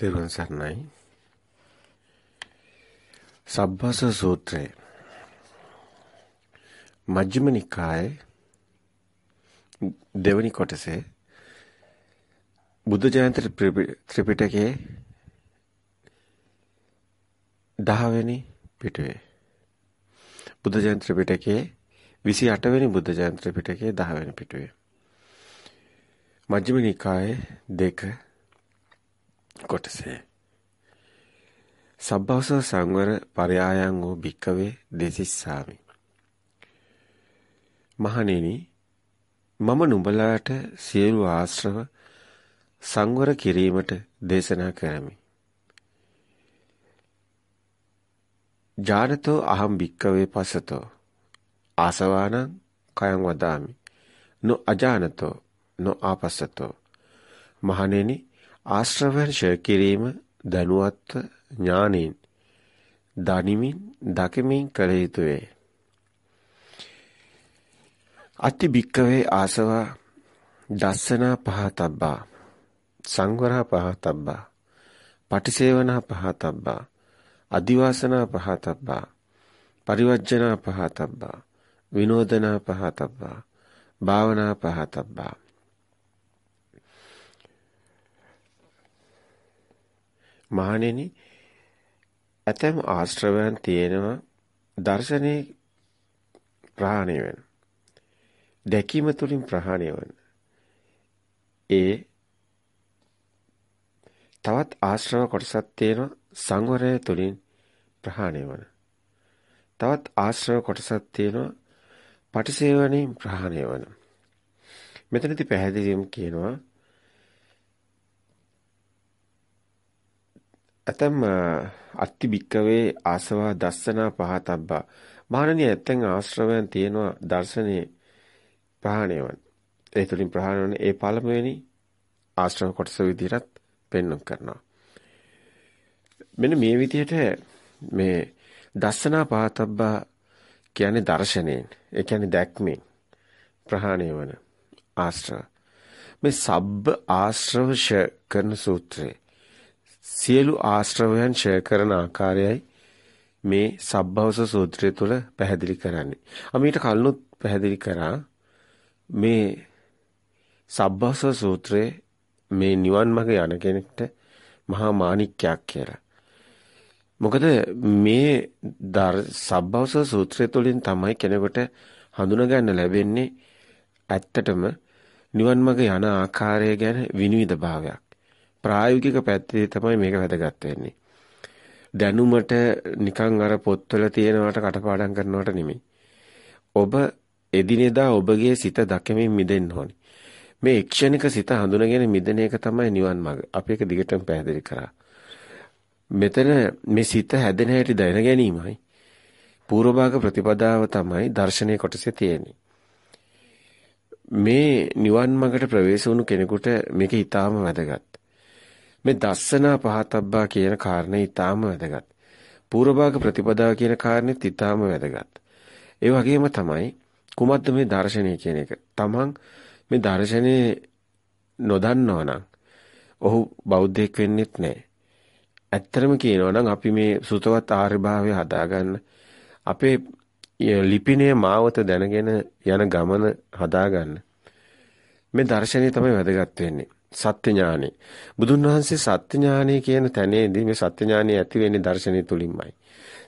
තෙරුවන් සරණයි. සබ්බස සූත්‍රය. මජ්ක්‍ධිම නිකායේ දෙවනි කොටසේ බුද්ධ ජයන්ති ත්‍රිපිටකයේ 10 වෙනි පිටුවේ බුද්ධ ජයන්ති ත්‍රිපිටකයේ 28 වෙනි බුද්ධ ජයන්ති ත්‍රිපිටකයේ 10 වෙනි පිටුවේ මජ්ක්‍ධිම නිකායේ දෙක කොටසේ. සබ්බවස සංවර පරයායන් වූ භික්කවේ දෙසිස්සාමි මහණෙනි මම නුඹලාට සියලු ආශ්‍රව සංවර කිරීමට දේශනා කරමි. ජානතෝ අහම් භික්කවේ පසතෝ ආසවානං කයං වදාමි. නො අජානතෝ නො ආපස්සතෝ. මහණෙනි ආශ්‍රවයන් ෂය කිරීම දැනුවත්ව ඥානෙන් දනිමින් දකිමින් කළ යුතුය. අති භික්කවේ ආසවා දස්සනා පහතබ්බා සංවරා පහතබ්බා පටිසේවනා පහතබ්බා අදිවාසනා පහතබ්බා පරිවර්ජනා පහතබ්බා විනෝදනා පහතබ්බා භාවනා පහතබ්බා මහණෙනි ඇතැම් ආශ්‍රවයන් තියෙනවා දර්ශනේ ප්‍රහාණය වෙන. දැකීම තුළින් ප්‍රහාණය වෙන. ඒ තවත් ආශ්‍රව කොටසක් තියෙනවා සංවරය තුළින් ප්‍රහාණය වෙන. තවත් ආශ්‍රව කොටසක් තියෙනවා පටිසේවණයෙන් ප්‍රහාණය වෙන. මෙතනදී පැහැදිලිවම කියනවා ඇතම් අත්ති බික්කවේ ආසවා දස්සනා පහතබ්බා. මහණනිය ඇත්තෙන් ආශ්‍රවයන් තියෙනවා දර්ශනේ ප්‍රහාණයවන්. ඒ තුලින් ප්‍රහාණය වන ඒ පළමුවෙනි ආශ්‍රව කොටස විදිහට පෙන්වන්න කරනවා. මෙන්න මේ විදිහට මේ දස්සනා පහතබ්බා කියන්නේ දර්ශනයෙන් ඒ කියන්නේ දැක්මෙන් ප්‍රහාණය වන ආශ්‍රව. මේ සබ්බ ආශ්‍රව කරන සූත්‍රයේ සියලු ආශ්‍රවයන් ඡය කරන ආකාරයයි මේ සබ්බවස සූත්‍රය තුළ පැහැදිලි කරන්නේ. අමීට කලිනුත් පැහැදිලි කරා මේ සබ්බවස සූත්‍රයේ මේ නිවන් මඟ යන කෙනෙක්ට මහා මාණික්කයක් කියලා. මොකද මේ සබ්බවස සූත්‍රය තුළින් තමයි කෙනෙකුට හඳුනගන්න ලැබෙන්නේ ඇත්තටම නිවන් මඟ යන ආකාරය ගැන විනිවිද භාවයක්. ප්‍රායෝගික පැත්තේ තමයි මේක වැදගත් වෙන්නේ. දැනුමට නිකන් අර පොත්වල තියෙනවට කටපාඩම් කරනවට නෙමෙයි. ඔබ එදිනෙදා ඔබගේ සිත දකමින් මිදෙන්න ඕනි. මේ ක්ෂණික සිත හඳුනගෙන මිදෙන එක තමයි නිවන් මඟ. අපි ඒක දිගටම පැහැදිලි කරා. මෙතන මේ සිත හැදෙන හැටි දැන ගැනීමයි පූර්ව භාග ප්‍රතිපදාව තමයි දර්ශනීය කොටසේ තියෙන්නේ. මේ නිවන් මඟට ප්‍රවේශ වුණු කෙනෙකුට මේක ඊටාම වැදගත්. මේ දස්සනා පහතබ්බා කියන කාරණේ ඊටාම වැදගත්. පූර්වභාග ප්‍රතිපදාව කියන කාරණෙත් ඊටාම වැදගත්. ඒ වගේම තමයි කුමද්ද මේ දර්ශනය කියන එක. තමන් මේ දර්ශනේ නොදන්නවා නම් ඔහු බෞද්ධයෙක් වෙන්නෙත් නැහැ. ඇත්තටම කියනවා නම් අපි මේ සුතවත් ආර්යභාවය හදාගන්න අපේ ලිපිනේ මාවත දැනගෙන යන ගමන හදාගන්න මේ දර්ශනය තමයි වැදගත් වෙන්නේ. සත්‍ය ඥානෙ. බුදුන් වහන්සේ සත්‍ය ඥානෙ කියන තැනේදී මේ සත්‍ය ඥානෙ ඇති වෙන්නේ දර්ශනය තුලින්මයි.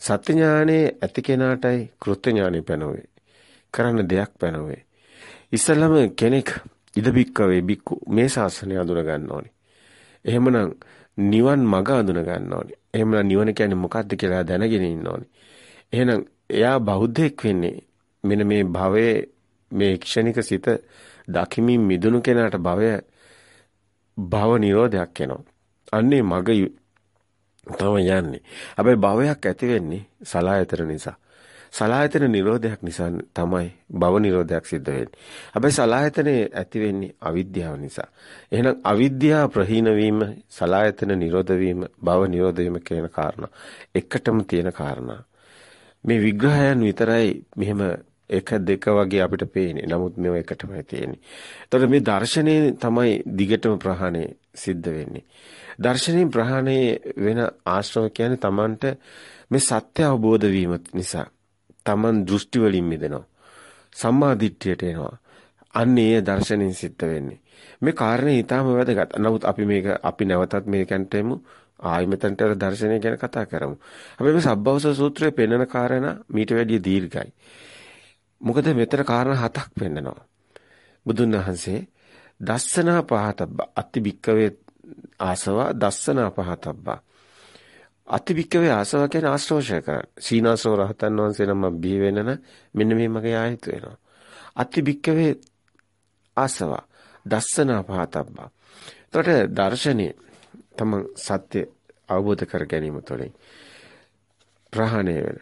සත්‍ය ඥානෙ ඇති කෙනාටයි කෘත්‍ය ඥානෙ පැනවේ. කරන්න දෙයක් පැනවේ. ඉස්සලම කෙනෙක් ඉදබික්කවේ බික්කු මේ ශාසනය අඳුන ගන්න ඕනේ. එහෙමනම් නිවන් මඟ අඳුන ගන්න ඕනේ. එහෙමනම් නිවන කියන්නේ මොකක්ද කියලා දැනගෙන ඉන්න ඕනේ. එහෙනම් එයා බෞද්ධයෙක් වෙන්නේ මෙන්න මේ භවයේ මේ ක්ෂණික සිත දකිමින් මිදුණු කෙනාට භවය භව නිරෝධයක් එනවා. අන්නේ මග තමයි යන්නේ. හැබැයි භවයක් ඇති වෙන්නේ සලායතන නිසා. සලායතන නිරෝධයක් නිසා තමයි භව නිරෝධයක් සිද්ධ වෙන්නේ. හැබැයි සලායතනේ ඇති වෙන්නේ අවිද්‍යාව නිසා. එහෙනම් අවිද්‍යාව ප්‍රහීන වීම, සලායතන නිරෝධ වීම, භව නිරෝධ වීම කියන කාරණා එකටම තියෙන කාරණා. මේ විග්‍රහයන් විතරයි මෙහෙම එක දෙක වගේ අපිට පේන්නේ. නමුත් මේව එකටමයි තියෙන්නේ. එතකොට මේ දර්ශනයේ තමයි දිගටම ප්‍රහාණය සිද්ධ වෙන්නේ. දර්ශනයෙන් ප්‍රහාණය වෙන ආශ්‍රව කියන්නේ Tamanට මේ සත්‍ය අවබෝධ වීම නිසා Taman දෘෂ්ටි වලින් මිදෙනවා. සම්මා දිට්ඨියට එනවා. අන්නේ ඒ දර්ශනයෙන් සිද්ධ වෙන්නේ. මේ කාරණේ ඊටාම වැදගත්. නමුත් අපි මේක අපි නැවතත් මේකන්ට එමු. ආයි මෙතනට දර්ශනය ගැන කතා කරමු. හැබැයි මේ සබ්බවස සූත්‍රයේ පෙන්වන කාරණා මීට වැඩිය දීර්ඝයි. මොකද මෙතන කාරණා හතක් පෙන්නනවා. බුදුන් වහන්සේ දස්සනා පහතබ්බ අති බික්කවේ ආසව දස්සනා පහතබ්බා අති බික්කවේ ආසව කියන්නේ ආශ්‍රෝෂය කරන. සීනාසෝ රහතන් වහන්සේ නම බිහි වෙනන මෙන්න මේ මගේ ආයත වෙනවා. අති බික්කවේ ආසව දස්සනා පහතබ්බා. එතකොට දර්ශනේ තමන් සත්‍ය අවබෝධ කර ගැනීම තුළින් ප්‍රහාණය වෙන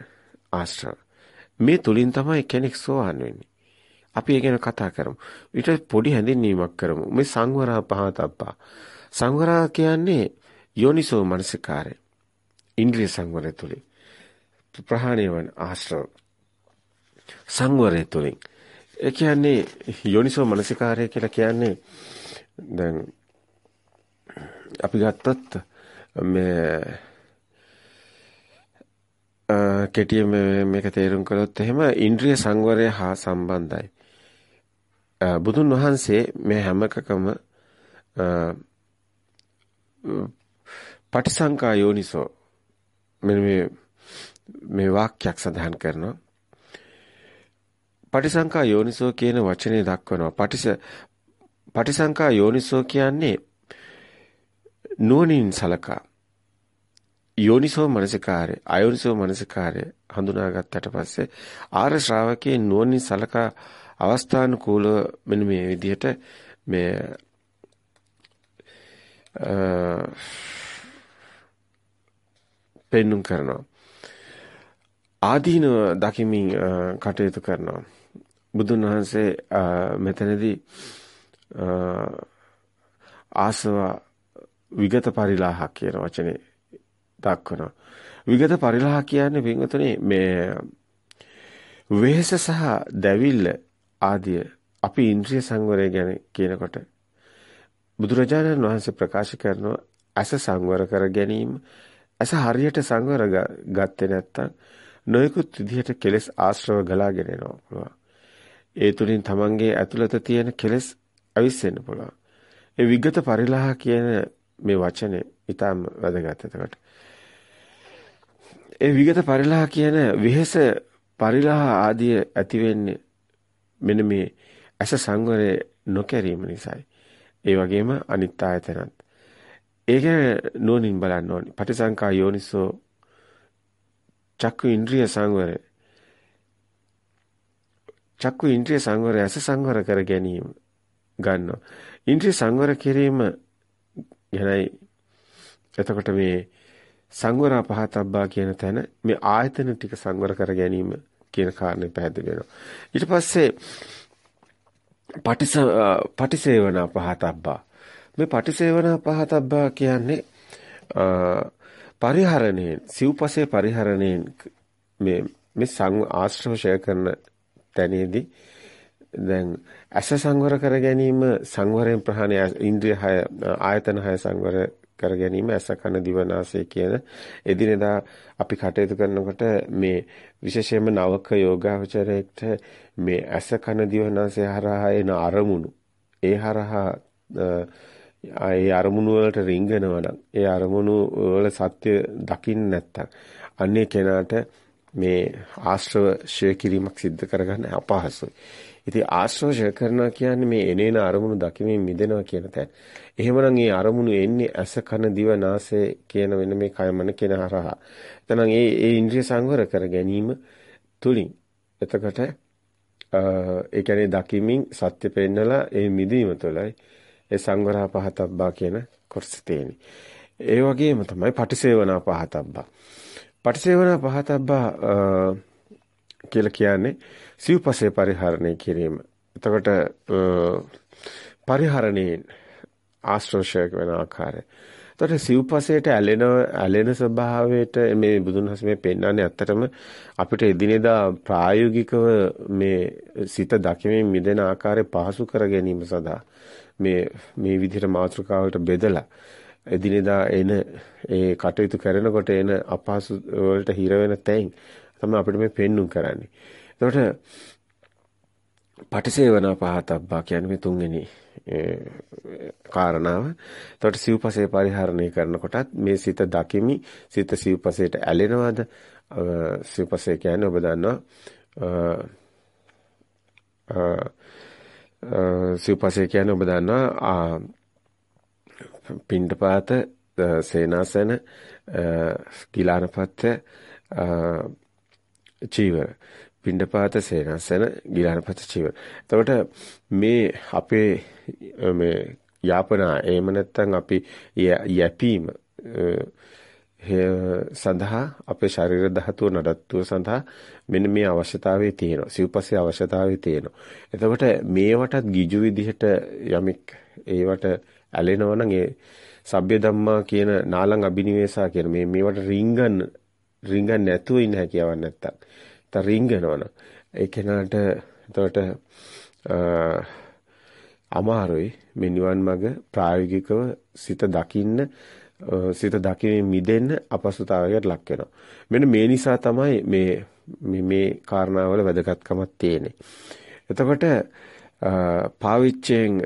ආශ්‍රව. මේ තුලින් තමයි කෙනෙක් සෝවාන් වෙන්නේ. අපි ඒ ගැන කතා කරමු. ඊට පොඩි හැඳින්වීමක් කරමු. මේ සංවරා පහතබ්බා. සංවරා කියන්නේ යෝනිසෝ මනසිකාරය. ඉන්ද්‍රිය සංවරය තුලින් ප්‍රහාණය වන ආශ්‍රව සංවරය තුලින් ඒ කියන්නේ යෝනිසෝ මනසිකාරය කියලා කියන්නේ දැන් අපි ගත්තත් මේ කෙටියෙන් මේක තේරුම් කළොත් එහෙම ඉන්ද්‍රිය සංවරය හා සම්බන්ධයි. බුදුන් වහන්සේ මේ හැම එකකම පටිසංකා යෝනිසෝ මෙන්න මේ මේ වාක්‍යයක් සඳහන් කරනවා. පටිසංකා යෝනිසෝ කියන වචනේ දක්වනවා. පටිස පටිසංකා යෝනිසෝ කියන්නේ නුවණින් සලකා යෝනිසෝ මනසිකාරය අයෝනිසෝ මනසිකාරය හඳුනාගත්තට පස්සේ ආර්ය ශ්‍රාවකයේ නුවණින් සලකා අවස්ථානුකූලව මෙන්න මේ විදිහට මේ පෙන්눔 කරනවා. ආදීනව දකිමින් කටයුතු කරනවා. බුදුන් වහන්සේ මෙතනදී ආසව විගත පරිලාහක් කියන වචනේ දක්වනවා. විගත පරිලාහ කියන්නේ පින්වතුනි මේ වෙහස සහ දැවිල්ල ආදිය අපි ඉන්ද්‍රිය සංවරය ගැන කියනකොට බුදුරජාණන් වහන්සේ ප්‍රකාශ කරනවා අස සංවර කර ගැනීම අස හරියට සංවර ගත්තේ නැත්නම් නොයෙකුත් විදිහට කෙලෙස් ආශ්‍රව ගලාගෙන එනවා පුළුවන්. ඒ තුලින් තමන්ගේ ඇතුළත තියෙන කෙලෙස් අවිස්සෙන්න පුළුවන්. ඒ විගත පරිලාහ කියන මේ වචනේ ඊටම වැදගත් එතකොට. ඒ විගත පරිලාහ කියන විහෙස පරිලාහ ආදිය ඇති වෙන්නේ මෙන්න මේ ඇස සංවරය නොකැරීම නිසායි. ඒ වගේම අනිත් ආයතනත්. ඒක නෝනින් බලන්න ඕනි. පටිසංකා යෝනිසෝ චක්කු ඉන්ද්‍රිය සංවරය. චක්කු ඉන්ද්‍රිය සංවරය ඇස සංවර කර ගැනීම ගන්නවා. ඉන්ද්‍රිය සංවර කිරීම එහෙනයි එතකොට මේ සංවර පහතබ්බා කියන තැන මේ ආයතන ටික සංවර කර ගැනීම කියන කාරණේ පැහැදිලි වෙනවා. ඊට පස්සේ පටිස පටිසේවන පහතබ්බා මේ පටිසේවන පහතබ්බා කියන්නේ පරිහරණයෙන් සිව්පසේ පරිහරණයෙන් මේ මේ සං ආශ්‍රවශය කරන තැනේදී දැන් ඇස සංවර කර ගැනීම සංවරයෙන් ප්‍රහාණය ඉන්ද්‍රිය 6 ආයතන 6 සංවර කර ගැනීම ඇස කන දිව නාසය කියන එදිනෙදා අපි කටයුතු කරනකොට මේ විශේෂයෙන්ම නවක යෝගාවචරයට මේ ඇස කන දිව නාසය හරහා එන අරමුණු ඒ හරහා ඒ අරමුණු වලට රිංගනවා නම් ඒ අරමුණු වල සත්‍ය දකින්න නැත්තම් අන්නේ කෙනාට මේ ආශ්‍රව ශේ කිරීමක් සිද්ධ කරගන්න අපහසුයි. ඉතින් ආශ්‍රෝෂය කරනවා කියන්නේ මේ එනේන අරමුණු දකිමින් මිදෙනවා කියන තැන. එහෙමනම් මේ අරමුණු එන්නේ ඇස කන දිව නාසය කියන වෙන මේ කය මන කියන හරහා. එතනම් ඒ ඒ ඉන්ද්‍රිය සංවර කර ගැනීම තුලින් එතකොට ඒ කියන්නේ දකිමින් සත්‍ය පෙන්නලා ඒ මිදීම තුළයි ඒ සංවරහ පහතබ්බා කියන කොටස තියෙන්නේ. ඒ වගේම තමයි පටිසේවනා පහතබ්බා. පටිසේවනා පහතබ්බා කියලා කියන්නේ සිව්පසේ පරිහරණය කිරීම. එතකොට පරිහරණයෙන් ආශ්‍රෝෂයක් වෙන ආකාරය. එතකොට සිව්පසයට ඇලෙන ඇලෙන ස්වභාවයට මේ බුදුන් වහන්සේ මේ පෙන්වන්නේ ඇත්තටම අපිට එදිනෙදා ප්‍රායෝගිකව මේ සිත දකිමින් මිදෙන ආකාරය පහසු කර ගැනීම සඳහා මේ මේ විදිහට මාතෘකාවලට බෙදලා එදිනෙදා එන ඒ කටයුතු කරනකොට එන අපහසු වලට හිර වෙන තැන් තමයි අපිට මේ පෙන්눔 කරන්නේ. එතකොට පටිසේවනා පහතබ්බා කියන්නේ මේ තුන්වෙනි කාරණාව. එතකොට සිව්පසේ පරිහරණය කරනකොටත් මේ සිත දකිමි සිත සිව්පසේට ඇලෙනවද? සිව්පසේ කියන්නේ ඔබ දන්නවා සිව්පසේ කියන්නේ ඔබ දන්නවා පින්ඩපාත සේනාසන ගිලානපත්ත චීවර පින්ඩපාත සේනාසන ගිලානපත චීවර. එතකොට මේ අපේ මේ යාපනා එහෙම නැත්නම් අපි යැපීම සඳහා අපේ ශරීර ධාතුව නඩත්තුව සඳහා මෙන්න මේ අවශ්‍යතාවය තියෙනවා. සිව්පස්සේ අවශ්‍යතාවය තියෙනවා. එතකොට මේවටත් ගිජු විදිහට යමෙක් ඒවට ඇලෙනවා නම් ඒ සભ્ય ධම්මා කියන නාලං අබිනිවේසා කියන මේ මේවට රිංගන් රිංගන් නැතුව ඉන්න හැකියාවක් නැත්තම්. නැත්නම් රිංගනවනම් ඒ කෙනාට එතකොට අමාරුයි මේ නිවන් මඟ ප්‍රායෝගිකව සිත දකින්න සිත දකිමින් මිදෙන්න අපසුතාවයකට ලක් වෙනවා. මෙන්න මේ නිසා තමයි මේ මේ මේ කාරණාවල වැදගත්කමක් තියෙන්නේ. එතකොට පාවිච්චියෙන්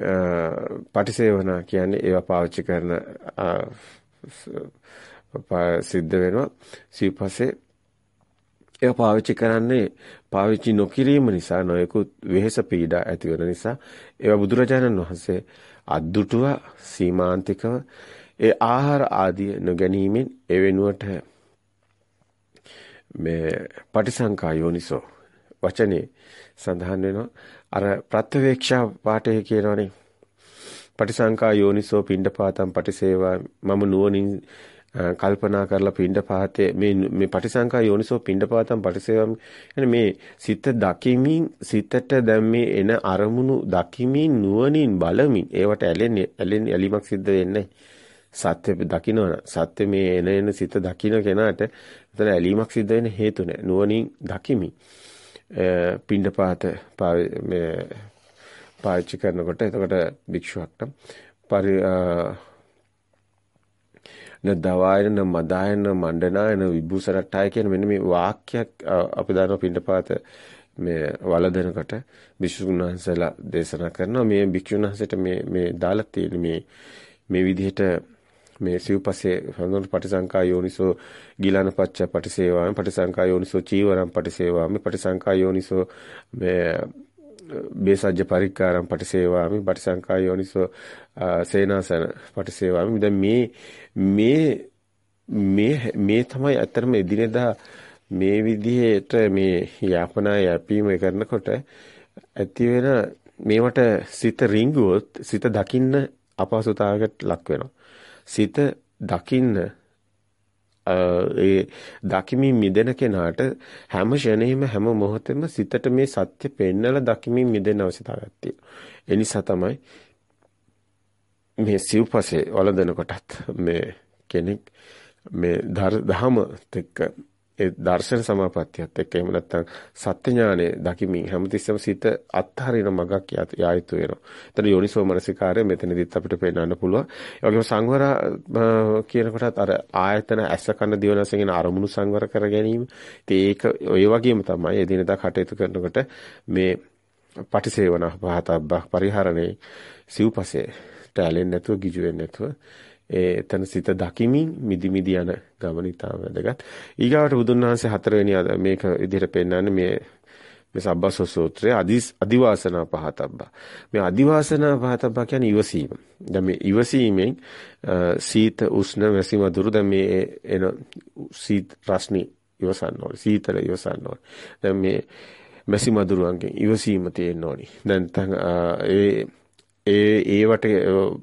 පටිසේවනා කියන්නේ ඒවා පාවිච්චි කරන සිද්ධ වෙනවා සිව්පස්සේ ඒක පාවිච්චි කරන්නේ පාවිච්චි නොකිරීම නිසා නොයෙකුත් වෙහෙස පීඩා ඇති වෙන නිසා. ඒවා බුදුරජාණන් වහන්සේ අද්දුටුව සීමාන්තිකව ඒ ආහාර ආදිය නොගැනීමෙන් ඒ වෙනුවට මේ පටිසංකා යෝනිසෝ වචනේ සඳහන් වෙනවා. අර ප්‍රත්‍යවේක්ෂා පාඨය කියනවනේ. පටිසංකා යෝනිසෝ පිණ්ඩපාතම් පටිසේවා මම නුවණින් කල්පනා කරලා පිණ්ඩපාතේ මේ මේ පටිසංකා යෝනිසෝ පිණ්ඩපාතම් පටිසේවම් يعني මේ සිත දකිමින් සිතට දැන් මේ එන අරමුණු දකිමින් නුවණින් බලමින් ඒවට ඇලෙන්නේ ඇලෙන්නේ ඇලිමක් සිද්ධ වෙන්නේ සත්‍ය දකින්න සත්‍ය මේ එන එන සිත දකින්න කෙනාට එතන ඇලීමක් සිද්ධ වෙන්න හේතු නැහැ නුවණින් දකිමි පිණ්ඩපාත මේ පාවිච්චි කරනකොට එතකොට භික්ෂුවක්ට පරි නදවායන මදායන මණ්ඩනායන විභූසරට්ටාය කියන මෙන්න මේ වාක්‍යයක් අපි දන්නවා පිණ්ඩපාත මේ වලදනකට භික්ෂුන් වහන්සේලා දේශනා කරනවා. මේ භික්ෂුන් වහන්සේට මේ මේ දාලා තියෙන මේ මේ විදිහට මේ සිව්පසේ හඳුන් පටිසංකා යෝනිසෝ ගිලන පච්ච පටිසේවාම පටිසංකා යෝනිසෝ චීවරම් පටිසේවාම පටිසංකා යෝනිසෝ මේ බේසජ්‍ය පරික්කාරම් පටිසේවාමි පටිසංකා යෝනිසෝ සේනාසන පටිසේවාමි. දැන් මේ මේ මේ මේ තමයි අතරම එදිනෙදා මේ විදිහට මේ යාපනා යැපීම කරනකොට ඇති වෙන මේවට සිත රිංගුවොත් සිත දකින්න අපහසුතාවයකට ලක් වෙනවා සිත දකින්න ඒ දකිමින් මිදෙන කෙනාට හැම ෂණෙහිම හැම මොහොතෙම සිතට මේ සත්‍ය පෙන්නලා දකිමින් මිදෙන අවශ්‍යතාවයක් තියෙනවා. ඒ නිසා තමයි මේ සිව්පසේ වළඳන කොටත් මේ කෙනෙක් මේ ධහම එක්ක ඒ දර්ශන සමාපත්තියත් එක්ක එහෙම නැත්නම් සත්‍ය ඥානෙ දකිමින් හැමතිස්සෙම සිත අත්හරින මගක් යා යුතු වෙනවා. එතන යෝනිසෝ මනසිකාරය මෙතනදිත් අපිට පේන්නන්න පුළුවන්. ඒ වගේම සංවර කියන කොටත් අර ආයතන ඇස කන දිවනසෙන් අරමුණු සංවර කර ගැනීම. ඉතින් ඒක ඔය වගේම තමයි එදිනෙදා කටයුතු කරනකොට මේ පටිසේවන පහතබ්බ පරිහරණේ සිව්පසේ ටැලෙන්නේ නැතුව ගිජු වෙන්නේ නැතුව ඒ එතන සිත දකිමින් මිදි මිදි යන ගමන ඉතාම වැදගත්. ඊගාවට බුදුන් වහන්සේ හතරවෙනි මේක විදිහට පෙන්නන්නේ මේ මේ සබ්බස්ස සූත්‍රයේ අදිස් අදිවාසනා පහතබ්බා. මේ අදිවාසනා පහතබ්බා කියන්නේ ඉවසීම. දැන් මේ ඉවසීමෙන් සීත උෂ්ණ වැසි මధుර දැන් මේ එන සීත රස්නි ඉවසන්න ඕනේ. සීතල ඉවසන්න ඕනේ. දැන් මේ මැසි මధుරයන්ගෙන් ඉවසීම තියෙන්න ඕනේ. දැන් ඒ ඒ ඒවට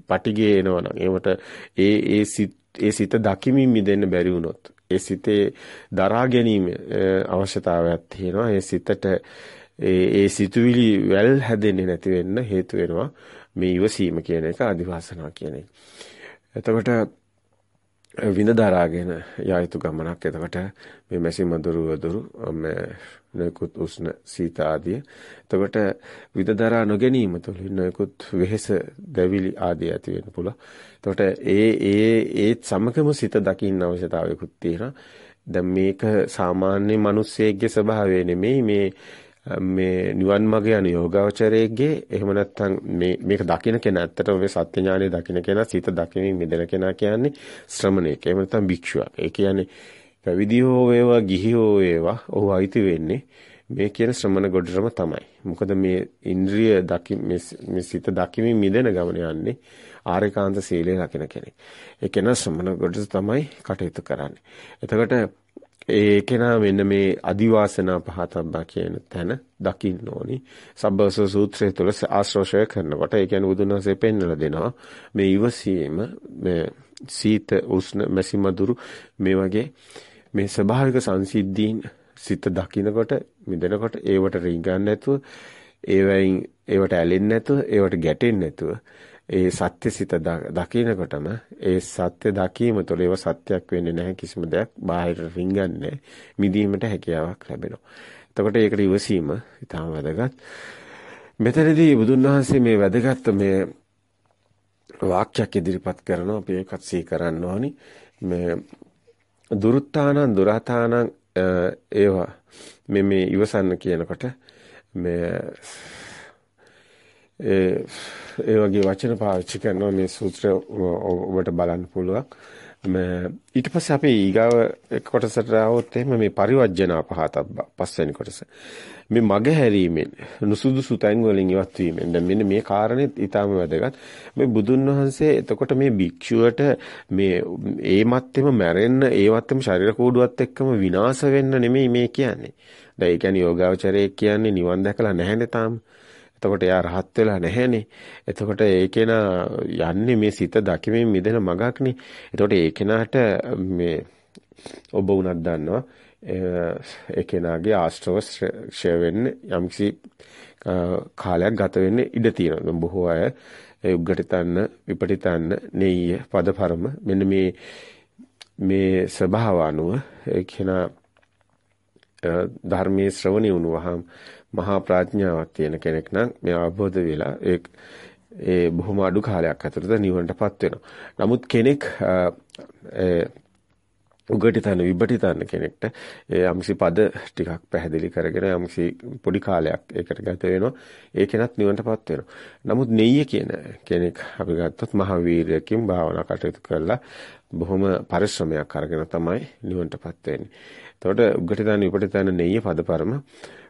පටිගේ එනවනම් ඒවට ඒ ඒ සිත් ඒ සිත දකිමින් මිදෙන්න බැරි වුණොත් ඒ සිතේ දරා ගැනීම අවශ්‍යතාවයක් තියෙනවා ඒ සිතට ඒ ඒ සිතුවිලි වැල් හැදෙන්නේ නැති වෙන්න හේතු වෙනවා මේ ඉවසීම කියන එක අදිවාසනා කියන එක. එතකොට විඳ දරාගෙන යායුතු ගමනක්. එතකොට මේ මැසි මදුරු වදුරු මේ නොයෙකුත් උෂ්ණ සීත ආදිය. එතකොට විඳ දරා නොගැනීම තුළින් නොයෙකුත් වෙහෙස දැවිලි ආදිය ඇති වෙන්න පුළුවන්. එතකොට ඒ ඒ ඒත් සමගම සිත දකින්න අවශ්‍යතාවයකුත් තියෙනවා. දැන් මේක සාමාන්‍ය මිනිස්සෙක්ගේ ස්වභාවය නෙමෙයි මේ මේ නිවන් මඟ යන යෝගාවචරයේගේ එහෙම නැත්නම් මේ මේක දකින කෙනා ඇත්තටම මේ සත්‍ය ඥානය දකින කෙනා සිත දකිනින් මිදෙන කෙනා කියන්නේ ශ්‍රමණේක. එහෙම නැත්නම් භික්ෂුවක්. ඒ කියන්නේ පැවිදි හෝ වේවා ගිහි හෝ වේවා ඔහු අයිති වෙන්නේ මේ කියන ශ්‍රමණ ගොඩරම තමයි. මොකද මේ ඉන්ද්‍රිය දකි මේ සිත දකිමින් මිදෙන ගමන යන්නේ ආරේකාන්ත සීලය රකින්න කෙනෙක්. ඒ කෙනා ශ්‍රමණ ගොඩට තමයි කටයුතු කරන්නේ. එතකොට ඒ කෙනා මෙන්න මේ අදිවාසනා පහතබ්බා කියන තැන දකින්න ඕනි. සබ්බස සූත්‍රය තුළ ආශ්‍රෝෂය කරනකොට ඒ කියන්නේ බුදුන් වහන්සේ පෙන්වලා දෙනවා මේ ඉවසීම මේ සීත උෂ්ණ මැසි මදුරු මේ වගේ මේ ස්වභාවික සංසිද්ධීන් සිත දකින්නකොට මිදෙනකොට ඒවට රිංගන්න නැතුව ඒවයින් ඒවට ඇලෙන්නේ නැතුව ඒවට ගැටෙන්නේ නැතුව ඒ සත්‍යසිත දකිනකොටම ඒ සත්‍ය දකීම තුළ ඒව සත්‍යයක් වෙන්නේ නැහැ කිසිම දෙයක් බාහිර රිංගන්නේ මිදීමට හැකියාවක් ලැබෙනවා. එතකොට ඒකට ඉවසීම ඊටම වැදගත්. මෙතනදී බුදුන් වහන්සේ මේ වැදගත් මේ වාක්‍යයක් ඉදිරිපත් කරනවා අපි ඒකත් සී කරන්න ඕනි. මේ දුරුත්තානං දුරතානං ඒවා මේ මේ ඉවසන්න කියනකොට මේ ඒ ඒ වගේ වචන පාවිච්චි කරනවා මේ සූත්‍රය ඔබට බලන්න පුළුවන්. ඊට පස්සේ අපි ඊගාව කොටසට ආවොත් එහෙම මේ පරිවර්ජනා පහතබ්බ පස්වෙනි කොටස. මේ මග හැරීමෙන් නුසුදුසු තැන් වලින් ඉවත් වීමෙන් දැන් මෙන්න මේ කාරණේත් ඊටාම වැදගත්. මේ බුදුන් වහන්සේ එතකොට මේ භික්ෂුවට මේ ඒ මත්තෙම මැරෙන්න ඒ මත්තෙම ශරීර කෝඩුවත් එක්කම විනාශ වෙන්න නෙමෙයි මේ කියන්නේ. දැන් ඒ කියන්නේ යෝගාවචරයේ කියන්නේ නිවන් දැකලා නැහැනේ තාම. එතකොට එයා රහත් වෙලා නැහැනේ. එතකොට ඒ කෙනා යන්නේ මේ සිත දකිමින් මිදෙන මගක්නේ. එතකොට ඒ කෙනාට මේ ඔබ උනත් දන්නවා ඒ කෙනාගේ ආශ්‍රව ක්ෂය වෙන්නේ යම්කිසි කාලයක් ගත වෙන්නේ ඉඩ තියෙනවා. බොහෝ අය ඒ උග්ගටිතන්න, විපටිතන්න, නෙయ్య, පදපරම මෙන්න මේ මේ ස්වභාව අනුව ඒ කෙනා ධර්මයේ ශ්‍රවණය වුණාම මහා ප්‍රඥාවක් තියෙන කෙනෙක් නම් මේ අවබෝධ වෙලා ඒ ඒ බොහොම අඩු කාලයක් ඇතුළත නිවනටපත් වෙනවා. නමුත් කෙනෙක් උගටිතන විබටිතන කෙනෙක්ට යම්සි පද ටිකක් පැහැදිලි කරගෙන යම්සි පොඩි කාලයක් ඒකට ගත වෙනවා. ඒ කෙනත් නිවනටපත් වෙනවා. නමුත් නෙయ్య කියන කෙනෙක් අපි ගත්තොත් මහාවීරයකින් භාවනා කටයුතු කරලා බොහොම පරිශ්‍රමයක් අරගෙන තමයි නිවනටපත් වෙන්නේ. එතකොට උගටිතන විබටිතන නෙయ్య පදපරම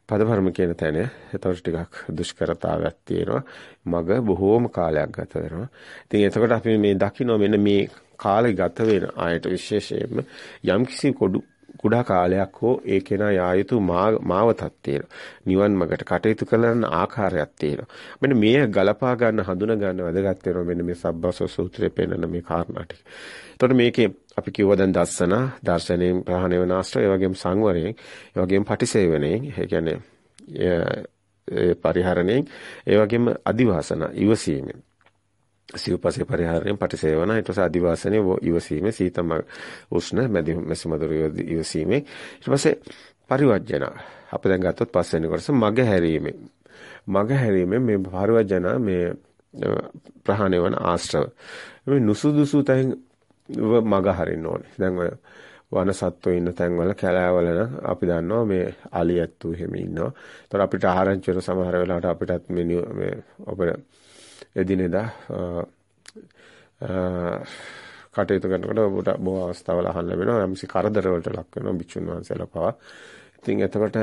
පදපරම කියන තැන එතකොට ටිකක් දුෂ්කරතාවයක් තියෙනවා. මග බොහෝම කාලයක් ගත වෙනවා. ඉතින් එතකොට අපි මේ දකින්න මෙන්න මේ කාලේ ගත වෙන ආයත විශේෂයෙන්ම යම්කිසි කොඩු කුඩා කාලයක් හෝ ඒ කෙනා යා යුතු මාවතක් තියෙනවා. නිවන් මගට කටයුතු කරන ආකාරයක් තියෙනවා. මෙන්න මේ ගලපා ගන්න හඳුනා ගන්න වැදගත් වෙනවා මෙන්න මේ සබ්බස සූත්‍රයේ පෙන්නන මේ කාරණා ටික. එතකොට මේකේ අපි කිව්වා දැන් දස්සන, දර්ශනයෙන් ප්‍රහාණය වෙන ආශ්‍රය, ඒ වගේම සංවරයෙන්, ඒ වගේම පටිසේවණයෙන්, ඒ කියන්නේ ඒ පරිහරණයෙන්, ඒ වගේම අදිවාසන, ඉවසීමෙන්. සිව්පසේ පරිහරණයෙන් පටිසේවන ඊට පස්සේ අදිවාසනේ ඉවසීම සීතම උෂ්ණ මැදි මැසිමදුර ඉවසීමේ ඊට පස්සේ පරිවර්ජන අපි දැන් ගත්තොත් පස්වෙනි කොටස මග හැරීමේ මග හැරීමෙන් මේ පරිවර්ජන මේ ප්‍රහාණය වන ආශ්‍රව මේ නුසුදුසු තැන් මග හරින්න ඕනේ. දැන් ඔය වන සත්වෝ ඉන්න තැන්වල කැලෑවල නම් අපි දන්නවා මේ අලියැත්තු එහෙම ඉන්නවා. ඒතර අපිට ආහාරංචන සමහර වෙලාවට අපිටත් මේ මේ අපේ එදිනෙදා කටයුතු කරනකොට ඔබට බොහෝ අවස්ථාවල අහන්න ලැබෙනවා යම්සි කරදර වලට ලක් වෙනවා භික්ෂුන් වහන්සේලා පවා. ඉතින් එතකොට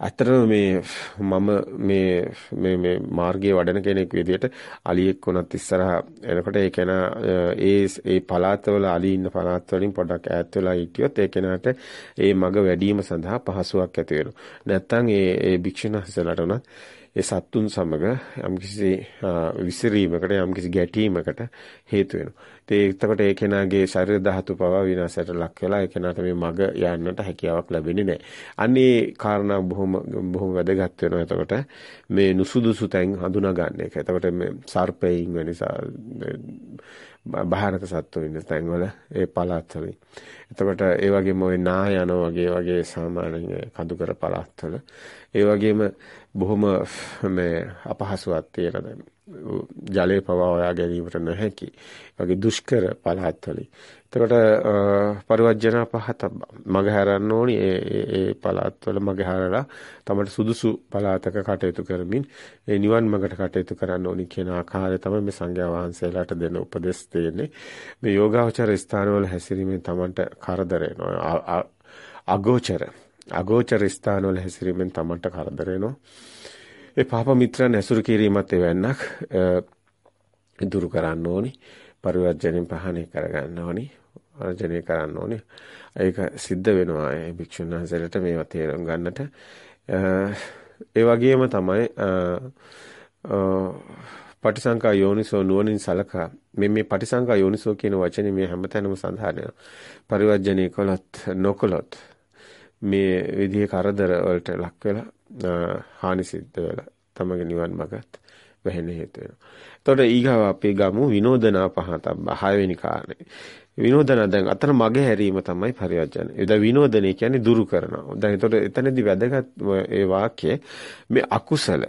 ඇත්තටම මේ මම මේ මේ මේ මාර්ගයේ වඩන කෙනෙක් විදිහට අලියෙක් වුණත් ඉස්සරහා එනකොට ඒ කෙනා ඒ ඒ පළාතවල අලි ඉන්න පළාත් වලින් පොඩක් ඈත් වෙලා හිටියොත් ඒ කෙනාට ඒ මග වැඩිම සඳහා පහසුවක් ඇති වෙනවා. නැත්තම් ඒ ඒ භික්ෂුණහසලට උනත් ඒ සත්තුන් සමග යම්කිසි විසිරීමකට යම්කිසි ගැටීමකට හේතු වෙනවා. ඒ එතකොට ඒ කෙනාගේ ශරීර ධාතු පවා විනාශයට ලක් වෙලා ඒ කෙනාට මේ මග යන්නට හැකියාවක් ලැබෙන්නේ නැහැ. අන්නේ කාරණා බොහොම බොහොම වැදගත් වෙනවා. එතකොට මේ නුසුදුසු තැන් හඳුනා ගන්න එක. එතකොට මේ සර්පයින් වෙනසා භාරත සත්තු ඉන්න තැන්වල ඒ පළාත් වලින්. එතකොට ඒ වගේම ওই නා යනවා වගේ වගේ සාමාන්‍ය කඳුකර පළාත්වල ඒ වගේම බොහොම මේ අපහසුවක් තියෙන දැන් ජලය පවා හොයා ගැනීමට නොහැකි. වගේ දුෂ්කර පළාත්වලින්. එතකොට පරිවර්ජන පහත මග හැරන්න ඕනි ඒ ඒ පළාත්වල මග හැරලා තමයි සුදුසු පළාතක කටයුතු කරමින් ඒ නිවන් මගට කටයුතු කරන්න ඕනි කියන ආකාරය තමයි මේ සංඝයා වහන්සේලාට දෙන උපදෙස් දෙන්නේ. මේ යෝගාවචර ස්ථානවල හැසිරීමෙන් තමන්ට කරදර වෙනවා. අගෝචර අගෝචර ස්ථානවල හැසිරීමෙන් තමන්ට කරදර වෙනවා. ඒ පාප මිත්‍රයන් ඇසුරු කිරීමත් එවන්නක් දුරු කරන්න ඕනි. පරිවර්ජණයෙන් පහණය කරගන්න ඕනි. වර්ජනය කරන්න ඕනි. ඒක සිද්ධ වෙනවා ඒ භික්ෂුන් වහන්සේලාට මේවා තේරුම් ගන්නට. ඒ වගේම තමයි පටිසංකා යෝනිසෝ නුවණින් සලකා මේ මේ පටිසංකා යෝනිසෝ කියන වචනේ මේ හැමතැනම සඳහන් වෙනවා. පරිවර්ජණය කළොත් නොකළොත් මේ විදිහේ කරදර වලට ලක් වෙලා හානි සිද්ධ වෙලා තමගේ නිවන් මගත් වැහෙන හේතු වෙනවා. එතකොට ඊගාව අපි ගමු විනෝදනා පහතබ්බ හයවෙනි කාරණේ. විනෝදන දැන් අතන මගේ හැරීම තමයි පරිවර්ජන. ඒ දැන් විනෝදනය කියන්නේ දුරු කරනවා. දැන් එතකොට එතනදී වැදගත් ඒ වාක්‍යය මේ අකුසල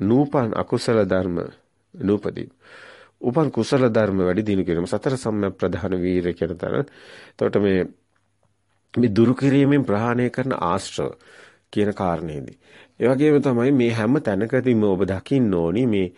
නූපන් අකුසල ධර්ම නූපදී. උපන් කුසල ධර්ම වැඩි දිනු කිරීම සතර සම්‍යක් ප්‍රධාන වීර කියන තර. එතකොට මේ මේ දුරු කිරීමෙන් ප්‍රහාණය කරන ආශ්‍රව කියන කාරණේදී. ඒ වගේම තමයි මේ හැම තැනකදීම ඔබ දකින්න ඕනි මේ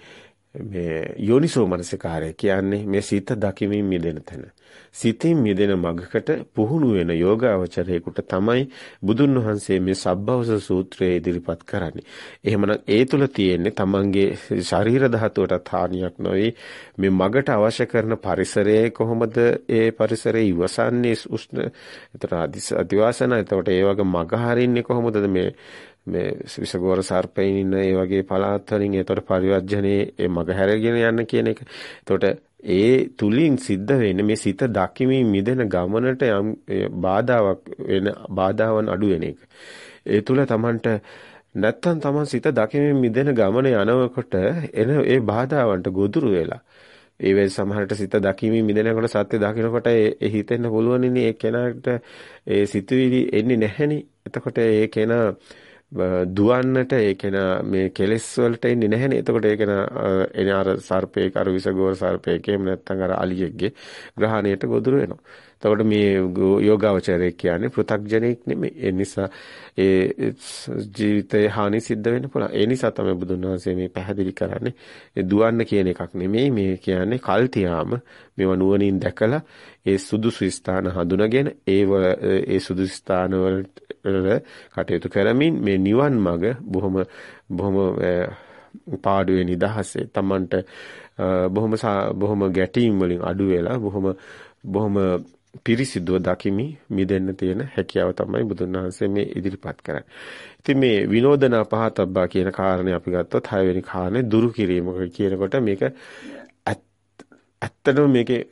මේ යෝනිසෝ මනසිකාරය කියන්නේ මේ සිත දකිමින් මිදෙන තැන. සිතින් මිදෙන මගකට පුහුණු වෙන යෝගාවචරයෙකුට තමයි බුදුන් වහන්සේ මේ සබ්බවස සූත්‍රය ඉදිරිපත් කරන්නේ. එහෙමනම් ඒ තුල තියෙන්නේ තමන්ගේ ශරීර ධාතුවටත් හානියක් නොවේ. මේ මගට අවශ්‍ය කරන පරිසරය කොහොමද ඒ පරිසරය ඉවසන්නේ උෂ්ණ එතන අදිවාසන එතකොට ඒ වගේ මග හරින්නේ කොහොමද මේ මේ විසගෝර සර්පයින් ඉන්න ඒ වගේ පළාත් වලින් ඒතකොට පරිවර්ජනේ ඒ මග හැරගෙන යන්න කියන එක. එතකොට ඒ තුලින් සිද්ධ වෙන්නේ මේ සිත දකිමින් මිදෙන ගමනට යම් බාධාවක් වෙන බාධාවන් අඩු වෙන එක. ඒ තුල Tamanට නැත්තම් Taman සිත දකිමින් මිදෙන ගමන යනකොට එන ඒ බාධාවන්ට ගොදුරු වෙලා ඒ වෙයි සමහරට සිත දකිමින් මිදෙනකොට සත්‍ය දකිනකොට ඒ හිතෙන්න පුළුවන්නේ ඒ කෙනාට ඒ සිතුවිලි එන්නේ නැහෙනි. එතකොට ඒ කෙනා දුවන්නට ඒ කෙනා මේ කෙලෙස් වලට එන්නේ නැහැනේ. එතකොට ඒ කෙනා එන අර සර්පේක අර විසගෝර සර්පේක එහෙම නැත්නම් අර අලියෙක්ගේ ග්‍රහණයට ගොදුරු වෙනවා. එතකොට මේ යෝගාවචරය කියන්නේ පෘථග්ජනෙක් නෙමෙයි. ඒ නිසා ඒ ජීවිතේ හානි සිද්ධ වෙන්න පුළුවන්. ඒ නිසා තමයි බුදුන් වහන්සේ මේ පැහැදිලි කරන්නේ. ඒ දුවන්න කියන එකක් නෙමෙයි. මේ කියන්නේ කල්තියාම මේව නුවණින් දැකලා ඒ සුදුසු ස්ථාන හඳුනගෙන ඒ ඒ සුදුසු ස්ථාන වලට කටයුතු කරමින් මේ නිවන් මඟ බොහොම බොහොම පාඩුවේ නිදහසේ Tamanට බොහොම බොහොම ගැටීම් වලින් අඩු වෙලා බොහොම බොහොම පිරිසිදුව දකිමි මිදෙන්න තියෙන හැකියාව තමයි බුදුන් වහන්සේ මේ ඉදිරිපත් කරන්නේ. ඉතින් මේ විනෝදනා පහතබ්බා කියන කාරණේ අපි ගත්තොත් හයවෙනි කාරණේ දුරු කිරීම කියනකොට මේක ඇත්තටම මේකේ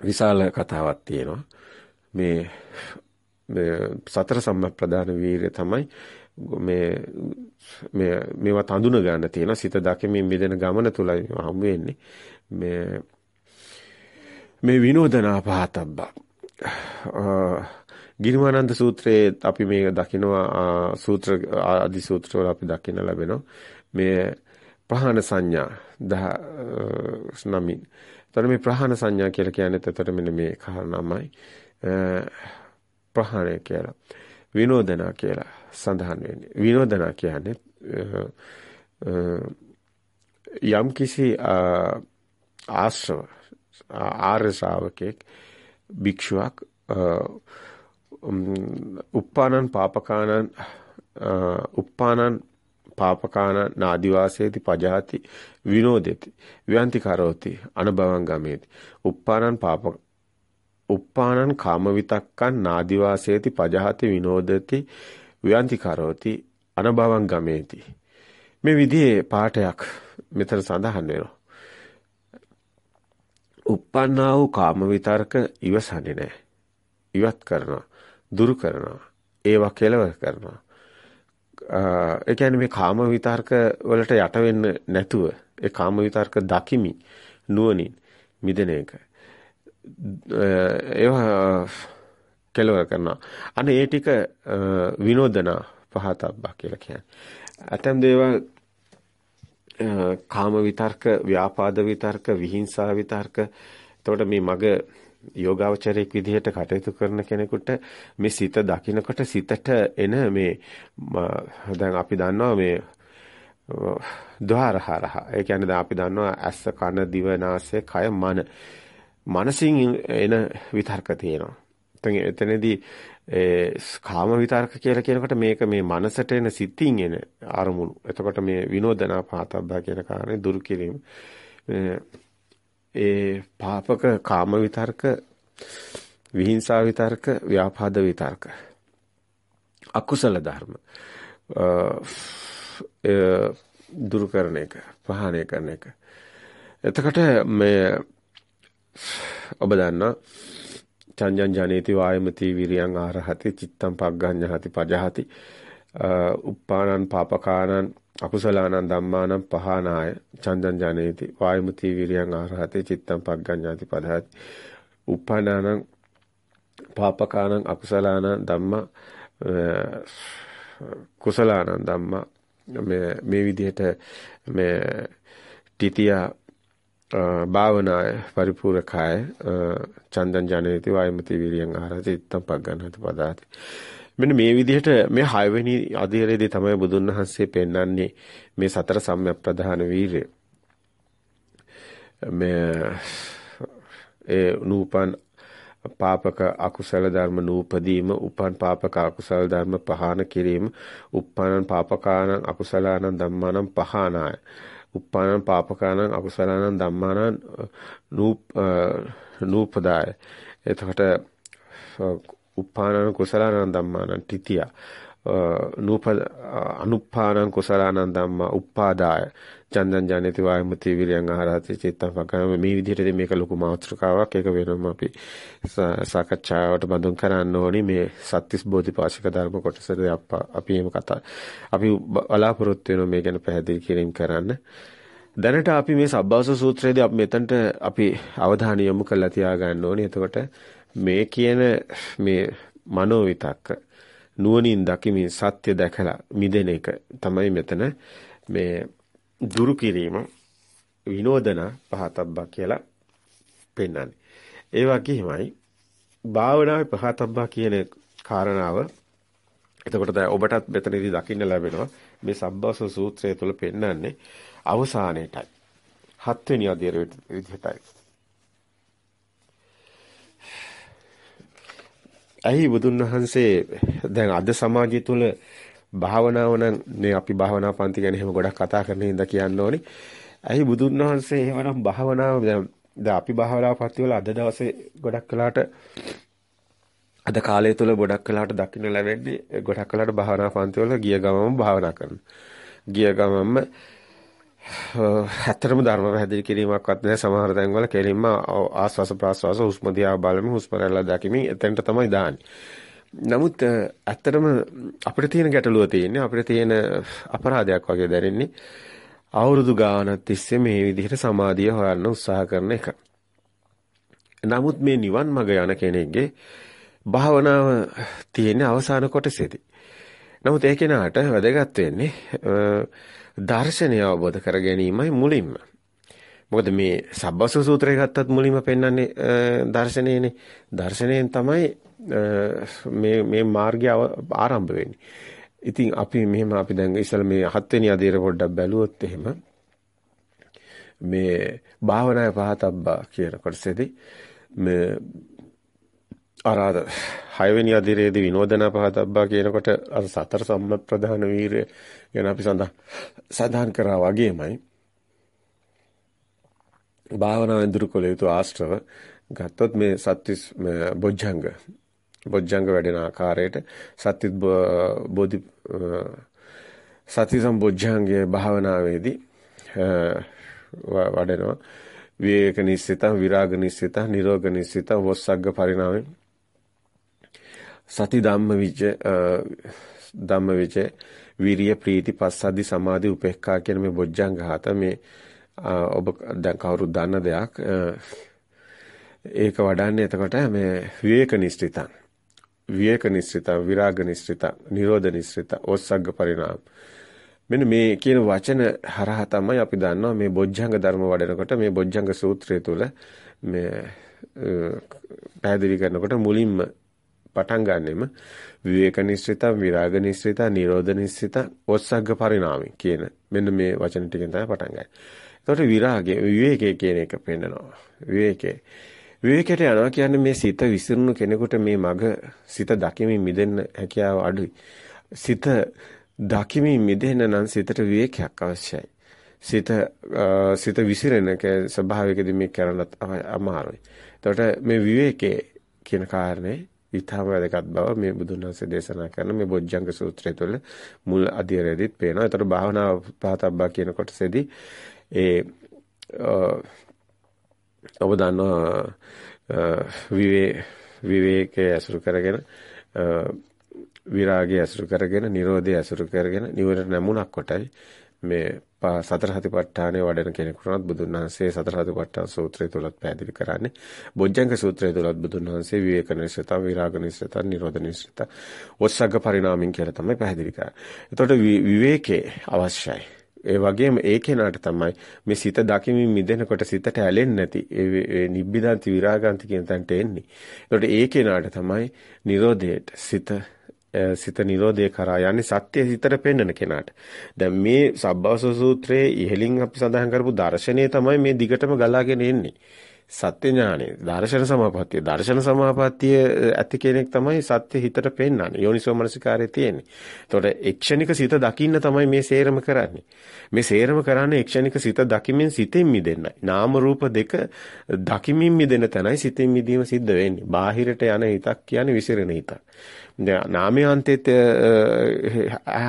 විශාල කතාවක් තියෙනවා. මේ සතර සම්ප්‍රදාන වීරිය තමයි මේ මේ මේවත් හඳුන ගන්න තියෙන සිත දකිමින් මිදෙන ගමන තුලයි හමු වෙන්නේ මේ මේ විනෝදනා පහතබ්බා ගිරිමානන්ද සූත්‍රයේ අපි මේක දකිනවා සූත්‍ර ආදි සූත්‍රවල අපි දකින්න ලැබෙනවා මේ ප්‍රහාණ සංඥා දහ නමින්. එතන මේ ප්‍රහාණ සංඥා කියලා කියන්නේ එතකොට මෙන්න මේ කාරණාමයි. ප්‍රහාණය කියලා. විනෝදනා කියලා සඳහන් වෙන්නේ. විනෝදනා කියන්නේ යම් කිසි ආශ්‍රව ආර්ය ශ්‍රාවකෙක් භික්ෂුවක් උප්පානං පාපකානං උප්පානං පාපකාන නාදිවාසේති පජාති විනෝදෙති වියන්ති කරෝති අනබවං ගමේති උප්පානං පාප uppānaං කාමවිතක්කං නාදිවාසේති පජහති විනෝදති ව්‍යන්ති කරෝති අනබවං ගමේති මේ විදිහේ පාඩයක් මෙතන සඳහන් වෙනවා uppannaa වූ කාම විතර්ක ඉවසන්නේ නැහැ. ඉවත් කරනවා. දුරු කරනවා. ඒවා කෙලවර කරනවා. ඒ කියන්නේ මේ කාම විතර්ක වලට යට වෙන්න නැතුව ඒ කාම විතර්ක දකිමි නුවණින් මිදෙන එක. ඒවා කෙලවර කරනවා. අනේ ඒ ටික විනෝදන පහතබ්බා කියලා කියන්නේ. ඇතම් දේවල් කාම විතර්ක, ව්‍යාපාද විතර්ක, විහිංසා විතර්ක. එතකොට මේ මග යෝගාවචරයක් විදිහට කටයුතු කරන කෙනෙකුට මේ සිත දකින්නකොට සිතට එන මේ දැන් අපි දන්නවා මේ ద్వාරහරහ. ඒ කියන්නේ දැන් අපි දන්නවා ඇස කන දිව නාසය කය මන. මනසින් එන විතර්ක තියෙනවා. එතන එතනදී ඒ කාම විතර්ක කියලා කියනකොට මේක මේ මනසට එන සිතින් එන අරමුණු. එතකොට මේ විනෝදනා පාතබ්බා කියන කාරණේ දුරු කිරීම. ඒ පාපක කාම විතර්ක විහිංසා විතර්ක ව්‍යාපාද විතර්ක. අකුසල ධර්ම. දුරු කරන එක ප්‍රහාණය කරන එක. එතකොට මේ ඔබ දන්නා චංජන් ජනේති වායමති විරියං ආරහති චිත්තං පග්ගඤ්ඤහති පජහති. උප්පානං පාපකානං අකුසලානං ධම්මානං පහනාය චන්දං ජනේති වායමති විරියං ආරහති චිත්තං පග්ගඤ්ඤාති පදහති උප්පානානං පාපකානං අකුසලානං ධම්මා කුසලානං ධම්මා මේ මේ විදිහට මේ තිතිය භාවනාය පරිපූර්ණකාය චන්දං ජනේති වායමති විරියං ආරහති චිත්තං පග්ගඤ්ඤාති පදහති මෙන්න මේ විදිහට මේ 6 වෙනි අධීරයේදී තමයි බුදුන් වහන්සේ පෙන්වන්නේ මේ සතර සම්‍යක් ප්‍රධාන වීරය. මේ ඒ නූපන් පාපක අකුසල ධර්ම නූපදීම උපන් පාපක අකුසල ධර්ම පහාන කිරීම උප්පන්නං පාපකානං අකුසලානං ධම්මානං පහානාය උප්පන්නං පාපකානං අකුසලානං ධම්මානං නූප නූපදාය එතකොට උප්පානං කුසලානං ධම්මානං තිතිය. නූප අනුප්පානං කුසලානං ධම්මා උප්පාදාය චන්දං ජනති වායමති විරියං ආහාරති චිත්තං පකරම මේ විදිහට මේක ලොකු මාතෘකාවක්. ඒක වෙනම අපි සාකච්ඡාවට බඳුන් කරන්න ඕනි. මේ සත්‍තිස් බෝධිපාශික ධර්ම කොටසද අපි එහෙම කතා අපි බලාපොරොත්තු වෙනවා මේ ගැන පැහැදිලි කිරීම කරන්න. දැනට අපි මේ සබ්බාස සූත්‍රයේදී අපි මෙතනට අපි අවධානය යොමු කරලා තියාගන්න ඕනේ. එතකොට මේ කියන මේ මනෝ විතක්ක නුවණින් දකිමින් සත්‍ය දැකලා මිදෙන එක තමයි මෙතන මේ දුරු කිරීම විනෝදන පහතබ්බා කියලා පෙන්වන්නේ. ඒ වගේමයි භාවනාවේ පහතබ්බා කියන කාරණාව එතකොට දැන් ඔබටත් මෙතනදී දකින්න ලැබෙනවා මේ සබ්බාස සූත්‍රය තුළ පෙන්වන්නේ අවසානයේටයි. හත්වෙනි අධ්‍යයන විදිහටයි. ඇයි බුදුන් වහන්සේ දැන් අද සමාජය තුළ භාවනාව නම් මේ අපි භාවනා පන්ති ගැන එහෙම ගොඩක් කතා කරන හින්දා කියන්න ඕනේ. ඇයි බුදුන් වහන්සේ එහෙමනම් භාවනාව දැන් අපි භාවනා පන්ති වල අද දවසේ ගොඩක් කලාට අද කාලය තුළ ගොඩක් කලාට දකින්න ලැබෙන්නේ ගොඩක් කලාට භාවනා පන්ති වල ගිය ගමම භාවනා කරනවා. ගිය ගමම ඇත්තටම ධර්ම පැහැදිලි කිරීමක්වත් නැහැ සමහර තැන්වල කෙලින්ම ආස්වාස ප්‍රාස්වාස හුස්ම දිහා බලමින් හුස්ම රැල්ල දකිමින් එතෙන්ට තමයි දාන්නේ. නමුත් ඇත්තටම අපිට තියෙන ගැටලුව තියෙන්නේ අපිට තියෙන අපරාධයක් වගේ දැනෙන්නේ අවුරුදු ගානක් තිස්සේ මේ විදිහට සමාධිය හොයන්න උත්සාහ කරන එක. නමුත් මේ නිවන් මඟ යන කෙනෙක්ගේ භාවනාව තියෙන අවසාන කොටසේදී. නමුත් ඒ කෙනාට වැදගත් වෙන්නේ දර්ශනය අවබෝධ කර ගැනීමයි මුලින්ම. මොකද මේ සබ්බස සූත්‍රය ගත්තත් මුලින්ම පෙන්වන්නේ දර්ශනයනේ. දර්ශනයෙන් තමයි මේ මේ මාර්ගය ආරම්භ වෙන්නේ. ඉතින් අපි මෙහෙම අපි දැන් ඉස්සල මේ හත්වෙනි අධීර පොඩ්ඩක් බැලුවොත් එහෙම මේ භාවනාය පහතබ්බා කියන කොටසේදී මේ අරාද හයවෙනි අධිරේදී විනෝදන පහතබ්බා කියනකොට අර සතර සම්මත ප්‍රධාන වීරය ගැන අපි සඳහන් සඳහන් කරා වගේමයි. භාවනාවෙන් දුරු කළ යුතු ආශ්‍රව ගත්තොත් මේ සත්‍විස් බොජ්ජංග බොජ්ජංග වැඩෙන ආකාරයට සත්‍විස් බෝධි සති සම්බොජ්ජංගයේ භාවනාවේදී වඩනවා. විවේක නිස්සිතං විරාග නිස්සිතං නිරෝග නිස්සිතං වොස්සග්ග පරිණාමේ සති ධම්ම විච ධම්ම විච විරිය ප්‍රීති පස්සද්ධි සමාධි උපේක්ඛා කියන මේ බොජ්ජංග හත මේ ඔබ දැන් කවුරුත් දන්න දෙයක් ඒක වඩන්නේ එතකොට මේ විවේක නිස්සිතං විවේක නිස්සිතං විරාග නිස්සිතං නිරෝධ නිස්සිතං ඔස්සග්ග පරිණාම. මෙන්න මේ කියන වචන හරහා තමයි අපි දන්නවා මේ බොජ්ජංග ධර්ම වඩනකොට මේ බොජ්ජංග සූත්‍රය තුල මේ පැහැදිලි කරනකොට මුලින්ම පටන් ගන්නෙම විවේක නිස්සිතං විරාග නිස්සිතං නිරෝධ නිස්සිතං ඔස්සග්ග පරිණාමී කියන මෙන්න මේ වචන ටිකෙන් තමයි පටන් ගන්නේ. එතකොට විරාගය විවේකයේ කියන එක පෙන්නනවා. විවේකයේ විවේකයට යනවා කියන්නේ මේ සිත විසිරුණු කෙනෙකුට මේ මග සිත දකිමින් මිදෙන්න හැකියාව අඩුයි. සිත දකිමින් මිදෙන්න නම් සිතට විවේකයක් අවශ්‍යයි. සිත සිත විසිරෙන ස්වභාවයකදී මේ කරන්නත් අමාරුයි. එතකොට මේ විවේකයේ කියන කාරණේ ඊටම වැදගත් බව මේ බුදුන් වහන්සේ දේශනා කරන මේ බොජ්ජංග සූත්‍රය තුළ මුල් අධ්‍යයනයේදීත් පේනවා. ඒතර භාවනා පහතබ්බා කියන කොටසේදී ඒ ඔබ දන්නවා විවේ විවේකයේ අසුරු කරගෙන විරාගය අසුරු කරගෙන නිරෝධය අසුරු කරගෙන නිවන නැමුණක් කොටයි මේ සතර සතිපට්ඨානය වඩන කෙනෙකුට බුදුන් වහන්සේ සතර සතිපට්ඨාන සූත්‍රය තුලත් පැහැදිලි කරන්නේ බොජ්ජංග සූත්‍රය තුලත් බුදුන් වහන්සේ විවේක නිස්සත විරාග නිස්සත නිරෝධ නිස්සත ඔස්සග්ග පරිණාමින් කියලා තමයි පැහැදිලි කරන්නේ. එතකොට විවේකේ අවශ්‍යයි. ඒ වගේම ඒ කෙනාට තමයි මේ සිත දකිමින් මිදෙනකොට සිතට ඇලෙන්නේ නැති ඒ නිබ්බිදාන්ති විරාගාන්ති කියන තැනට එන්නේ. ඒකට ඒ කෙනාට තමයි Nirodheට සිත සිත නිරෝධය කරා යන්නේ සත්‍ය හිතට පෙන්වන කෙනාට. දැන් මේ සබ්බවස සූත්‍රයේ ඉහලින් අපි සඳහන් කරපු දර්ශනය තමයි මේ දිගටම ගලාගෙන එන්නේ. සත්‍ය ඥානය, දර්ශන සමාපත්තිය, දර්ශන සමාපත්තිය ඇති කෙනෙක් තමයි සත්‍ය හිතට පෙන්වන්නේ. යෝනිසෝ මනසිකාරයේ තියෙන්නේ. එතකොට එක්ෂණික සිත දකින්න තමයි මේ සේරම කරන්නේ. මේ සේරම කරන්නේ එක්ෂණික සිත දකිමින් සිතෙන් මිදෙන්නයි. නාම රූප දෙක දකිමින් මිදෙන තැනයි සිතෙන් මිදීම සිද්ධ වෙන්නේ. බාහිරට යන හිතක් කියන්නේ විසිරෙන හිතක්. නාමයාන්තෙත්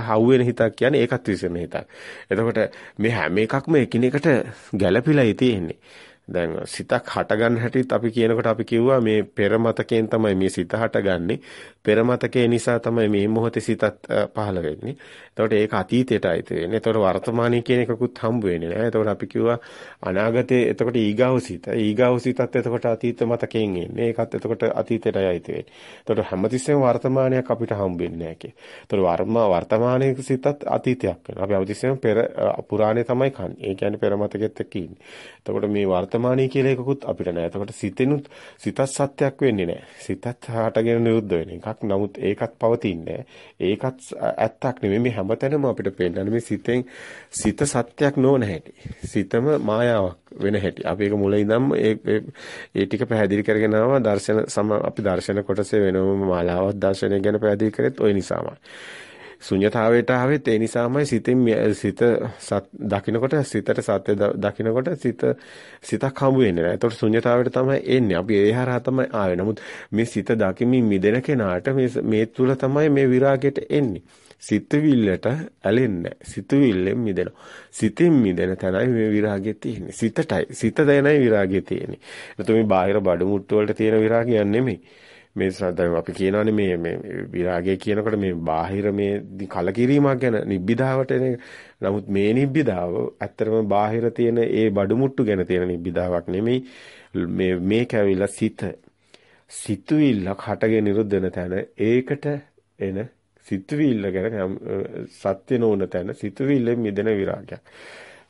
හවුවෙන හිතක් කියන්නේ ඒකත් විසිරෙන හිතක්. එතකොට මේ හැම එකක්ම එකිනෙකට ගැළපිලායි තියෙන්නේ. දැන් සිතක් හටගන්න හැටිත් අපි කියනකොට අපි කිව්වා මේ පෙර මතකයෙන් තමයි මේ සිත හටගන්නේ. පෙර මතකයේ නිසා තමයි මේ මොහොතේ සිතත් පහළ වෙන්නේ. එතකොට ඒක අතීතයට අයිති වෙන්නේ. එතකොට වර්තමානයේ කියන එකකුත් හම්බ වෙන්නේ නැහැ. එතකොට අපි කිව්වා අනාගතේ එතකොට ඊගාව සිත. ඊගාව සිතත් එතකොට අතීත මතකයෙන් එන්නේ. ඒකත් එතකොට අතීතයට අයිති වෙන්නේ. එතකොට හැමතිස්සෙම වර්තමානයක් අපිට හම්බ වෙන්නේ නැහැ කිය. එතකොට වර්මා වර්තමානයේ සිතත් අතීතයක් වෙනවා. අපි හැමතිස්සෙම පෙර පුරාණේ තමයි කන්නේ. ඒ කියන්නේ පෙර මතකෙත් එක්ක ඉන්නේ. එතකොට මේ වර්තමානයේ කියලා එකකුත් අපිට නැහැ. එතකොට සිතෙනුත් සිතත් සත්‍යයක් වෙන්නේ නැහැ. සිතත් හටගෙන නිරුද්ධ වෙන එකක්. නමුත් ඒකත් පවතින්නේ ඒකත් ඇත්තක් නෙමෙයි. මේ හැමතැනම අපිට පේන්නේ මේ සිතෙන් සිත සත්‍යයක් නොවන හැටි. සිතම මායාවක් වෙන හැටි. අපි ඒක මුල ඉඳන්ම ඒ ඒ ටික පැහැදිලි කරගෙන ආවා. දර්ශන සම අපි දර්ශන කොටසේ වෙනම මාලාවක් දර්ශනය ගැන පැහැදිලි කරෙත් ওই නිසාමයි. ශුන්‍යතාවයට ආවෙත් ඒ නිසාමයි සිතින් සිත දකින්නකොට සිතට සත්‍ය දකින්නකොට සිත සිතක් හමු වෙන්නේ නැහැ. ඒතකොට ශුන්‍යතාවයට තමයි එන්නේ. අපි ඒ හරහා තමයි ආවේ. නමුත් මේ සිත දකිමින් මිදෙන කෙනාට මේ මේ තුල තමයි මේ විරාගයට එන්නේ. සිතවිල්ලට ඇලෙන්නේ සිතවිල්ලෙන් මිදෙනවා. සිතෙන් මිදෙන තැනයි මේ විරාගය තියෙන්නේ. සිතටයි. සිත දැනයි විරාගය තියෙන්නේ. එතකොට මේ බාහිර බඩු මුට්ටු වලට තියෙන විරාගයක් නෙමෙයි. මේ දැන් අපි කියනවානේ මේ මේ විරාගය කියනකොට මේ බාහිර මේ කලකිරීමක් ගැන නිබ්බිදාවට එන නමුත් මේ නිබ්බිදාව ඇත්තටම බාහිර තියෙන ඒ බඩුමුට්ටු ගැන තියෙන නිබ්බිදාවක් නෙමෙයි. මේ මේක ඇවිල්ලා සිත සිතුවිල්ලක් හටගෙන නිරුද්ධ වෙන තැන ඒකට එන සිතුවිල්ල ගැන සත්‍ය නොවන තැන සිතුවිල්ලෙන් මිදෙන විරාගයක්.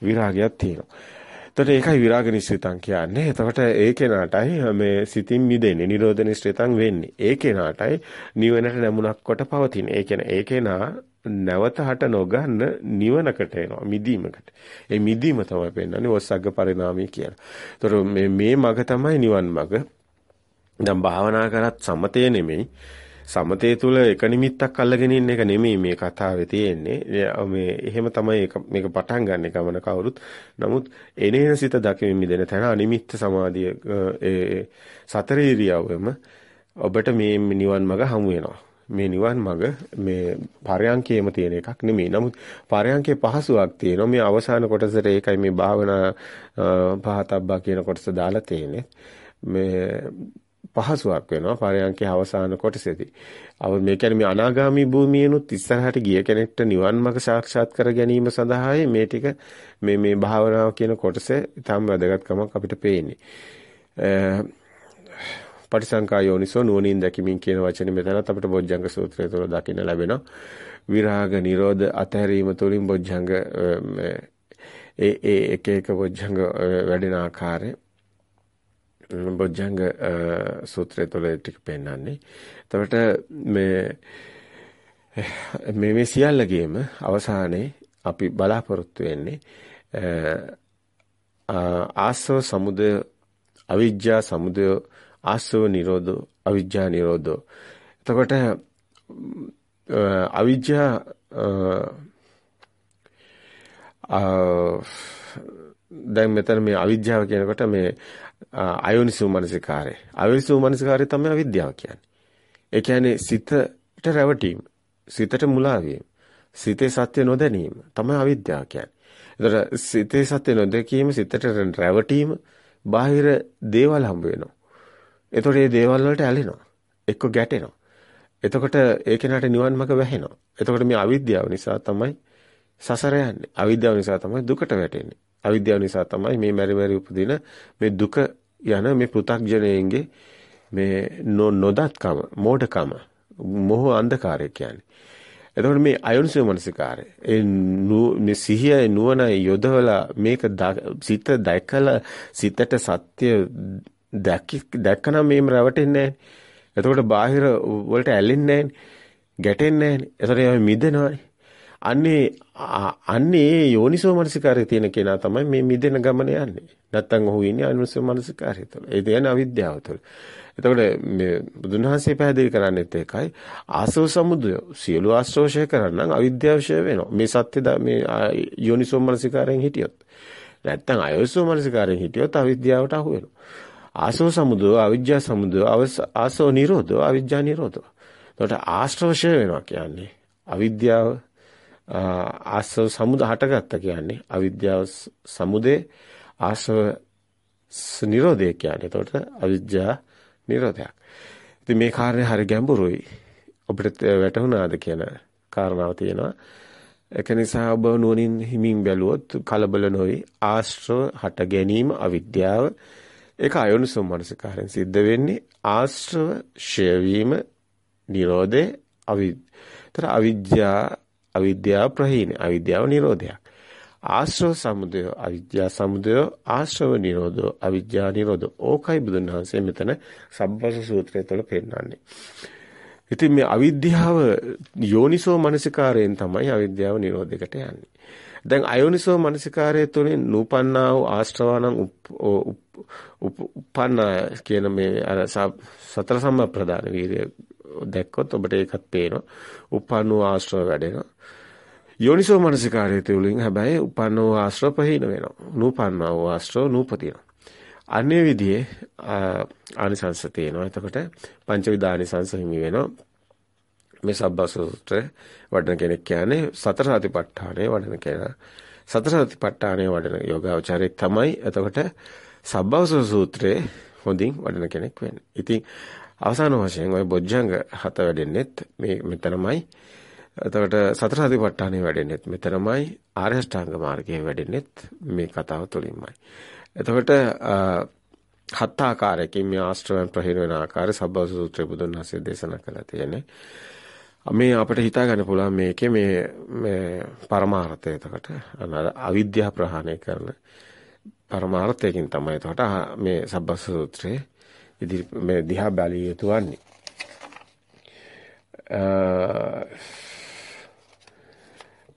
විරාගයක් තියෙනවා. එතකොට ඒකයි විරාග නිස්සිතං කියන්නේ. එතකොට ඒ කෙනාටයි මේ සිතින් මිදෙන්නේ, නිරෝධ නිස්සිතං වෙන්නේ. ඒ කෙනාටයි නිවනට නැමුණක් කොට පවතින. ඒ කියන්නේ ඒ කෙනා නැවත හට නොගන්න නිවනකට එනවා මිදීමකට. ඒ මිදීම තමයි පෙන්වන්නේ ඔස්සග්ග පරිණාමී කියලා. ඒතර මේ මේ මග තමයි නිවන් මග. දැන් භාවනා කරත් සමතේ නෙමෙයි සමතේ තුල එක නිමිත්තක් අල්ලගෙන ඉන්න එක නෙමෙයි මේ කතාවේ තියෙන්නේ. මේ එහෙම තමයි මේක පටන් ගන්න ගමන කවුරුත්. නමුත් එනේන සිත දකිමින් මිදෙන තැන අනිමිත්ත සමාධිය ඒ සතර ඉරියව්වෙම ඔබට මේ නිවන් මඟ හමු වෙනවා. මේ නිවන් මඟ මේ පරයන්කේම තියෙන එකක් නෙමෙයි. නමුත් පරයන්කේ පහසුවක් තියෙනවා. මේ අවසාන කොටසට ඒකයි මේ භාවනා පහතබ්බා කියන කොටස දාලා තියෙන්නේ. මේ පහසුවක් වෙනවා පරයන්කේ අවසාන කොටසේදී. අව මේ කියන්නේ මේ අනාගාමී භූමියනොත් ඉස්සරහට ගිය කෙනෙක්ට නිවන් මඟ සාක්ෂාත් කර ගැනීම සඳහායි මේ ටික මේ මේ භාවනාව කියන කොටසේ ඊටම වැදගත්කමක් අපිට පේන්නේ. පටිසංකා යෝනිසෝ නුවණින් දැකීමෙන් කියන වචනේ මෙතනත් අපිට බොජ්ජංග සූත්‍රය තුළ දකින්න ලැබෙනවා. විරාග නිරෝධ අතහැරීම තුළින් බොජ්ජංග ඒ ඒ එක එක බොජ්ජංග වැඩෙන ආකාරය බොජ්ජංග සූත්‍රය තුළ ටික පෙන්වන්නේ. එතකොට මේ මේ මේ සියල්ලගේම අවසානයේ අපි බලාපොරොත්තු වෙන්නේ ආසව සමුදය අවිජ්ජා සමුදය ආසව නිරෝධෝ අවිජ්ජා නිරෝධෝ එතකොට අවිජ්ජා දැන් මෙතන මේ අවිජ්ජාව කියනකොට මේ අයෝනිසෝ මනසිකාරය. අයෝනිසෝ මනසිකාරය තමයි අවිද්‍යාව කියන්නේ. ඒ කියන්නේ සිතට රැවටීම, සිතට මුලා වීම, සිතේ සත්‍ය නොදැනීම තමයි අවිද්‍යාව කියන්නේ. ඒතර සිතේ සත්‍ය නොදැකීම, සිතට රැවටීම, බාහිර දේවල් හම්බ වෙනවා. එතකොට මේ දේවල් වලට ඇලෙනවා. එක්ක ගැටෙනවා. එතකොට ඒ කෙනාට නිවන් මඟ වැහෙනවා. එතකොට මේ අවිද්‍යාව නිසා තමයි සසර යන්නේ. අවිද්‍යාව නිසා තමයි දුකට වැටෙන්නේ. අවිද්‍යාව නිසා තමයි මේ මෙරි මෙරි උපදින මේ දුක යන මේ පෘ탁ජනයන්ගේ මේ නොදත්කම, මෝඩකම, මොහ අන්ධකාරය කියන්නේ. එතකොට මේ අයෝනිසෝ මනසිකාරය ඒ මේ සිහිය නුවණ යොදවලා මේක සිත දැකලා සිතට සත්‍ය දැක්කනම් මේම රැවටෙන්නේ නැහැ. එතකොට බාහිර වලට ඇලෙන්නේ නැහැ. ගැටෙන්නේ නැහැ. එතකොට මිදෙනවානේ. අන්නේ අන්නේ යෝනිසෝ මනසිකාරයේ තියෙන කෙනා තමයි මේ මිදෙන ගමන යන්නේ. නැත්තම් ඔහු ඉන්නේ අනුසෝ මනසිකාරය තුළ. ඒ කියන්නේ අවිද්‍යාව තුළ. එතකොට මේ බුදුන් වහන්සේ පැහැදිලි කරන්නේත් ඒකයි. ආසව සමුදය සියලු ආශ්‍රෝෂය කරන්න අවිද්‍යාවශය වෙනවා. මේ සත්‍ය මේ යෝනිසෝ මනසිකාරයෙන් හිටියොත්. නැත්තම් අයෝසෝ මනසිකාරයෙන් හිටියොත් අවිද්‍යාවට අහු වෙනවා. ආසව සමුදය අවිද්‍යා සමුදය ආසව නිරෝධය අවිද්‍යා නිරෝධය. එතකොට ආශ්‍රෝෂය වෙනවා කියන්නේ අවිද්‍යාව ආශ්‍රව සමුද හටගත්ත කියන්නේ අවිද්‍යාව සමුදේ ආශ්‍රව නිරෝධය කියන්නේ. එතකොට අවිද්‍යා නිරෝධයක්. ඉතින් මේ කාර්යය හරි ගැඹුරුයි. ඔබට වැටහුණාද කියන කාරණාව තියෙනවා. ඒක නිසා ඔබ නුවණින් හිමින් බැලුවොත් කලබල නොවි ආශ්‍රව හට ගැනීම අවිද්‍යාව ඒක අයෝනිසෝ මනසිකාරයෙන් සිද්ධ වෙන්නේ ආශ්‍රව ෂය වීම නිරෝධේ අවිතර අවිද්‍යා අවිද්‍යාව ප්‍රහීන අවිද්‍යාව නිරෝධයක්. ආශ්‍රව සමුදය අවිද්‍යා සමුදය ආශ්‍රව නිරෝධය අවිද්‍යා නිරෝධය ඕකයි බුදුන් වහන්සේ මෙතන සබ්බස සූත්‍රය තුළ පෙන්නන්නේ ඉතින් මේ අවිද්‍යාව යෝනිසෝ මනසිකාරයෙන් තමයි අවිද්‍යාව නිරෝධයකට යන්නේ. දැන් අයෝනිසෝ මනසිකාරය තුළින් නූපන්නා වූ ආශ්‍රවාණං උපන්න කියන මේ අර සතර සම්ප්‍රදාන වීර්ය දැක්කොත් ඔබට ඒකත් පේනවා. උපන්නෝ ආශ්‍රව වැඩෙනවා. යෝනිසෝ මනසිකාරය තුළින් හැබැයි උපන්නෝ ආශ්‍රව පහින වෙනවා. නූපන්නා වූ ආශ්‍රව නූපදිනවා. අන්නේ විදිහේ ආනිසංස තියෙනවා. එතකොට පංච විදානිසංස හිමි වෙනවා. මේ සබ්බසූත්‍රය වඩන කෙනෙක් කියන්නේ සතර සතිපට්ඨානය වඩන කෙනා. සතර සතිපට්ඨානය වඩන යෝගාවචරයෙක් තමයි එතකොට සබ්බසූ සූත්‍රයේ හොඳින් වඩන කෙනෙක් වෙන්නේ. ඉතින් අවසාන වශයෙන් ওই බොජ්ජංග හත වැඩෙන්නෙත් මේ මෙතනමයි. එතකොට සතර සතිපට්ඨානෙ වැඩෙන්නෙත් මෙතනමයි. ආර්ය අෂ්ටාංග මාර්ගයේ වැඩෙන්නෙත් මේ කතාව තුළින්මයි. එතකොට හත් ආකාරයකින් මේ ආශ්‍රවයන් ප්‍රහීන වෙන ආකාරය සබ්බ සූත්‍රය බුදුන් වහන්සේ දේශනා කළා තියෙන්නේ. මේ අපිට හිතා ගන්න පුළුවන් මේකේ මේ මේ පරමාර්ථය එතකොට අවිද්‍යාව ප්‍රහාණය කරන පරමාර්ථයකින් තමයි එතකොට මේ සබ්බ සූත්‍රයේ ඉදිරි මේ දිහා බැලිය යුතු වන්නේ.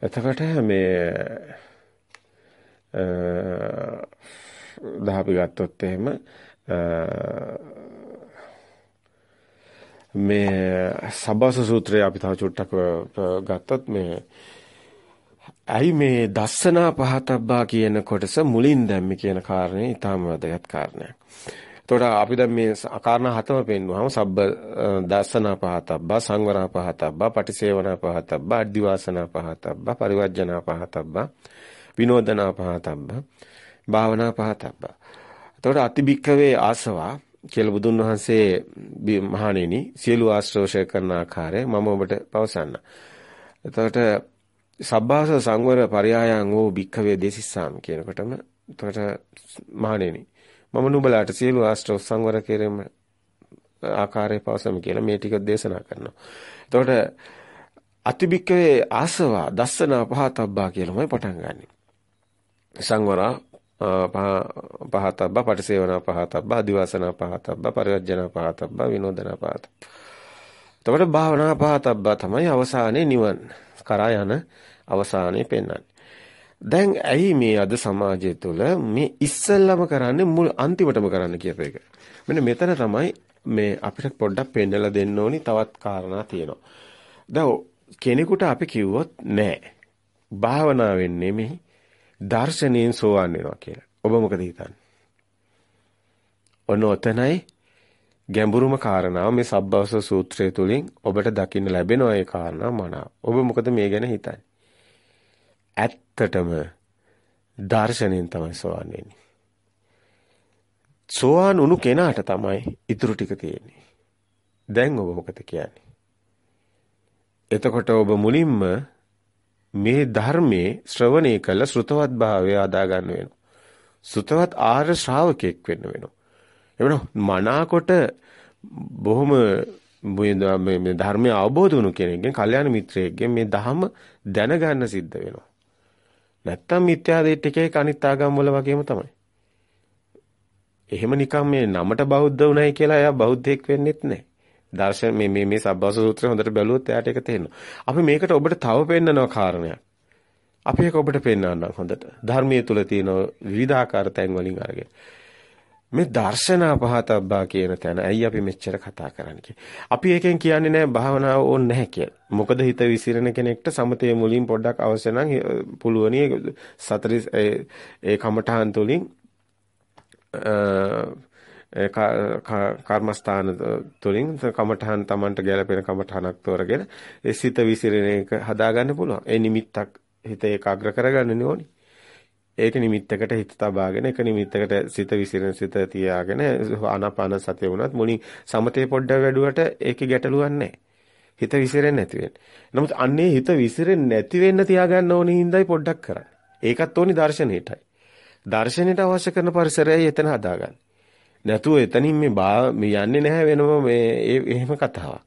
එතකොට මේ දහපි ගත්තොත් එහෙම මේ සබ්බස සූත්‍රය අපි තව චුට්ටක් ගත්තොත් මේ ඇයි මේ දස්සනා පහතබ්බා කියන කොටස මුලින් දැම්මේ කියන කාරණේ ඊටම වැදගත් කාරණයක්. එතකොට අපි දැන් මේ කාරණා හතම පෙන්වුවාම සබ්බ දස්සනා පහතබ්බා සංවරා පහතබ්බා පටිසේවනා පහතබ්බා අඩ්දිවාසනා පහතබ්බා පරිවර්ජනා පහතබ්බා විනෝදනා පහතබ්බා භාවනා පහතබ්බා එතකොට අතිබික්කවේ ආසවා කියලා බුදුන් වහන්සේ මහණෙනි සියලු ආශ්‍රෝෂය කරන ආකාරය මම ඔබට පවසන්න. එතකොට සබ්බාස සංවර පරයායන් වූ භික්ඛවේ දේසිස්සාම කියනකොටම එතකොට මහණෙනි මම නුඹලාට සියලු ආශ්‍රව සංවර කිරීම ආකාරය පවසමි කියලා මේ ටික දේශනා කරනවා. එතකොට අතිබික්කවේ ආසවා දස්සනා පහතබ්බා කියලාමයි පටන් ගන්නෙ. සංවරා පහතබ්බ පටිසේවනා පහතබ්බ අදිවාසනා පහතබ්බ පරිවර්ජනා පහතබ්බ විනෝදනා පහතබ්බ. එතකොට භාවනා පහතබ්බ තමයි අවසානයේ නිවන් කරා යන අවසානයේ පෙන්වන්නේ. දැන් ඇයි මේ අද සමාජය තුළ මේ ඉස්සෙල්ලම කරන්නේ මුල් අන්තිමටම කරන්න කියප එක. මෙන්න මෙතන තමයි මේ අපිට පොඩ්ඩක් පෙන්නලා දෙන්න ඕනි තවත් කාරණා තියෙනවා. දැන් කෙනෙකුට අපි කිව්වොත් නෑ. භාවනාවෙන් නෙමෙයි දර්ශනයෙන් සෝවන් වෙනවා කියලා. ඔබ මොකද හිතන්නේ? ඔන්න ඔතනයි ගැඹුරුම කාරණාව මේ සබ්බවස සූත්‍රය තුලින් ඔබට දකින්න ලැබෙනවා ඒ කාරණා මනාව. ඔබ මොකද මේ ගැන හිතන්නේ? ඇත්තටම දර්ශනයෙන් තමයි සෝවන් වෙන්නේ. සෝවන් උණු කෙනාට තමයි ඉතුරු ටික තියෙන්නේ. දැන් ඔබ මොකද කියන්නේ? එතකොට ඔබ මුලින්ම මේ ධර්මයේ ශ්‍රවණය කළ ශ්‍රුතවත් භාවය අදා ගන්න වෙනවා. ශ්‍රුතවත් ආර්ය ශ්‍රාවකෙක් වෙන්න වෙනවා. එවන මනාකොට බොහොම මේ ධර්මය අවබෝධ වුණු කෙනෙක්ගෙන් කල්යාණ මිත්‍රයෙක්ගෙන් මේ ධහම දැනගන්න සිද්ධ වෙනවා. නැත්තම් මිත්‍යා දිට්ඨිකේ අනිත් ආගම් වල වගේම තමයි. එහෙම නිකන් මේ නමට බෞද්ධ උනායි කියලා එයා බෞද්ධයෙක් වෙන්නෙත් නැහැ. දර්ශන මේ මේ මේ සබ්බාස සූත්‍රය හොඳට බැලුවොත් එයාට ඒක තේරෙනවා. අපි මේකට ඔබට තව පෙන්නනවා කාරණයක්. අපි ඒක ඔබට පෙන්වන්නම් හොඳට. ධර්මයේ තුල තියෙන විවිධාකාර තැන් වලින් අරගෙන. මේ දර්ශනා පහතබ්බා කියන තැන ඇයි අපි මෙච්චර කතා කරන්නේ අපි එකෙන් කියන්නේ නැහැ භාවනාව ඕනේ නැහැ කියලා. මොකද හිත විසිරෙන කෙනෙක්ට සමතේ මුලින් පොඩ්ඩක් අවශ්‍ය නම් පුළුවනි සතර ඒ කමඨාන් තුලින් කර්මස්ථාන තුලින් කමඨහන් Tamanට ගැලපෙන කමඨහනක් තෝරගෙන ඒ සිත විසිරෙන එක හදාගන්න පුළුවන්. ඒ නිමිත්තක් හිත ඒකාග්‍ර කරගන්න ඕනි. ඒක නිමිත්තකට හිත තබාගෙන ඒක නිමිත්තකට සිත විසිරෙන සිත තියාගෙන ආනාපාන සතිය වුණත් මුලින් සමතේ පොඩ්ඩක් වැඩුවට ඒකේ ගැටලුවක් නැහැ. හිත විසිරෙන්නේ නැති වෙන්නේ. නමුත් අන්නේ හිත විසිරෙන්නේ නැති වෙන්න තියාගන්න ඕනේ හින්දායි පොඩ්ඩක් කරන්නේ. ඒකත් ඕනි දර්ශනයටයි. දර්ශනයට අවශ්‍ය කරන පරිසරයයි එතන හදාගන්න. නැතුව එතනින් මේ මේ යන්නේ නැහැ වෙනම මේ එහෙම කතාවක්.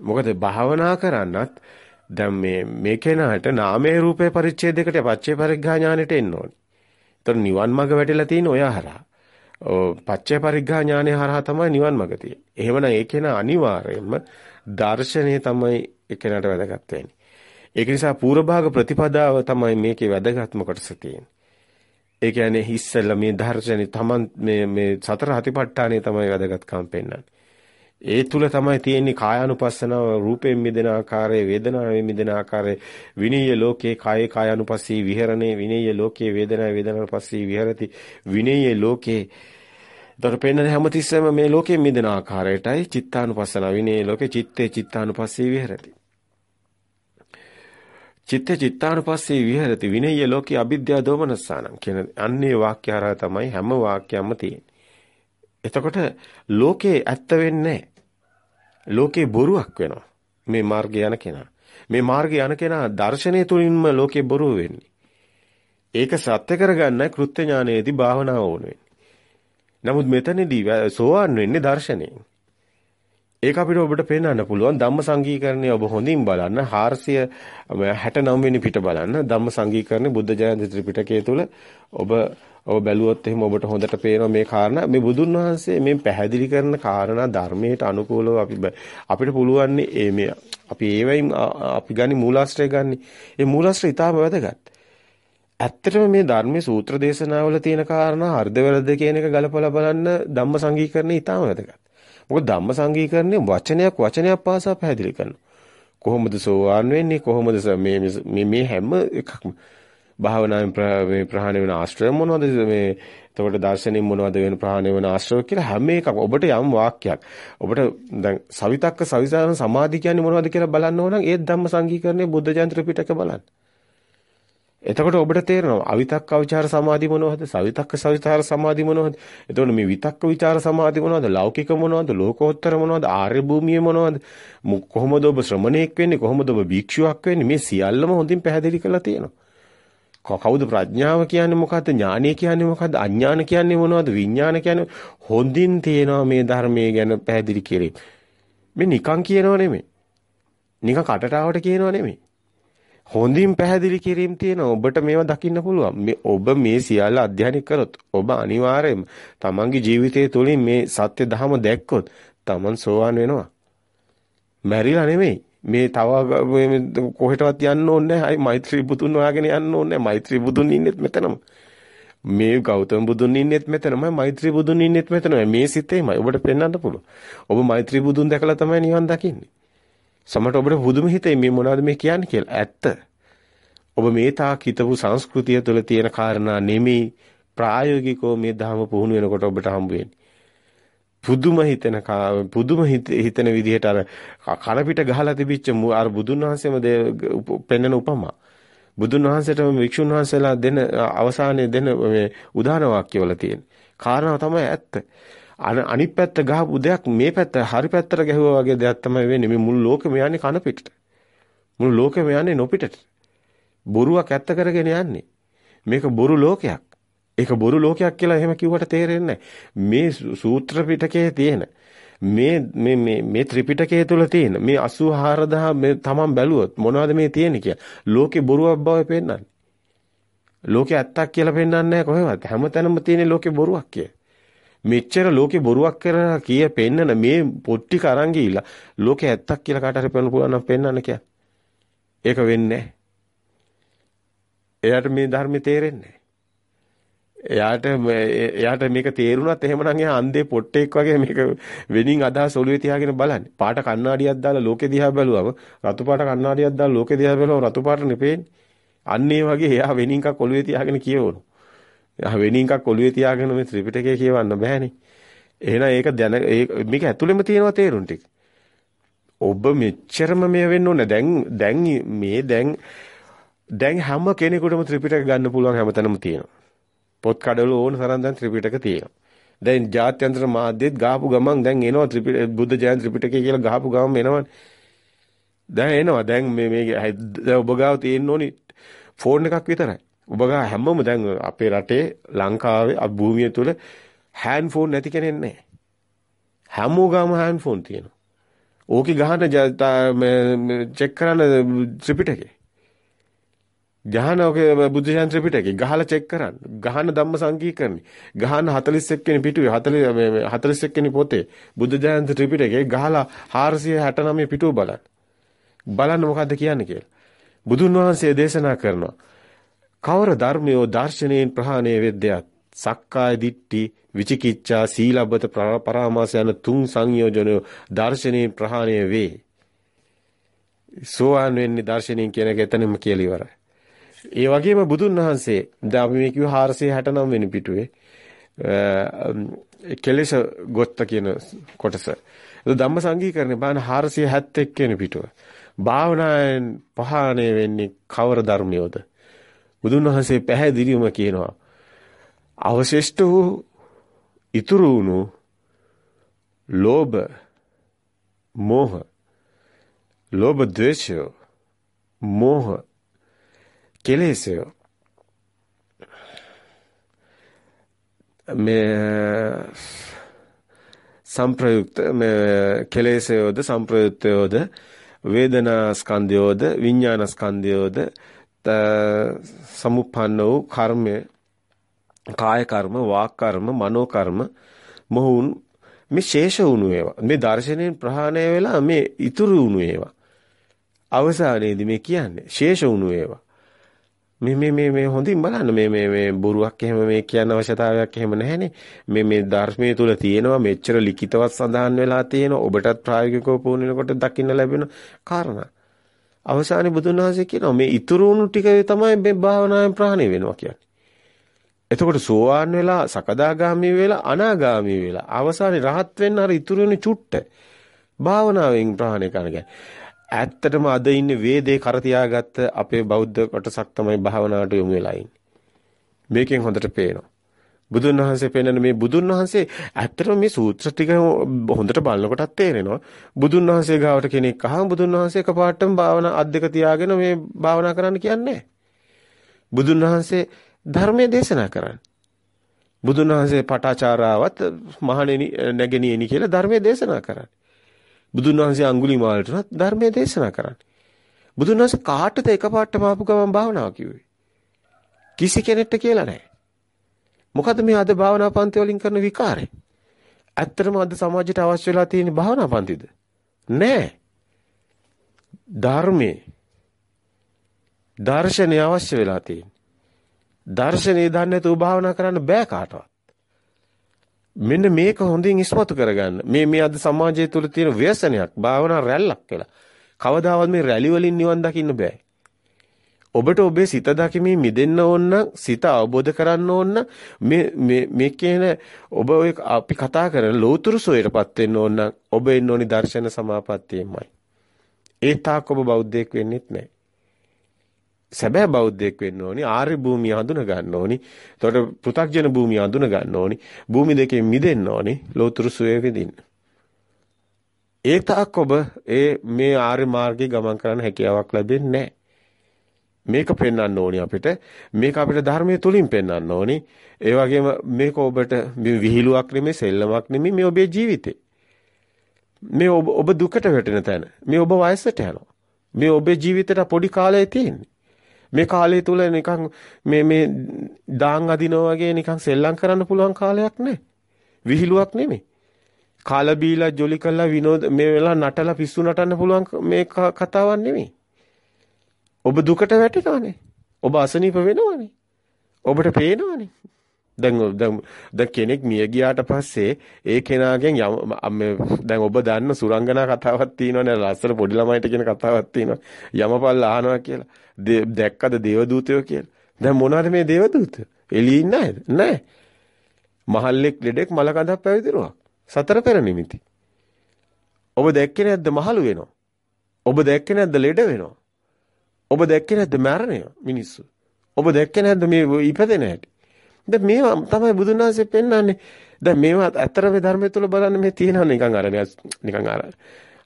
මොකද භාවනා කරන්නත් දැන් මේ මේ කෙනාට නාමයේ රූපේ පරිච්ඡේදයකට පච්චේ පරිග්ඝා ඥානෙට එන්න ඕනේ. ඒතර නිවන් මඟ වැටිලා තියෙන ඔය හරහා. පච්චේ පරිග්ඝා ඥානෙ හරහා තමයි නිවන් මඟ තියෙන්නේ. එහෙමනම් ඒ කෙනා අනිවාර්යයෙන්ම දර්ශනය තමයි ඒ කෙනාට වැදගත් වෙන්නේ. ඒක නිසා පූර්ව භාග ප්‍රතිපදාව තමයි මේකේ වැදගත්ම කොටස තියෙන්නේ. ඒ කියන්නේ ඉස්සෙල්ලා මේ දර්ශනේ තමන් මේ මේ සතර හතිපට්ඨානේ තමයි වැදගත්කම් පෙන්වන්නේ. ඒ තුල තමයි තියෙන්නේ කායානුපස්සනාව රූපයෙන් මිදෙන ආකාරය වේදනාවෙන් මිදෙන ආකාරය විනීය ලෝකේ කායේ කායානුපස්සී විහෙරණේ විනීය ලෝකේ වේදනාවේ වේදනානුපස්සී විහෙරති විනීය ලෝකේ දර පෙන්නන හැමතිස්සෙම මේ ලෝකයෙන් මිදෙන ආකාරයටයි චිත්තානුපස්සනාව විනීය ලෝකේ චිත්තේ චිත්තානුපස්සී විහෙරති චිත්ත චිත්තානුපස්සේ විහෙරති විනය්‍ය ලෝකේ අවිද්‍යා දෝමනස්සානම් කියන අන්නේ වාක්‍ය හරහා තමයි හැම වාක්‍යයක්ම තියෙන්නේ. එතකොට ලෝකේ ඇත්ත වෙන්නේ ලෝකේ බොරුවක් වෙනවා. මේ මාර්ගය යන කෙනා. මේ මාර්ගය යන කෙනා දර්ශනය තුලින්ම ලෝකේ බොරුව වෙන්නේ. ඒක සත්‍ය කරගන්න කෘත්‍ය ඥානයේදී භාවනාව ඕන වෙන්නේ. නමුත් මෙතනදී සෝවන් වෙන්නේ දර්ශනයෙන්. ඒක අපිට ඔබට පේනන්න පුළුවන් ධම්ම සංගීකරණය ඔබ හොඳින් බලන්න 469 වෙනි පිට බලන්න ධම්ම සංගීකරණය බුද්ධ ජයන්ති ත්‍රිපිටකය තුල ඔබ ඔබ බැලුවොත් එහෙම ඔබට හොඳට පේනවා මේ කාරණා මේ බුදුන් වහන්සේ මේ පැහැදිලි කරන කාරණා ධර්මයට අනුකූලව අපි අපිට පුළුවන් මේ අපි ඒවයින් අපි ගනි මූලාශ්‍රය ගන්න. ඒ මූලාශ්‍රය ඉතාම වැදගත්. ඇත්තටම මේ ධර්මයේ සූත්‍ර දේශනාවල තියෙන කාරණා හර්ධවලද කියන එක ගලපලා බලන්න ධම්ම සංගීකරණය ඉතාම වැදගත්. මොකද ධම්ම සංගීකරණය වචනයක් වචනයක් පාසා පැහැදිලි කරනවා. කොහොමද සෝවාන් වෙන්නේ කොහොමද මේ මේ මේ හැම එකක්ම භාවනාවෙන් මේ ප්‍රහාණය වෙන ආශ්‍රය මොනවද මේ එතකොට දර්ශනෙන් මොනවද වෙන ප්‍රහාණය වෙන ආශ්‍රය කියලා හැම එකක් ඔබට යම් වාක්‍යයක් ඔබට දැන් සවිතක්ක සවිසාරණ සමාධි කියන්නේ මොනවද කියලා බලන්න ඕන නම් ඒ ධම්ම සංගීකරණයේ බුද්ධ ජයන්ත්‍ර පිටක බලන්න. එතකොට ඔබට තේරෙනවා අවිතක්ක විචාර සමාධි මොනවද? සවිතක්ක සවිචාර සමාධි මොනවද? එතකොට මේ විතක්ක විචාර සමාධි මොනවද? ලෞකික මොනවද? ලෝකෝත්තර මොනවද? ආර්ය භූමිය මොනවද? කොහොමද ඔබ ශ්‍රමණේක් වෙන්නේ? කොහොමද ඔබ භික්ෂුවක් වෙන්නේ? මේ සියල්ලම හොඳින් පැහැදිලි කරලා තියෙනවා. කවුද ප්‍රඥාව කියන්නේ මොකද්ද? ඥානය කියන්නේ මොකද්ද? අඥාන කියන්නේ මොනවද? විඥාන කියන්නේ හොඳින් තියෙනවා මේ ධර්මයේ ගැන පැහැදිලි කිරීම. මේ නිකන් කියනව නෙමෙයි. නිකන් කටට ආවට කියනව නෙමෙයි. හොඳින් පැහැදිලි කිරීම තියෙන ඔබට මේවා දකින්න පුළුවන්. මේ ඔබ මේ සියල්ල අධ්‍යයනය කරොත් ඔබ අනිවාර්යයෙන්ම තමන්ගේ ජීවිතය තුළින් මේ සත්‍ය ධහම දැක්කොත් තමන් සෝවාන් වෙනවා. මැරිලා නෙමෙයි. මේ තව කොහෙටවත් යන්න ඕනේ නැහැ. මෛත්‍රී බුදුන් හොයාගෙන යන්න ඕනේ නැහැ. මෛත්‍රී බුදුන් ඉන්නෙත් මෙතනම. මේ ගෞතම බුදුන් ඉන්නෙත් මෙතනමයි. මෛත්‍රී බුදුන් ඉන්නෙත් මෙතනමයි. මේ සිතේමයි. ඔබට පෙන්වන්න පුළුවන්. ඔබ මෛත්‍රී බුදුන් දැකලා තමයි නිවන් දකින්නේ. සමහරට ඔබට පුදුම හිතේ මේ මොනවද මේ කියන්නේ කියලා. ඇත්ත. ඔබ මේ තාක් හිතපු සංස්කෘතිය තුළ තියෙන කාරණා නෙමෙයි ප්‍රායෝගිකව මේ ධර්ම පුහුණු වෙනකොට ඔබට හම්බ වෙන්නේ. පුදුම හිතෙන පුදුම හිතෙන විදිහට අර කන පිට ගහලා තිබිච්ච අර බුදුන් වහන්සේම පෙන්වන උපමා. බුදුන් වහන්සේට වික්ෂුන් වහන්සේලා දෙන අවසානයේ දෙන මේ උදාන වාක්‍යවල තියෙන. කාරණාව තමයි ඇත්ත. අනිත් පැත්ත ගහපු දෙයක් මේ පැත්ත හරි පැත්තට ගැහුවා වගේ දෙයක් තමයි වෙන්නේ. මේ මුළු ලෝකෙම යන්නේ කන පිටට. මුළු ලෝකෙම යන්නේ නොපිටට. බොරුවක් ඇත්ත කරගෙන යන්නේ. මේක බොරු ලෝකයක්. ඒක බොරු ලෝකයක් කියලා එහෙම කිව්වට තේරෙන්නේ මේ සූත්‍ර පිටකයේ තියෙන මේ මේ මේ මේ ත්‍රිපිටකයේ තුල තියෙන මේ 84000 මේ තමන් බැලුවොත් මොනවද මේ තියෙන්නේ කියලා. ලෝකේ බොරුවක් බව පෙන්නන්නේ. ලෝකේ ඇත්තක් කියලා පෙන්වන්නේ නැහැ කොහෙවත්. හැමතැනම තියෙන ලෝකේ බොරුවක් කියලා. මෙච්චර ලෝකේ බොරුවක් කරලා කිය පෙන්නන මේ පොත් ටික අරන් ගිහිල්ලා ලෝකේ ඇත්තක් කියලා කාට හරි පෙන්වන්න පුළුවන් නම් පෙන්වන්න කියලා. ඒක වෙන්නේ එයාට මේ ධර්මයේ තේරෙන්නේ එයාට එයාට මේක තේරුණත් එහෙමනම් එයා අන්දේ පොට්ටෙක් වගේ මේක වෙනින් අදහස් ඔළුවේ තියාගෙන බලන්නේ. පාට කණ්ණාඩියක් දාලා ලෝකෙ දිහා බැලුවම රතු පාට කණ්ණාඩියක් දාලා ලෝකෙ දිහා බැලුවම රතු පාට නෙපෙන්නේ. අන්න ඒ වගේ එයා වෙනින් එකක් ඔළුවේ තියාගෙන කියවනවා. වෙනින් එකක් ඔළුවේ තියාගෙන මේ ත්‍රිපිටකය කියවන්න බෑනේ. එහෙනම් ඒක දැන මේක ඇතුළෙම තියෙනවා තේරුම් ටික. ඔබ මෙච්චරම මේ වෙන්න ඕනේ. දැන් දැන් මේ දැන් දැන් හැම කෙනෙකුටම ත්‍රිපිටක ගන්න පුළුවන් හැමතැනම තියෙනවා. පොත් කඩවල ඕන තරම් දැන් ත්‍රිපිටක තියෙනවා. දැන් ජාත්‍යන්තර මාධ්‍යෙත් ගහපු ගමන් දැන් එනවා ත්‍රිපිටක බුද්ධ ජයන්ති ත්‍රිපිටකය කියලා ගහපු ගමන් එනවනේ. දැන් එනවා. දැන් මේ මේ ඔබ ගාව තියෙන්න ඕනි ෆෝන් එකක් විතරයි. ඔබ ගා හැමෝම දැන් අපේ රටේ ලංකාවේ භූමිය තුල හෑන්ඩ් ෆෝන් නැති කෙනෙක් නැහැ. හැමෝගාම හෑන්ඩ් ෆෝන් තියෙනවා. ඕකේ ගහන චෙක් කරන්න ත්‍රිපිටකේ. ගහන ඔකේ බුද්ධ ශාස්ත්‍ර ත්‍රිපිටකේ ගහලා චෙක් කරන්න. ගහන ධම්ම සංකීර්ණේ. ගහන 41 වෙනි පිටුවේ 40 මේ 41 වෙනි පොතේ බුද්ධ ශාස්ත්‍ර ත්‍රිපිටකේ ගහලා 469 පිටුව බලන්න. බලන්න මොකද්ද කියන්නේ කියලා. බුදුන් වහන්සේ දේශනා කරනවා. කවර ධර්මයෝ දර්ශනයෙන් ප්‍රහාණය වෙද්දයක් සක්කාය දිට්ඨි විචිකිච්ඡා සීලබ්බත පරාමාස යන තුන් සංයෝජනය දර්ශනයෙන් ප්‍රහාණය වේ. සෝවාන් වෙන්නේ දර්ශනයෙන් කියන එක එතනම කියලා ඉවරයි. ඒ වගේම බුදුන් වහන්සේ දැන් අපි මේ කිව්ව 469 වෙනි පිටුවේ කෙලෙස ගොත්ත කියන කොටස. ඒ ධම්ම සංගීකරණේ බාන 471 වෙනි පිටුව. භාවනාවෙන් පහාණය වෙන්නේ කවර ධර්මියෝද? බුදුන් වහන්සේ පැහැදිලිවම කියනවා අවශිෂ්ට වූ ඉතුරු වුණු ලෝභ මෝහ ලෝභ ද්වේෂය මෝහ කෙලෙසය මේ සංප්‍රයුක්ත මේ කෙලෙසයෝද සංප්‍රයුක්තයෝද වේදනා ස්කන්ධයෝද විඥාන ස්කන්ධයෝද සමුප්පන්න වූ කර්මය කාය කර්ම වාක් කර්ම මනෝ කර්ම මොහුන් මේ ශේෂ වුණු ඒවා. මේ දර්ශනයෙන් ප්‍රහාණය වෙලා මේ ඉතුරු වුණු ඒවා. අවසානයේදී මේ කියන්නේ ශේෂ වුණු ඒවා. මේ මේ මේ මේ හොඳින් බලන්න. මේ මේ මේ බොරුවක් එහෙම මේ කියන්න අවශ්‍යතාවයක් එහෙම නැහැනේ. මේ මේ ධර්මයේ තුල තියෙනවා මෙච්චර ලිඛිතවත් සඳහන් වෙලා තියෙනවා. ඔබටත් ප්‍රායෝගිකව පුහුණුනකොට දකින්න ලැබෙන කාරණා. අවසානයේ බුදුන් වහන්සේ කියනවා මේ ඉතුරු වුණු ටික තමයි මේ භාවනාවෙන් ප්‍රහාණය වෙනවා කියන්නේ. එතකොට සෝවාන් වෙලා සකදාගාමී වෙලා අනාගාමී වෙලා අවසානයේ රහත් වෙන්න අර ඉතුරු වෙන චුට්ට භාවනාවෙන් ප්‍රහාණය කරන ඇත්තටම අද ඉන්නේ වේදේ කර තියාගත්ත අපේ බෞද්ධ කොටසක් තමයි භාවනාවට යොමු වෙලා ඉන්නේ. මේකෙන් හොඳට පේනවා. බුදුන් වහන්සේ පෙන්වන මේ බුදුන් වහන්සේ ඇත්තටම මේ සූත්‍ර ටික හොඳට බලනකොටත් තේරෙනවා. බුදුන් වහන්සේ ගාවට කෙනෙක් අහම බුදුන් වහන්සේ එකපාරටම භාවනා අධ්‍යක තියාගෙන මේ භාවනා කරන්න කියන්නේ බුදුන් වහන්සේ ධර්මයේ දේශනා කරන්නේ. බුදුන් වහන්සේ පටාචාරාවත් මහණෙනි නැගෙනියනි කියලා ධර්මයේ දේශනා කරන්නේ. බුදුන් වහන්සේ අඟුලිමාලටත් ධර්මයේ දේශනා කරන්නේ. බුදුන් වහන්සේ කාටද එකපාරටම ආපු ගමන් භාවනාව කිව්වේ? කිසි කෙනෙක්ට කියලා නැහැ. මොකද මේ අද භාවනා පන්ති වලින් කරන විකාරය? ඇත්තටම අද සමාජයට අවශ්‍ය වෙලා තියෙන භාවනා පන්තිද? නෑ. ධර්මයේ දර්ශනය අවශ්‍ය වෙලා තියෙන්නේ. දර්ශනේ දන්නේ නැතුව භාවනා කරන්න බෑ කාටවත්. මෙන්න මේක හොඳින් ඉස්මතු කරගන්න. මේ මේ අද සමාජය තුළ තියෙන ව්‍යසනයක් භාවනා රැල්ලක් කියලා. කවදාවත් මේ රැලි වලින් නිවන් දකින්න බෑ. ඔබට ඔබේ සිත දකිමින් මිදෙන්න ඕන සිත අවබෝධ කරන්න ඕන මේ මේ මේ කියන ඔබ ඔය අපි කතා කරන ලෝතුරු සෝයටපත් වෙන්න ඕන ඔබ එන්න ඕනි දර්ශන සමාපත්තියමයි. ඒ තාක් ඔබ බෞද්ධයෙක් වෙන්නෙත් නැහැ. සැබෑ බෞද්ධයෙක් වෙන්න ඕනි ආර්ය භූමිය හඳුන ගන්න ඕනි. එතකොට පෘථග්ජන භූමිය හඳුන ගන්න ඕනි. භූමි දෙකෙන් මිදෙන්න ඕනි. ලෝතුරු සෝය විඳින්න. ඒ තාක් ඔබ ඒ මේ ආර්ය මාර්ගයේ ගමන් කරන්න හැකියාවක් ලැබෙන්නේ නැහැ. මේක පෙන්වන්න ඕනි අපිට. මේක අපිට ධර්මයේ තුලින් පෙන්වන්න ඕනි. ඒ වගේම මේක ඔබට විහිළුවක් නෙමෙයි, සෙල්ලමක් නෙමෙයි මේ ඔබේ ජීවිතේ. මේ ඔබ ඔබ දුකට වැටෙන තැන. මේ ඔබ වයසට යනවා. මේ ඔබේ ජීවිතේට පොඩි කාලය තියෙන්නේ. මේ කාලය තුල නිකන් මේ මේ දාන් අදිනවා වගේ නිකන් සෙල්ලම් කරන්න පුළුවන් කාලයක් නෑ. විහිළුවක් නෙමෙයි. කාලා බීලා ජොලි කළා විනෝද මේ වෙලාව නටලා පිස්සු නටන්න පුළුවන් මේ කතාවක් නෙමෙයි. ඔබ දුකට වැටෙනවනේ. ඔබ අසනීප වෙනවනේ. ඔබට පේනවනේ. දැන් දැන් කෙනෙක් මිය ගියාට පස්සේ ඒ කෙනාගෙන් දැන් ඔබ දන්න සුරංගනා කතාවක් තියෙනවනේ ලස්සන පොඩි ළමයිට කියන කතාවක් තියෙනවා යමපල් අහනවා කියලා දැක්කද දේවදූතයෝ කියලා දැන් මොනවාද මේ දේවදූතයෝ එළියේ ඉන්නේ නැහැ මහල්ලෙක් ලෙඩෙක් මල කඳක් පැවිදිරුවා සතර පෙර නිමිති ඔබ දැක්කේ නැද්ද මහලු වෙනවා ඔබ දැක්කේ නැද්ද ලෙඩ වෙනවා ඔබ දැක්කේ නැද්ද මරණය මිනිස්සු? ඔබ දැක්කේ නැද්ද මේ ඉපදෙන හැටි? දැන් මේවා තමයි බුදුන් වහන්සේ පෙන්වන්නේ. දැන් මේවා ඇත්තටම ධර්මයේ තුල බලන්න මේ තියෙනවා නිකන් අර නිකන් අර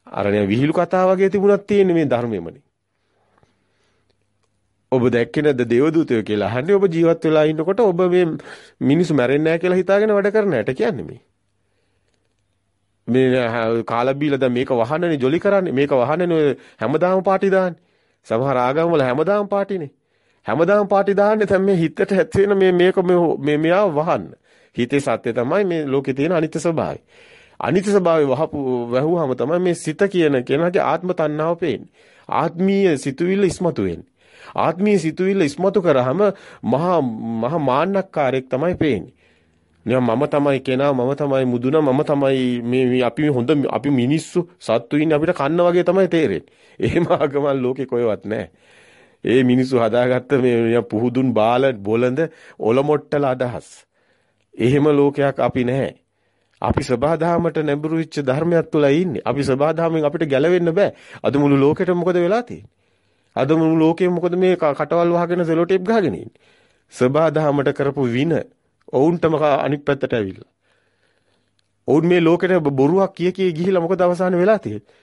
අර විහිළු කතා වගේ තිබුණක් තියෙන්නේ මේ ධර්මෙමනේ. ඔබ දැක්කේ නැද්ද දේවදූතයෝ කියලා අහන්නේ ඔබ ජීවත් වෙලා ඉන්නකොට ඔබ මේ මිනිස්සු මැරෙන්නේ නැහැ කියලා හිතාගෙන වැඩ කරන හැට කියන්නේ මේ. මේ කාලා බීලා දැන් මේක වහන්නනේ ජොලි කරන්නේ මේක වහන්නනේ හැමදාම පාටි දාන්නේ. සමහර ආගම් වල හැමදාම පාටිනේ. හැමදාම පාටි දාන්නේ දැන් මේ හිතට ඇත් වෙන මේ මේක මේ මෙයා වහන්න. හිතේ සත්‍ය තමයි මේ ලෝකේ තියෙන අනිත්‍ය ස්වභාවය. අනිත්‍ය ස්වභාවය වහපු වැහුවාම තමයි මේ සිත කියන කෙනාගේ ආත්ම තණ්හාව පේන්නේ. ආත්මීය සිතුවිල්ල ඉස්මතු වෙන්නේ. ආත්මීය සිතුවිල්ල ඉස්මතු කරාම මහා මහා මාන්නක්කාරයෙක් තමයි පේන්නේ. මම තමයි කෙනා මම තමයි මුදුන මම තමයි මේ අපි හොඳ අපි මිනිස්සු සත්තු ඉන්නේ අපිට කන්න වගේ තමයි තේරෙන්නේ. එහෙම ආගමල් ලෝකේ කොහෙවත් නැහැ. ඒ මිනිස්සු හදාගත්ත මේ පුහුදුන් බාල බොළඳ ඔලොමොට්ටල අදහස්. එහෙම ලෝකයක් අපි නැහැ. අපි සබාධාමට නැඹුරු වෙච්ච ධර්මයක් තුල ඉන්නේ. අපි සබාධාමෙන් අපිට ගැලවෙන්න බෑ. අද මුළු ලෝකෙට මොකද වෙලා තියෙන්නේ? අද මුළු ලෝකෙම මොකද මේ කටවල් වහගෙන සෙලෝ ටේප් ගහගෙන ඉන්නේ? සබාධාමට කරපු වින ඔවුන්ටම අනිත් පැත්තට ඇවිල්ලා. ඔවුන් මේ ලෝකෙට බොරුවක් කිය කිය ගිහිලා මොකද අවසාන වෙලා තියෙන්නේ?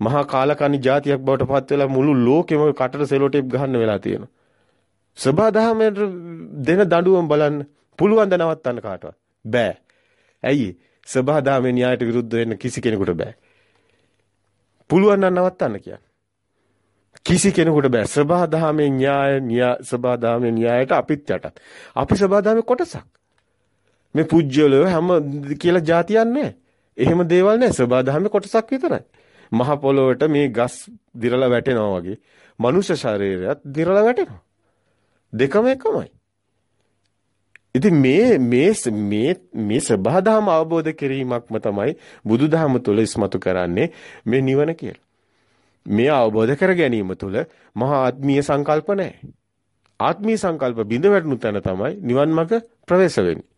මහා කාලකන්ණි જાතියක් බවට පත් වෙලා මුළු ලෝකෙම කටට සෙලෝ ටේප් ගහන්න වෙලා තියෙනවා. සබාදහමෙන් දෙන දඬුවම් බලන්න පුළුවන් ද නවත්තන්න කාටවත්? බෑ. ඇයි? සබාදහමේ න්‍යායට විරුද්ධ වෙන්න කිසි කෙනෙකුට බෑ. පුළුවන් නම් නවත්තන්න කියන්නේ. කිසි කෙනෙකුට බෑ. සබාදහමේ න්‍යාය න්‍යාය සබාදහමේ න්‍යායට අපිත් යටත්. අපි සබාදහමේ කොටසක්. මේ පුජ්‍යලෝ හැම කියලා જાතියක් නැහැ. එහෙම දේවල් නැහැ. සබාදහමේ කොටසක් විතරයි. මහ පොළොවට මේ ගස් දිරලා වැටෙනවා වගේ මනුෂ්‍ය ශරීරයත් දිරලා වැටෙනවා. දෙකම එකමයි. ඉතින් මේ මේ මේ මේ සබහාදහම අවබෝධ කිරීමක්ම තමයි බුදුදහම තුළ ඉස්මතු කරන්නේ මේ නිවන කියලා. මේ අවබෝධ කර ගැනීම තුළ මහා ආත්මීය සංකල්ප නැහැ. ආත්මීය සංකල්ප බිඳ වැටුණු තැන තමයි නිවන් මඟ ප්‍රවේශ වෙන්නේ.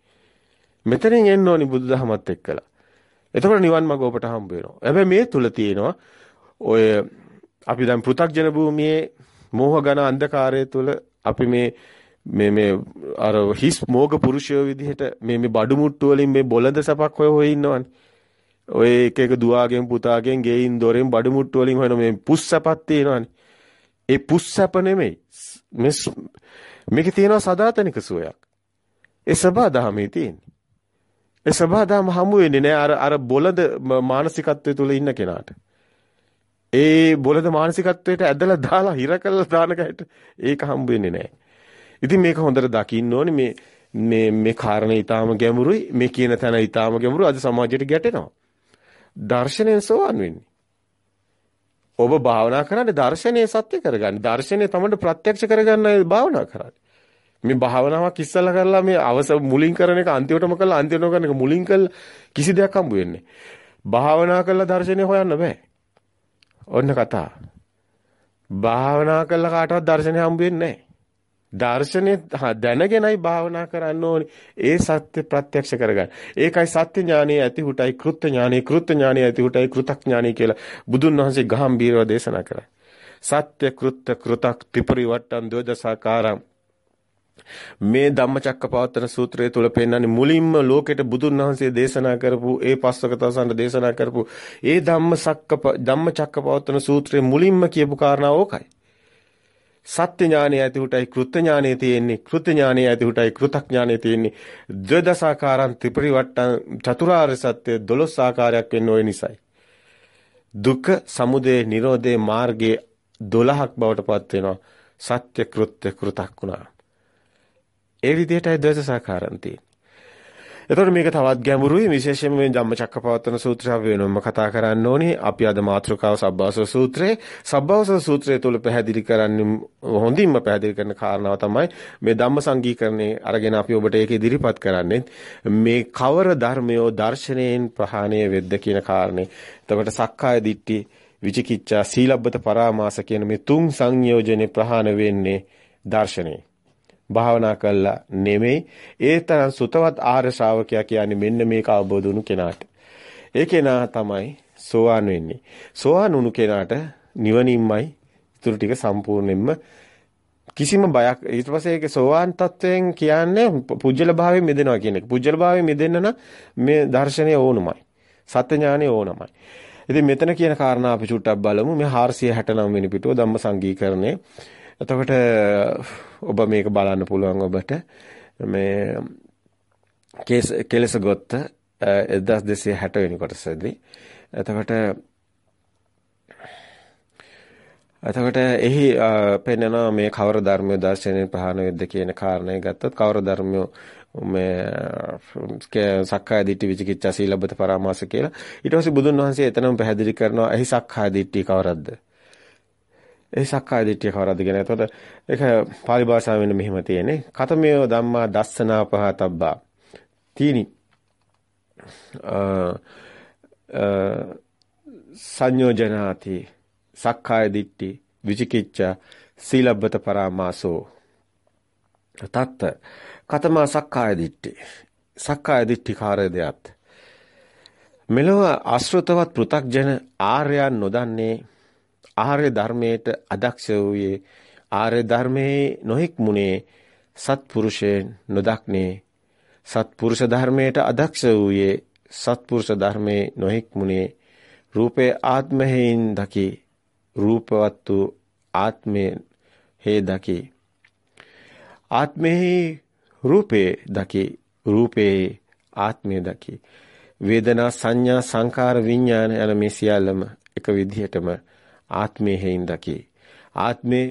මෙතනින් එන්න ඕනි බුදුදහමත් එක්කලා. එතකොට නිවන් මඟ ඔබට හම්බ වෙනවා. හැබැයි මේ තුල තියෙනවා ඔය අපි දැන් පෘථග්ජන භූමියේ මෝහ ඝන අන්ධකාරය තුල අපි මේ මේ මේ අර හිස් මෝග පුරුෂයෝ විදිහට මේ මේ බඩු මුට්ටු වලින් මේ බොළඳ සපක් හොය හොය ඉන්නවනේ. ඔය එක එක දුවාගෙන් පුතාගෙන් ගෙයින් දොරෙන් බඩු මුට්ටු වලින් හොයන මේ පුස්සපක් තියෙනවනේ. ඒ පුස්සප නෙමෙයි. මේ මේකේ තියෙනවා සදාතනික සුවයක්. ඒ සබා දහමේ තියෙන්නේ. ඒ සබා දහම හමු වෙන්නේ නෑ අර අර බොළඳ මානසිකත්වයේ තුල ඉන්න කෙනාට. ඒ බොළඳ මානසිකත්වයට ඇදලා දාලා හිර කරලා දාන කයට ඒක හම්බ වෙන්නේ නැහැ. ඉතින් මේක හොඳට දකින්න ඕනේ මේ මේ මේ කාරණේ ඊටාම ගැඹුරුයි මේ කියන තැන ඊටාම ගැඹුරු අද සමාජයට ගැටෙනවා. දර්ශනයෙන් සෝවන් වෙන්නේ. ඔබ භාවනා කරන්නේ දර්ශනීය සත්‍ය කරගන්න. දර්ශනය තමයි ප්‍රත්‍යක්ෂ කරගන්න භාවනා කරන්නේ. මේ භාවනාවක් ඉස්සලා කරලා මේ අවස මුලින් කරන එක අන්තිමටම කරලා අන්තිමටම කරන එක මුලින් කළා කිසි දෙයක් හම්බ වෙන්නේ භාවනා කළා දර්ශනය හොයන්න බෑ. ඔන්න කතා. භාවනා කළා කාටවත් දර්ශනය හම්බ වෙන්නේ නැහැ. දර්ශනේ දැනගෙනයි භාවනා කරන්න ඕනේ. ඒ සත්‍ය ප්‍රත්‍යක්ෂ කරගන්න. ඒකයි සත්‍ය ඥානයේ ඇති හුටයි කෘත්‍ය ඥානයේ කෘත්‍ය ඥානයේ ඇති හුටයි කෘතඥානී කියලා බුදුන් වහන්සේ ගහම්බීරව දේශනා කරා. සත්‍ය කෘත්‍ය කෘතක් ත්‍රිපරිවට්ටම් දෝදසාකාරම් මේ ධම්මචක්කපවත්තන සූත්‍රය තුල පෙන්වන්නේ මුලින්ම ලෝකෙට බුදුන් වහන්සේ දේශනා කරපු ඒ පස්වක තවසන්ට දේශනා කරපු ඒ ධම්මසක්කප ධම්මචක්කපවත්තන සූත්‍රයේ මුලින්ම කියපු කාරණාව ඕකයි. සත්‍ය ඥානය ඇති උටයි කෘත්‍ය ඥානය තියෙන්නේ කෘත්‍ය ඥානය ඇති උටයි කෘතඥානය තියෙන්නේ. ද්වදසාකාරං ත්‍රිපරිවට්ටං චතුරාර්ය සත්‍ය 12 ආකාරයක් වෙන්න ওই නිසයි. දුක්ඛ සමුදය නිරෝධේ මාර්ගයේ 12ක් බවට පත් වෙනවා. සත්‍ය කෘත්‍ය කෘතක්ුණා ඒ විදිහටයි ද්වදසාකාරං තියෙන්නේ. එතකොට මේක තවත් ගැඹුරුයි විශේෂයෙන්ම මේ ධම්මචක්කපවත්තන සූත්‍රය අපි වෙනම කතා කරන්න ඕනේ. අපි අද මාතෘකාව සබ්බාසව සූත්‍රයේ සබ්බාසව සූත්‍රය තුළ පැහැදිලි කරන්නේ හොඳින්ම පැහැදිලි කරන කාරණාව තමයි මේ ධම්ම සංගීකරණේ අරගෙන අපි ඔබට ඒක ඉදිරිපත් කරන්නේ මේ කවර ධර්මයෝ දර්ශනයෙන් ප්‍රහාණය වෙද්ද කියන කාරණේ. එතකොට සක්කාය දිට්ඨි විචිකිච්ඡා සීලබ්බත පරාමාස කියන මේ තුන් සංයෝජනේ ප්‍රහාණ වෙන්නේ දර්ශනේ. භාවනා කළා නෙමෙයි ඒ තරම් සුතවත් ආර්ය ශ්‍රාවකයා කියන්නේ මෙන්න මේක අවබෝධ වුණු කෙනාට. ඒ කෙනා තමයි සෝවාන් වෙන්නේ. සෝවාන් වුණු කෙනාට නිවනින්මයි ඉතුරු ටික සම්පූර්ණයෙන්ම කිසිම බයක් ඊට පස්සේ ඒක සෝවාන් තත්වයෙන් කියන්නේ පුජ්‍යල භාවයෙන් මිදෙනවා කියන එක. පුජ්‍යල භාවයෙන් මිදෙන්න නම් මේ දර්ශනය ඕනමයි. සත්‍ය ඥානය ඕනමයි. ඉතින් මෙතන කියන කාරණා අපි චුට්ටක් බලමු. මේ 469 වෙනි පිටුව ධම්ම සංගීකරණය. එතකොට ඔබ මේක බලන්න පුළුවන් ඔබට. මේ කෙලස ගොත්ත 1260 වෙනි කොටසදී. එතකොට එතකොට එහි පෙන්වනවා මේ කවර ධර්මයේ දර්ශනයෙන් ප්‍රහාණ වෙද්ද කියන කාරණය ගත්තොත් කවර ධර්මයේ මේ සක්කාය දිට්ඨි විචිකිච්ඡා සීලබ්බත පරාමාස කියලා. ඊට පස්සේ බුදුන් වහන්සේ එතනම පැහැදිලි කරනවා එහි සක්කාය දිට්ඨි කවරක්ද? ඒ සක්කාය දිට්ඨිය කවරද කියන. එතකොට ඒක pāli භාෂාවෙන් මෙහෙම තියෙන්නේ. කතමේ ධම්මා දස්සනා පහතබ්බා. තීනි. සංයෝජනාති සක්කාය දිට්ඨි විචිකිච්ඡා සීලබ්බත පරාමාසෝ තත්ත කතමා සක්කාය දිට්ඨි සක්කාය දිට්ඨි කාර්යදයත් මෙලොව ආශ්‍රතවත් පෘ탁ජන ආර්යයන් නොදන්නේ ආර්ය ධර්මයට අදක්ෂ වූයේ ආර්ය ධර්මයේ නොහික් මුනේ සත්පුරුෂයන් නොදක්නේ. සත්පුරුෂ ධර්මයට අදක්ෂ වූයේ සත්පුරුෂ ධර්මයේ නොහික් මුනේ රූපේ ආත්මයෙන් දකි. රූපවත් වූ ආත්මේ හේ දකි. ආත්මෙහි රූපේ දකි. රූපේ ආත්මය දකි. වේදනා සංඥා සංකාර විඥාන යන මේ සියල්ලම එක විදිහටම ආත්මයේ හේයින් දකි. ආත්මේ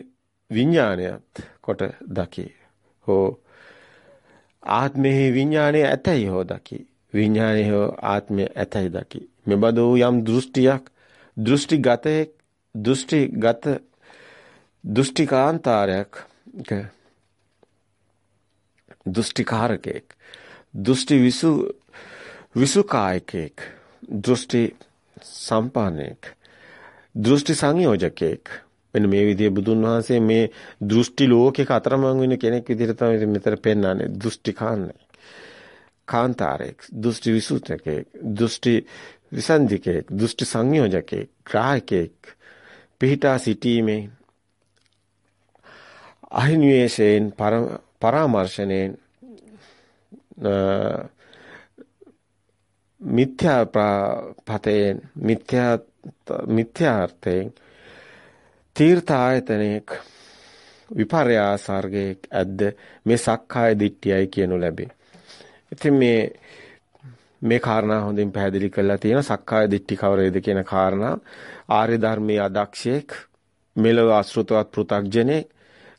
විඥානයත් කොට දකි. හෝ ආත්මේ විඥානය ඇතයි හෝ දකි. විඥානය හෝ ආත්මය ඇතයි දකි. මෙබඳු යම් දෘෂ්ටියක් දෘෂ්ටිගතයේ දෘෂ්ටිගත දෘෂ්ටිකාන්තාරයක් දෘෂ්ටිකාරකෙක් දෘෂ්ටි විසු විසුකායකෙක් දෘෂ්ටි සම්පානයෙක් දෘෂ්ටි සංයෝජකයෙක්. මෙන්න මේ විදිහේ බුදුන් වහන්සේ මේ දෘෂ්ටි ලෝකයක අතරමං වෙන කෙනෙක් විදිහට තමයි මෙතන පෙන්වන්නේ. දෘෂ්ටි කාන්නේ. කාන්තාරයෙක්, දෘෂ්ටි විසුතකයෙක්, දෘෂ්ටි විසන්ධිකයෙක්, දෘෂ්ටි සංයෝජකයෙක්, ග්‍රාහකයෙක් පිහිටා සිටීමේ අහිනිවේෂයෙන් පරාමර්ශණයෙන් මිත්‍යා පතයෙන් මිත්‍යා මිත්‍යාර්ථයෙන් තීර්ථ ආයතනයක විපර්යාසර්ගයක් ඇද්ද මේ සක්කාය දිට්ඨියයි කියනු ලැබේ. ඉතින් මේ මේ කාරණා හොඳින් පැහැදිලි කරලා තියෙන සක්කාය දිට්ඨි කවරේද කියන කාරණා ආර්ය ධර්මයේ අදක්ෂයෙක් මෙලව අසෘතවත් පෘ탁ජනෙක්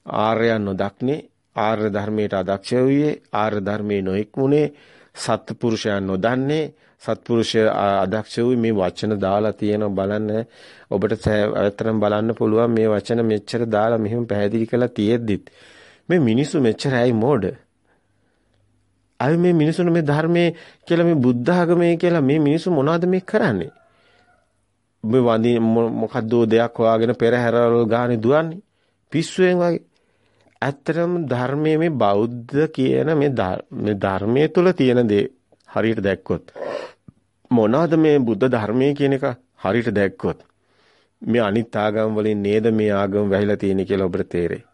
ආර්යයන් නොදක්නේ ආර්ය ධර්මයට අදක්ෂ වූයේ ආර්ය ධර්මයේ නොඉක්මුනේ සත්පුරුෂයන් නොදන්නේ සත්පුරුෂය අදක්ෂ වූ මේ වචන දාලා තියෙන බලන්න. ඔබට ඇත්තටම බලන්න පුළුවන් මේ වචන මෙච්චර දාලා මෙහෙම පැහැදිලි කරලා තියෙද්දිත්. මේ මිනිස්සු මෙච්චර ඇයි මෝඩ? අය මේ මිනිසුන් මේ ධර්මයේ කියලා මේ බුද්ධ ආගමේ කියලා මේ මිනිස්සු මොනවද මේ කරන්නේ? මේ වඳි මොකද්ද දෙයක් හොයාගෙන පෙරහැරවල ගානේ දුවන්නේ? පිස්සුවෙන් වගේ. ඇත්තටම ධර්මයේ මේ බෞද්ධ කියන මේ ධර්මයේ තුල තියෙන දේ හරියට දැක්කොත් මොනවාද මේ බුද්ධ ධර්මයේ කියන එක හරියට දැක්කොත් මේ අනිත් ආගම් වලින් නේද මේ ආගම වැහිලා තියෙන්නේ කියලා ඔබට තේරෙයි.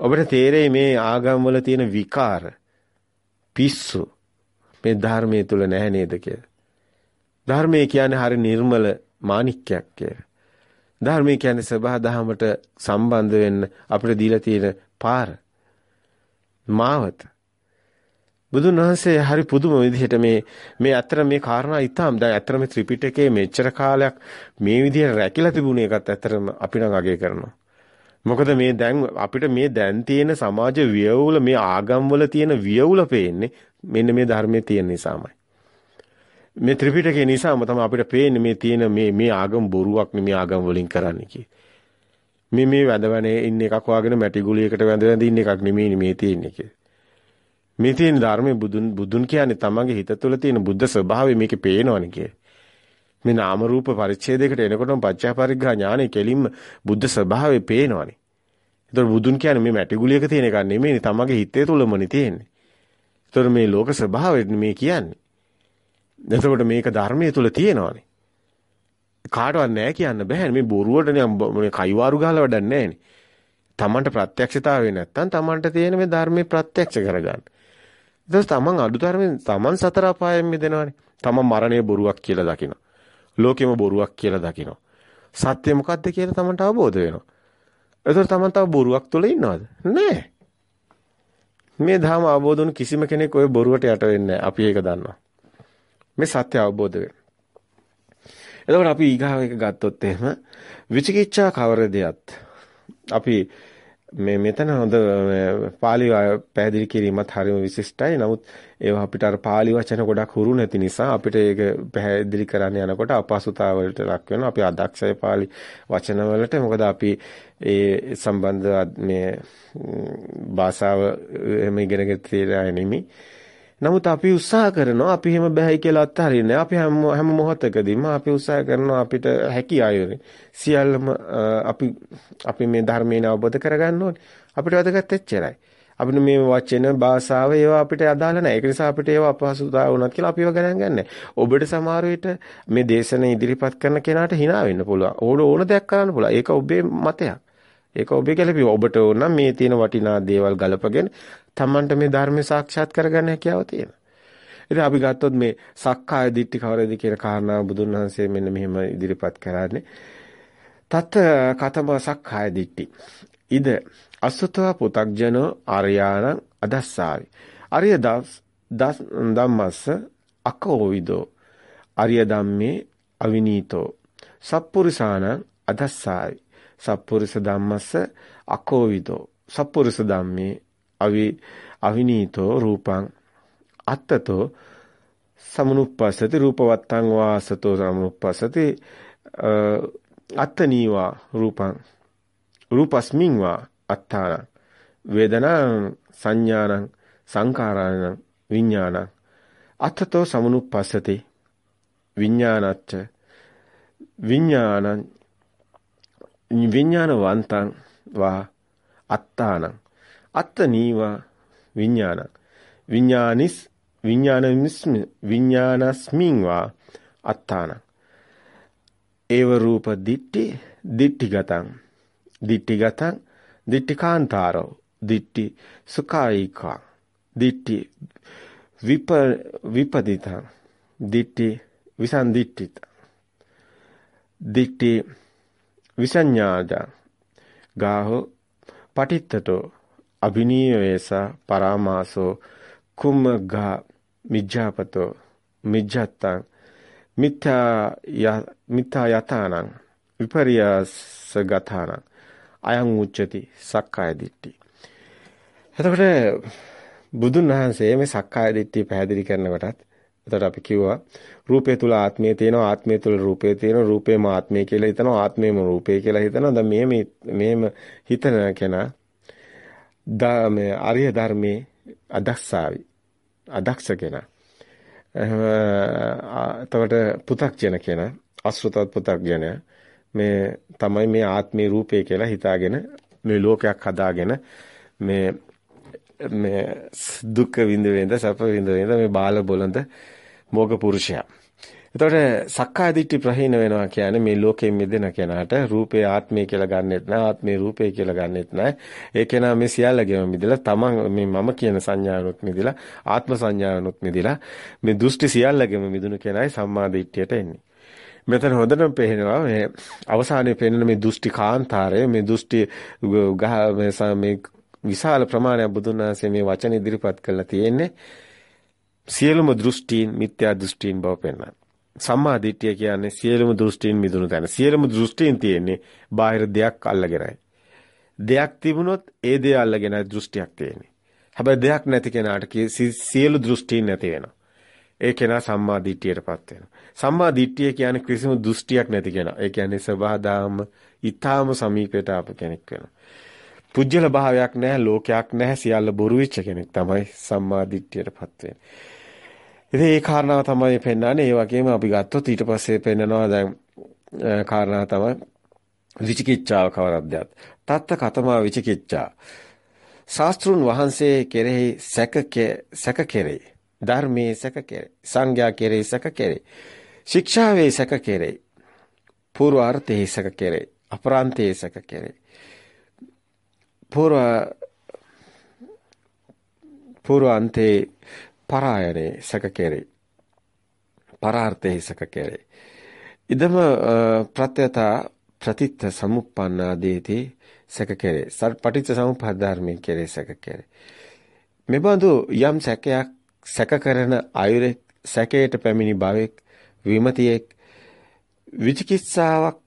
ඔබට තේරෙයි මේ ආගම් වල තියෙන විකාර පිස්සු මේ ධර්මයේ තුල නැහැ නේද කියලා. ධර්මයේ කියන්නේ හරි නිර්මල මාණික්කයක් කියලා. ධර්මයේ කියන්නේ සබහා දහමට සම්බන්ධ වෙන්න අපිට දීලා තියෙන පාර මාවත බුදුන් වහන්සේ හරි පුදුම විදිහට මේ මේ අතර මේ කාරණා ඊටාම් දැන් අතර මේ ත්‍රිපිටකයේ මෙච්චර කාලයක් මේ විදිහට රැකිලා තිබුණ එකත් ඇතරම අපි නම් අගය කරනවා. මොකද මේ දැන් අපිට මේ දැන් තියෙන සමාජ වියවුල මේ ආගම් වල තියෙන වියවුල පේන්නේ මෙන්න මේ ධර්මයේ තියෙන නිසාමයි. මේ ත්‍රිපිටකේ නිසාම තමයි අපිට පේන්නේ මේ තියෙන මේ මේ ආගම් බොරුවක් නෙමේ ආගම් වලින් කරන්නේ කි. මේ මේ වැඳවනේ ඉන්න එකක් වාගෙන මැටි ගුලියකට වැඳ වැඳ ඉන්න එකක් නෙමෙයි මේ තියෙන්නේ කි. මේ තියෙන ධර්මයේ බුදුන් බුදුන් කියන්නේ තමන්ගේ හිත තුළ තියෙන බුද්ධ ස්වභාවය මේකේ පේනවනේ කියේ. මේ නාම රූප පරිච්ඡේදයකට එනකොටම පච්චා පරිග්‍රහ ඥානෙ කෙලින්ම බුද්ධ ස්වභාවය පේනවනේ. ඒතර බුදුන් කියන්නේ මේ මැටි ගුලියක තියෙන එකක් නෙමෙයි තමන්ගේ හිතේ තුලමනේ තියෙන්නේ. ඒතර මේ ලෝක ස්වභාවය මේ කියන්නේ. එතකොට මේක ධර්මයේ තුල තියෙනවනේ. කාටවත් නැහැ කියන්න බෑ. මේ බොරුවටනේ මේ කයිවාරු ගහලා වැඩක් නැහැ නේ. තමන්ට ප්‍රත්‍යක්ෂතාවය නැත්තම් තමන්ට තියෙන මේ ධර්මයේ ප්‍රත්‍යක්ෂ කරගන්න. ඊට තමන් අඩුතරමින් තමන් සතර අපායෙන් මිදෙනවානේ. තමන් මරණය බොරුවක් කියලා දකිනවා. ලෝකෙම බොරුවක් කියලා දකිනවා. සත්‍ය මොකද්ද කියලා තමන්ට අවබෝධ වෙනවා. එතකොට තමන් තව බොරුවක් තුල ඉන්නවද? නැහැ. මේ ධර්ම අවබෝධ වුණු කිසිම කෙනෙක් ওই බොරුවට යට වෙන්නේ අපි ඒක දන්නවා. මේ සත්‍ය අවබෝධ වෙන. එතකොට අපි ඊගාව එක ගත්තොත් එහෙම විචිකිච්ඡා කවර දෙයක් අපි මේ මෙතන හොඳ පාලි පැහැදිලි කිරීමත් හරිම විශිෂ්ටයි. නමුත් ඒවා අපිට අර පාලි වචන ගොඩක් හුරු නැති නිසා අපිට ඒක පැහැදිලි කරන්න යනකොට අපහසුතාවලට ලක් වෙනවා. අපි අදක්ෂය පාලි වචන වලට මොකද අපි ඒ සම්බන්ධ මේ භාෂාව එහෙම ඉගෙනගෙන තියෙන නෙමෙයි. නමුත් අපි උත්සාහ කරනවා අපි එහෙම බෑයි කියලා අත්හරින්නේ. අපි හැම හැම මොහොතකදීම අපි උත්සාහ කරනවා අපිට හැකි ආයෝනේ. සියල්ලම අපි අපි මේ ධර්මයෙන් අවබෝධ කරගන්න ඕනේ. අපිට වැදගත් එච්චරයි. අපිට මේ වචන භාෂාව ඒවා අපිට අදාළ නැහැ. ඒක නිසා අපිට ඒවා අපහසුතාව වුණත් කියලා අපිව ගණන් ගන්නෑ. ඔබට සමහර විට මේ දේශන ඉදිරිපත් කරන කෙනාට hina වෙන්න පුළුවන්. ඕන ඕන දෙයක් කරන්න පුළුවන්. ඒක ඔබේ මතයක්. ඒක ඔබේ ගැළපී ඔබට ඕන මේ තියෙන වටිනා දේවල් ගලපගෙන Tamanට මේ ධර්මය සාක්ෂාත් කරගන්න හැකියාව තියෙනවා. ඉතින් අපි ගත්තොත් මේ සක්කාය දිට්ඨි කවරේද කියන කාරණාව බුදුන් වහන්සේ මෙන්න මෙහෙම ඉදිරිපත් කරන්නේ. තත් කතම සක්කාය දිට්ඨි. ඉද අසුතව පුතග්ජනෝ ආර්යාණං අදස්සාවි. අරිය දස් ධම්මස්ස අකෝවිදෝ. අරිය ධම්මේ අවිනීතෝ. සප්පුරිසාණං අදස්සාවි. සප්පුරිස ධම්මස්ස අකෝවිදෝ. සප්පුරිස ධම්මේ අවි අවිනීතෝ රූපං අත්තතෝ සමනුප්පසති රූපවත්තං වාසතෝ සමනුප්පසති අත්තනීවා රූපං රූපස්මින් වා අත්තාන වේදනාං සංඥානං සංකාරාණං විඥානං අත්තතෝ සමනුප්පසති විඥානච්ච විඥානං විඥානවන්තං වා අත්තානං. අත්ත නීවා විඥානං විඥානිස් විඥානමිස්මි විඥානස්මින් වා අත්තානං. ඒව රූප දිට්ටි දිට්ටිගතං. දිට්ටිගතං දිට්ටිකාන්තාරෝ. දිට්ටි සුඛායිකා. දිට්ටි විප විපදිතං. දිට්ටි විසන්දිට්ඨිත. දිට්ටි විසඤ්ඤාද? ගාහෝ පටිත්තතෝ අභිනීයේස පරාමාසෝ කුම්මග්ගා මිජ්ජාපතෝ මිජ්ජත්තං මිත්‍යා මිත්‍යා යතානං විපරියාස ගතානං අයං උච්චති සක්කාය දිට්ඨි. එතකොට බුදුන් වහන්සේ මේ සක්කාය දිට්ඨිය පැහැදිලි කරනකොටත් එතකොට අපි කිව්වා රූපය තුල ආත්මය තියෙනවා ආත්මය තුල රූපය තියෙනවා රූපේම ආත්මය කියලා හිතනවා ආත්මයම රූපය කියලා හිතනවා. දැන් මේ මේම හිතන කෙනා ධාමයේ ආර්ය ධර්මයේ අදක්සාවි අදක්ෂ කෙනා. එතකොට පු탁ජන කෙනා අසෘතවත් පු탁ජනයා මේ තමයි මේ ආත්මේ රූපය කියලා හිතාගෙන මේ ලෝකයක් හදාගෙන මේ මේ දුක් විඳ වේඳ සැප විඳ වේඳ මේ බාල බොළඳ මොග පුරුෂයා. එතකොට සක්කාය දිට්ඨි ප්‍රහීන වෙනවා කියන්නේ මේ ලෝකයෙන් මිදෙන කෙනාට රූපේ ආත්මය කියලා ගන්නෙත් නැහැ ආත්මේ රූපේ කියලා ගන්නෙත් නැහැ. ඒ කෙනා මේ සියල්ලගෙම මිදලා තමන් මේ මම කියන සංඥානුත් මිදලා ආත්ම සංඥානුත් මිදලා මේ දෘෂ්ටි සියල්ලගෙම මිදුණු කෙනායි සම්මා දිට්ඨියට එන්නේ. මෙතන හොඳටම පේනවා මේ අවසානයේ පේන මේ දෘෂ්ටි කාන්තාරය මේ දෘෂ්ටි ගහ මේ විශාල ප්‍රමාණයක් බුදුන් වහන්සේ මේ වචන ඉදිරිපත් කළා තියෙන්නේ සියලුම දෘෂ්ටීන් මිත්‍යා දෘෂ්ටීන් බව පෙන්වනවා. සම්මා දිට්ඨිය කියන්නේ සියලුම දෘෂ්ටීන් මිදුණු තැන. සියලුම දෘෂ්ටීන් තියෙන්නේ බාහිර දෙයක් අල්ලගෙනයි. දෙයක් තිබුණොත් ඒ දේ අල්ලගෙනයි දෘෂ්ටියක් තියෙන්නේ. හැබැයි දෙයක් නැති කෙනාට සියලු දෘෂ්ටීන් නැති වෙනවා. ඒ කෙනා සම්මා දිට්ඨියටපත් වෙනවා. සම්මා දිට්ඨිය කියන්නේ කිසිම දෘෂ්ටියක් නැති කෙනා. ඒ කියන්නේ සබහාදාම ඊ타ම සමීපයට ආපු කෙනෙක් වෙනවා. පුජ්‍යල භාවයක් නැහැ ලෝකයක් නැහැ සියල්ල බොරු වෙච්ච කෙනෙක් තමයි සම්මා දිට්ඨියටපත් වෙන්නේ. ඉතින් ඒ කාරණාව තමයි පෙන්වන්නේ. ඒ වගේම අපි ගත්තොත් ඊට පස්සේ පෙන්නනවා දැන් කාරණා තමයි විචිකිච්ඡාව කවරක්දයක්. තත්ත කතමා විචිකිච්ඡා. ශාස්ත්‍රුන් වහන්සේ කෙරෙහි සැක සැක කෙරෙහි. ධර්මයේ සැක කෙරෙහි. සංඥා කෙරෙහි සැක කෙරෙහි. ශික්ෂාවේ සැක කෙරෙහි. පූර්වාර්ථයේ සැක කෙරෙහි. අපරාන්තයේ සැක කෙරෙහි. පූර්ව පූර්වාන්තේ පරායනේ සැකකෙරේ. පරාර්ථේ සැකකෙරේ. ඉදම ප්‍රත්‍යතා ප්‍රතිත්ත සමුප්පන්නාදීති සැකකෙරේ. පටිච්ච සමුප්පාද ධර්මයෙන් කෙරේ සැකකෙරේ. මෙබඳු යම් සැකයක් සැක කරන අයුරෙක් සැකයට පැමිණි භවෙක් විමතියෙක් විචිකිත්සාවක්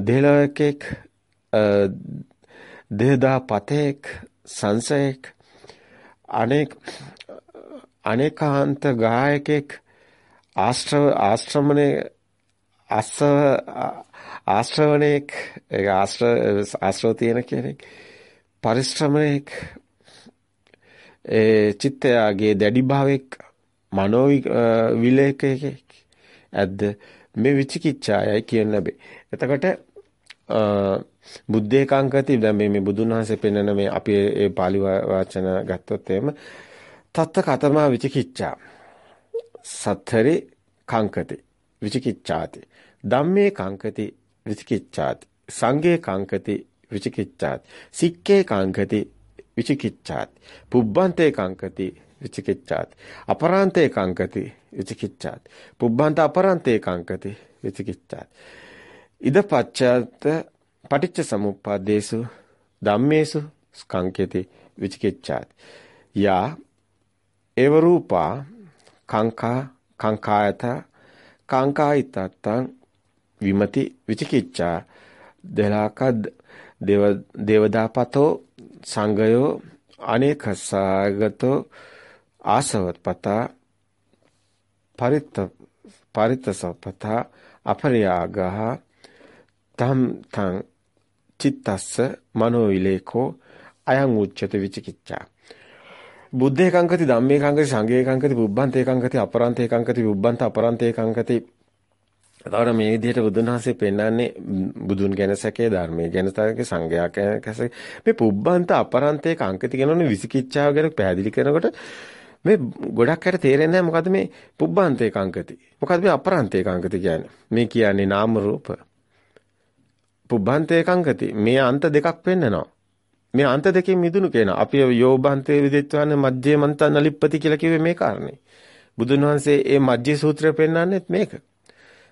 දෙලොයකෙක් දෙදා පතේක් සංසයෙක් අනෙක් අනේකාන්ත ගායකෙක් ආශ්‍රව ආශ්‍රමණේ අස්සව ආශ්‍රවණේක් ඒක ආශ්‍රව ආශ්‍රව තියෙන කෙනෙක් පරිශ්‍රමණේක් ඒ චිත්තයාගේ දැඩි භාවයක් මනෝ විලේකයක ඇද්ද මේ විචිකිච්ඡායයි කියන ලැබේ. එතකොට බුද්ධේකාංකති දැන් මේ බුදුන් වහන්සේ පෙන්වන මේ අපි ඒ pāli වචන ගත්තොත් එහෙම තත්ත කතමා විචිකිච්ඡා. සත්තරි කංකති විචිකිච්ඡාති. ධම්මේ කංකති විචිකිච්ඡාති. සංඝේ කංකති විචිකිච්ඡාති. සික්කේ කංකති විචිකිච්ඡාති. පුබ්බන්තේ කංකති විචිකිච්ඡාති. අපරාන්තේ කංකති විචිකිච්ඡාති. පුබ්බන්ත අපරාන්තේ කංකති විචිකිච්ඡාති. ඉද පච්චාත පටිච්ච සමුප්පාදේසු ධම්මේසු ස්කංකේති විචිකිච්ඡාති. යා ඒව රූපා කාංකා කාංකායත කාංකායිතත්තං විමති විචිකිච්ඡා දෙලාක දේව දේවදාපතෝ සංගයෝ අනේකසාගතෝ ආසවත්පතා පරිත්ත පරිත්තසපතා අපරියාගහ තම් තං චිත්තස්ස මනෝ විලේකෝ අයං උච්චත විචිකිච්ඡා බුද්ධේ කංකති ධම්මේ කංකති සංඝේ කංකති පුබ්බන්තේ කංකති අපරන්තේ කංකති පුබ්බන්ත අපරන්තේ කංකති එතකොට මේ විදිහට බුදුන් වහන්සේ පෙන්වන්නේ බුදුන් ගැන සැකේ ධර්මයේ ගැන සැකේ සංඝයා ගැන මේ පුබ්බන්ත අපරන්තේ කංකති කියනෝනේ විසිකිච්ඡාව ගැන පැහැදිලි කරනකොට මේ ගොඩක් අයට තේරෙන්නේ නැහැ මොකද්ද මේ පුබ්බන්තේ කංකති. මොකද්ද මේ අපරන්තේ කංකති කියන්නේ? මේ කියන්නේ නාම රූප. පුබ්බන්තේ කංකති. මේ අන්ත දෙකක් පෙන්නනවා. මේ අන්ත දෙකෙන් මිදුණු කෙනා. අපි යෝබන්තේ විදිත්වන්නේ මජ්ජේ මන්තන ලිප්පති කියලා කිව්වේ මේ කාරණේ. බුදුන් වහන්සේ මේ මජ්ජේ සූත්‍රය පෙන්වන්නේත් මේක.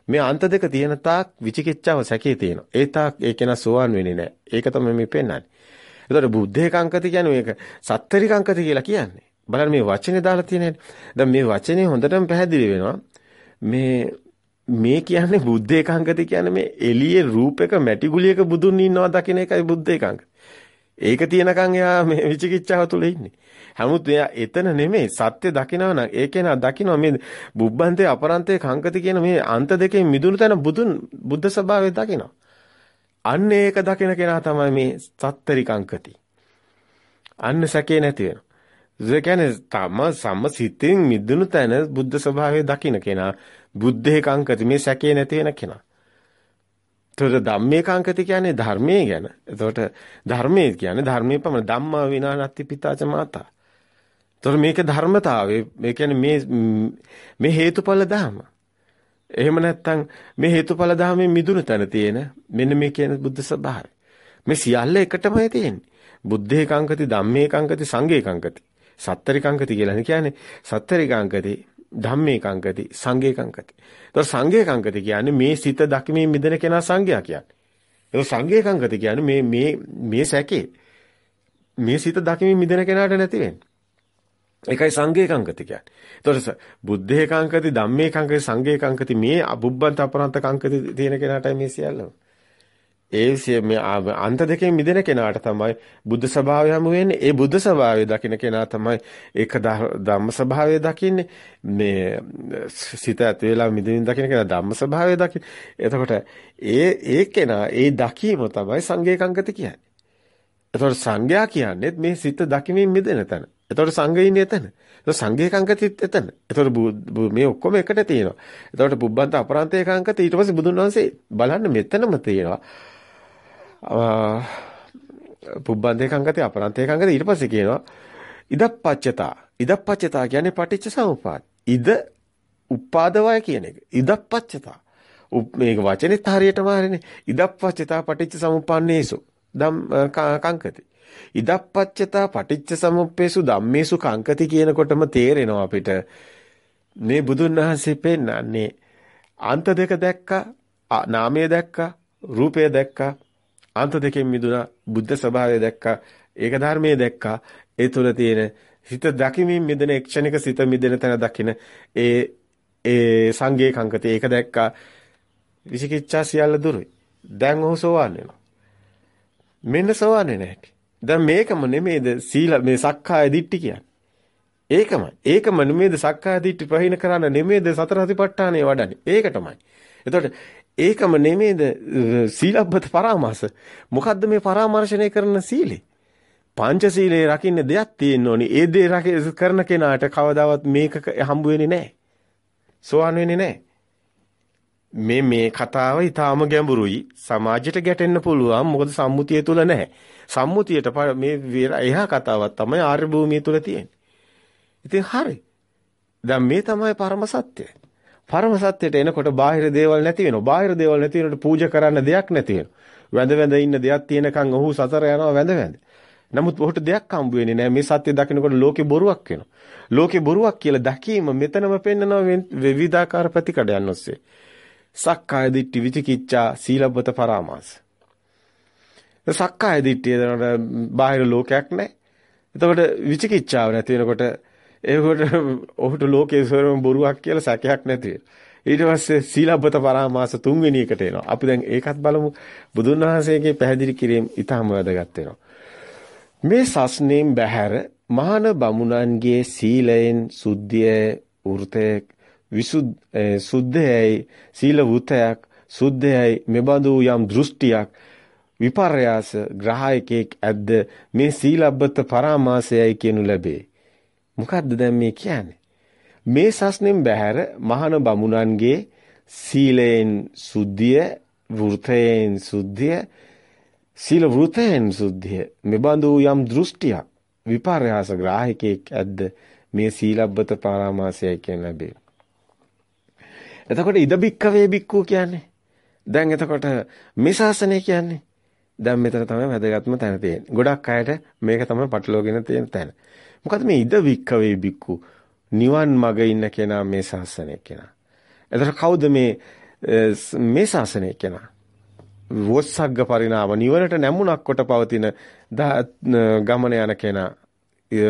මේ අන්ත දෙක තියෙන තාක් විචිකිච්ඡාව සැකේ තියෙනවා. ඒ තාක් ඒක න සෝවන් වෙන්නේ නැහැ. ඒක තමයි මේ පෙන්වන්නේ. එතකොට බුද්ධේකංකති කියන්නේ මේක සත්තරිකංකති කියලා කියන්නේ. බලන්න මේ වචනේ දාලා තියෙනනේ. දැන් මේ වචනේ හොඳටම පැහැදිලි වෙනවා. මේ මේ කියන්නේ බුද්ධේකංකති කියන්නේ මේ එළියේ රූපයක මැටි ගුලියක බුදුන් ඉන්නවා දකින්න එකයි බුද්ධේකංකති. ඒක තියෙනකන් එයා මේ විචිකිච්ඡාව තුල ඉන්නේ. නමුත් එයා එතන නෙමෙයි සත්‍ය දකිනවා නම් ඒ කෙනා දකිනවා මේ බුබ්බන්තේ අපරන්තේ කංකති කියන මේ අන්ත දෙකෙන් මිදුණු තැන බුදුන් බුද්ධ ස්වභාවය දකිනවා. අන්න ඒක දකින කෙනා තමයි මේ සත්තරි කංකති. අන්න සැකේ නැති වෙනවා. ඒ කියන්නේ තම සම්ම සිතින් මිදුණු තැන බුද්ධ ස්වභාවය දකින කෙනා බුද්ධේ කංකති මේ සැකේ නැති වෙන කෙනා. එතකොට ධම්මේකාංකති කියන්නේ ධර්මයේ ගැන. එතකොට ධර්මයේ කියන්නේ ධර්මයේ පමණ ධම්මා විනානත්ති පිතාච මාතා. එතකොට මේක ධර්මතාවය. මේ කියන්නේ මේ මේ හේතුඵල ධම. එහෙම නැත්නම් මේ හේතුඵල ධමයෙන් මිදුණු තැන තියෙන මෙන්න මේ කියන බුද්ධ ස්වභාවය. මේ සියල්ල එකටමයි තියෙන්නේ. බුද්ධේකාංකති ධම්මේකාංකති සංඝේකාංකති. සත්තරිකාංකති කියලා කියන්නේ සත්තරිකාංකති ධම්මේකාංකති සංඝේකාංකති. ඒතකොට සංඝේකාංකති කියන්නේ මේ සිත දකිමින් මිදෙන කෙනා සංඝයා කියන්නේ. ඒක සංඝේකාංකති කියන්නේ මේ මේ මේ සැකේ මේ සිත දකිමින් මිදෙන කෙනාට නැති වෙන්නේ. ඒකයි සංඝේකාංකති කියන්නේ. ඒතකොට බුද්ධේකාංකති ධම්මේකාංකති සංඝේකාංකති මේ අබුබ්බන්ත අපරන්ත කාංකති තියෙන කෙනාටයි මේ සියල්ලම. ඒ මේ අන්ත දෙකෙන් මිදෙන කෙනාට තමයි බුද්ධ ස්වභාවය හමු වෙන්නේ. ඒ බුද්ධ ස්වභාවය දකින්න කෙනා තමයි ඒක ධම්ම ස්වභාවය දකින්නේ. මේ සිත ඇති වෙලා මිදෙනින් දකින්න කෙනා ධම්ම ස්වභාවය දකින්න. එතකොට ඒ ඒ කෙනා ඒ දකීම තමයි සංඝේකංගත කියන්නේ. එතකොට සංඝයා කියන්නේ මේ සිත දකිමින් මිදෙන තැන. එතකොට සංඝය ඉන්නේ එතන. එතකොට සංඝේකංගතිත් එතන. එතකොට මේ ඔක්කොම එකට තියෙනවා. එතකොට පුබ්බන්ත අපරාන්තේකංගත ඊට පස්සේ බුදුන් වහන්සේ බලන්න මෙතනම තියෙනවා. පුබ්බන්තේ කංගති අපරන්තේ කංගති ඊට පස්සේ කියනවා ඉදප්පච්චතා ඉදප්පච්චතා කියන්නේ පටිච්ච සමුප්පාද. ඉද උපාදවය කියන එක. ඉදප්පච්චතා මේක වචනේත් හරියටම හරිනේ. ඉදප්පච්චතා පටිච්ච සමුප්පන්නේසු. ධම් කංකති. ඉදප්පච්චතා පටිච්ච සමුප්පේසු ධම්මේසු කංකති කියනකොටම තේරෙනවා අපිට මේ බුදුන් වහන්සේ පෙන්නන්නේ අන්ත දෙක දැක්කා නාමය දැක්කා රූපය දැක්කා අන්ත දෙකෙන් මිදුණා බුද්ධ ස්වභාවය දැක්කා ඒක ධර්මයේ දැක්කා. ඒ තුළ තියෙන සිත දකිමින් මිදෙන එක්ෂණික සිත මිදෙන තැන දකින ඒ ඒ සංගේ කංකතේ. ඒක දැක්කා විචිකිච්ඡා සියල්ල දුරුයි. දැන් ඔහු සෝවන් වෙනවා. මෙන්න සෝවන් නැහැ දැන් මේකම නෙමේද සීල මේ සක්කාය දිට්ඨි කියන්නේ? ඒකමයි. ඒකම නෙමේද සක්කාය දිට්ඨි ප්‍රහීන කරන්න නෙමේද සතර සතිපට්ඨානය වඩන්නේ? ඒක තමයි එතකොට ඒකම නෙමේද සීලබ්බත පරාමාස. මොකද්ද මේ පරාමර්ශණය කරන සීලේ? පංචශීලයේ රකින්න දෙයක් තියෙන්න ඕනි. ඒ දේ කරන කෙනාට කවදාවත් මේක හම්බ වෙන්නේ නැහැ. සෝවන් වෙන්නේ නැහැ. මේ මේ කතාව ඊටාම ගැඹුරුයි. සමාජයට ගැටෙන්න පුළුවන්. මොකද සම්මුතිය තුල නැහැ. සම්මුතියට මේ එහා කතාවක් තමයි ආර්ය භූමිය තුල තියෙන්නේ. ඉතින් හරි. දැන් මේ තමයි පරම සත්‍යය. පරම සත්‍යයට එනකොට බාහිර දේවල් නැති වෙනවා. බාහිර දේවල් නැති වෙනකොට පූජා කරන්න දෙයක් නැති වෙනවා. වැඳ වැඳ ඉන්න දෙයක් තියෙනකන් ඔහු සතර යනවා වැඳ වැඳ. නමුත් ඔහුට දෙයක් හම්බ වෙන්නේ නැහැ. මේ සත්‍ය දකිනකොට ලෝකේ බොරුවක් වෙනවා. ලෝකේ බොරුවක් කියලා දැකීම මෙතනම පෙන්නනවා විවිධාකාර ප්‍රතිකඩයන් ඔස්සේ. සක්කාය දිට්ඨි විචිකිච්ඡා සීලබ්බත පරාමාස. සක්කාය දිට්ඨිය දනට බාහිර ලෝකයක් නැහැ. එතකොට විචිකිච්ඡාව නැති වෙනකොට ඒකට ඔහුට ලෝකයේ ස්වරම බොරුවක් කියලා සැකයක් නැති ඊට පස්සේ සීලබ්බත පරාමාස තුන්වෙනි එකට එනවා. අපි දැන් ඒකත් බලමු. බුදුන් වහන්සේගේ පැහැදිලි කිරීම ඉතාම වැදගත් වෙනවා. මේ සස්නේම් බහැර මහාන බමුණන්ගේ සීලයෙන් සුද්ධිය වෘතේ විසුද්ධ සුද්ධයයි සීල වෘතයක් සුද්ධයයි මෙබඳු යම් දෘෂ්ටියක් විපර්යාස ග්‍රහයකෙක් ඇද්ද මේ සීලබ්බත පරාමාසයයි කියනු ලැබේ. මොකද්ද දැන් මේ කියන්නේ? මේ සස්නෙන් බැහැර මහාන බමුණන්ගේ සීලයෙන් සුද්ධිය, වෘතයෙන් සුද්ධිය, සීල වෘතයෙන් සුද්ධිය. මෙබඳු යම් දෘෂ්ටියක් විපර්යාස ග්‍රාහිකෙක් ඇද්ද මේ සීලබ්බත පරාමාසයයි කියන ලැබේ. එතකොට ඉද බික්කවේ බික්කු කියන්නේ. දැන් එතකොට මේ ශාසනය කියන්නේ දැන් මෙතන තමයි වැදගත්ම තැන තියෙන්නේ. ගොඩක් අයට මේක තමයි පටලවාගෙන තියෙන තැන. මොකද මේ ඉද වික්කවේ බික්කු නිවන් මග ඉන්න කෙනා මේ ශාසනය කෙනා. එතකොට කවුද මේ මේ ශාසනය කෙනා? වොස්සග්ග පරිණාම නිවනට නැමුණක් කොට පවතින ගමන යන කෙනා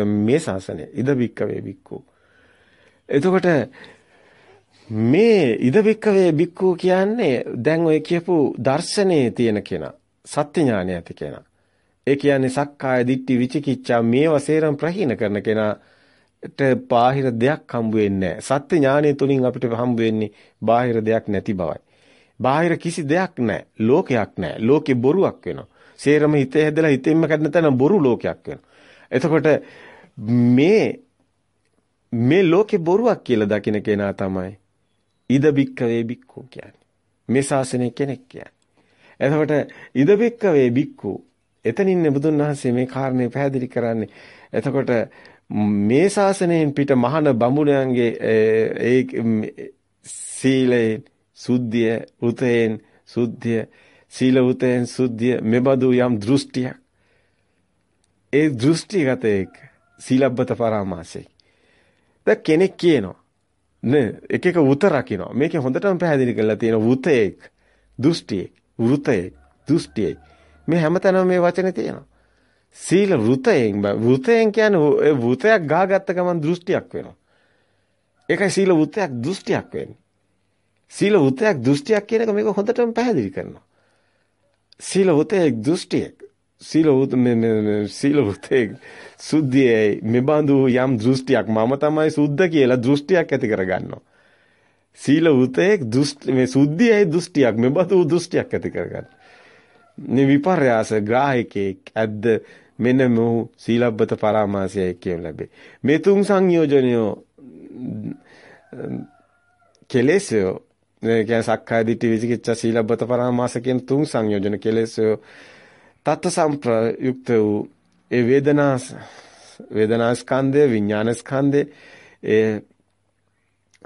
මේ ශාසනය ඉද වික්කවේ බික්කු. එතකොට මේ ඉද වික්කවේ බික්කු කියන්නේ දැන් ඔය කියපු දර්ශනයේ තියෙන කෙනා සත්‍ය ඥානය ඇති කෙනා. ඒ කියන්නේ සක්කාය දිට්ඨි විචිකිච්ඡා මේවා සේරම ප්‍රහීන කරන කෙනාට බාහිර දෙයක් හම්බ වෙන්නේ නැහැ. සත්‍ය ඥානය තුලින් අපිට හම්බ වෙන්නේ බාහිර දෙයක් නැති බවයි. බාහිර කිසි දෙයක් නැහැ. ලෝකයක් නැහැ. ලෝකේ බොරුවක් වෙනවා. සේරම හිතේ හැදලා හිතෙන්ම කඩන තැන බොරු ලෝකයක් වෙනවා. එතකොට මේ මේ ලෝකේ බොරුවක් කියලා දකින කෙනා තමයි ඉද බික්කවේ බික්කෝ කියන්නේ. මේ ශාසනය කෙනෙක් කියන්නේ. එතකොට ඉදබෙක්කවේ බික්කු එතනින් බුදුන් වහන්සේ මේ කාරණේ පැහැදිලි කරන්නේ. එතකොට මේ ශාසනයෙන් පිට මහාන බමුණයන්ගේ ඒ සීලේ සුද්ධිය උතේන් සුද්ධිය සීල උතේන් සුද්ධිය මෙබඳු යම් දෘෂ්ටියක් ඒ දෘෂ්ටිගත එක් සීලබ්බත පරාමාසයි. දැන් කෙනෙක් කියනවා නේ එක එක උත රකින්න මේකේ හොඳටම පැහැදිලි කරලා තියෙනවා උතේක් දෘෂ්ටියෙක් වෘතයේ දෘෂ්ටියයි. මේ හැමතැනම මේ වචනේ තියෙනවා. සීල වෘතයෙන් වෘතයෙන් කියන්නේ වෘතයක් ගාගත්ත ගමන් දෘෂ්ටියක් වෙනවා. ඒකයි සීල වෘතයක් දෘෂ්ටියක් වෙන්නේ. සීල වෘතයක් දෘෂ්ටියක් කියන එක මේක හොඳටම පැහැදිලි කරනවා. සීල වෘතයක් දෘෂ්ටියක්. සීල වෘත සීල වෘතයක් සුද්ධියේ මෙබඳු යම් දෘෂ්ටියක් මම තමයි සුද්ධ කියලා දෘෂ්ටියක් ඇති කරගන්නවා. සීල උතේ දුෂ්ටි මේ සුද්ධියයි දෘෂ්ටියක් මෙබඳු දෘෂ්ටියක් ඇති කරගන්න. මේ විපර්යාස ග්‍රාහිකෙක් ඇද්ද මෙන්න මොහු සීලබ්බත පරාමාසයයි කියන ලැබේ. මේ තුන් සංයෝජනය කෙලෙසය කියන්නේ සක්කාය දිට්ඨි විචිකිච්ඡා සීලබ්බත පරාමාස කියන තුන් සංයෝජන කෙලෙසය තත්ත්ව සම්ප්‍රයුක්ත වූ ඒ වේදනා වේදනා ස්කන්ධය විඥාන ස්කන්ධය ඒ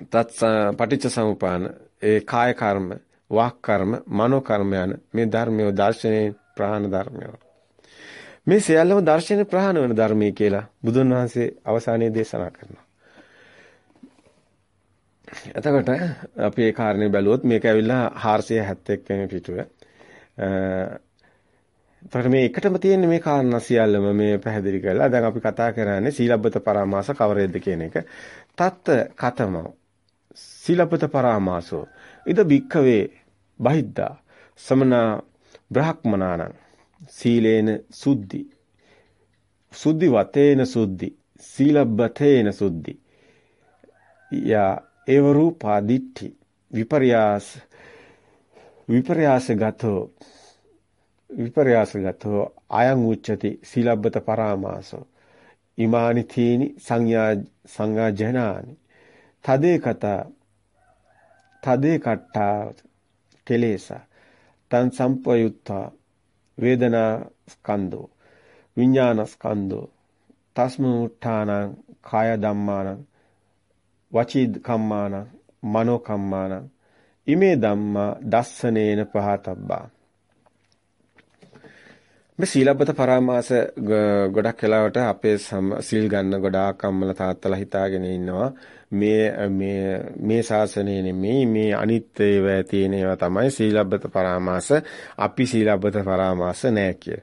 තත් පටිච්ච සමුපාන ඒ කාය කර්ම වාක් කර්ම මනෝ කර්ම යන මේ ධර්මය දර්ශනයේ ප්‍රහාණ ධර්මය. මේ සියල්ලම දර්ශනයේ ප්‍රහාණ වෙන ධර්මයේ කියලා බුදුන් වහන්සේ අවසානයේ දේශනා කරනවා. එතකොට අපි ඒ කාරණේ බැලුවොත් මේක ඇවිල්ලා 471 වෙනි පිටුව. එතකොට මේ එකටම තියෙන මේ කාරණා සියල්ලම මේ පැහැදිලි කරලා දැන් අපි කතා කරන්නේ සීලබ්බත පරාමාස කවරේද කියන එක. තත්ත කතමෝ. සීලපත පරාමාසෝ. ඉද භික්ඛවේ බහිද්දා සමනා බ්‍රහ්මනානං සීලේන සුද්ධි සුද්ධි වතේන සුද්ධි සීලබ්බතේන සුද්ධි. යා ඒව රූපා දිට්ඨි විපර්යාස විපර්යාස ගතෝ විපර්යාස ගතෝ අයං උච්චති සීලබ්බත පරාමාසෝ. ඉමානි තීනි සංඥා සංඥා ජනානි. තදේ කතා තදේ කට්ටා කෙලේසා. තං සම්පයුත්තා වේදනා ස්කන්ධෝ විඥාන ස්කන්ධෝ තස්මුත්ථානං කාය ධම්මානං වචී කම්මානං මනෝ කම්මානං ඉමේ ධම්මා දස්සනේන පහතබ්බා. මේ සීලබ්බත පරාමාස ගොඩක් වෙලාවට අපේ සීල් ගන්න ගොඩාක් අම්මලා තාත්තලා හිතාගෙන ඉන්නවා. මේ මේ මේ ශාසනය නෙමෙයි මේ අනිත් ඒවා තියෙන ඒවා තමයි සීලබ්බත පරාමාස අපි සීලබ්බත පරාමාස නෑ කිය.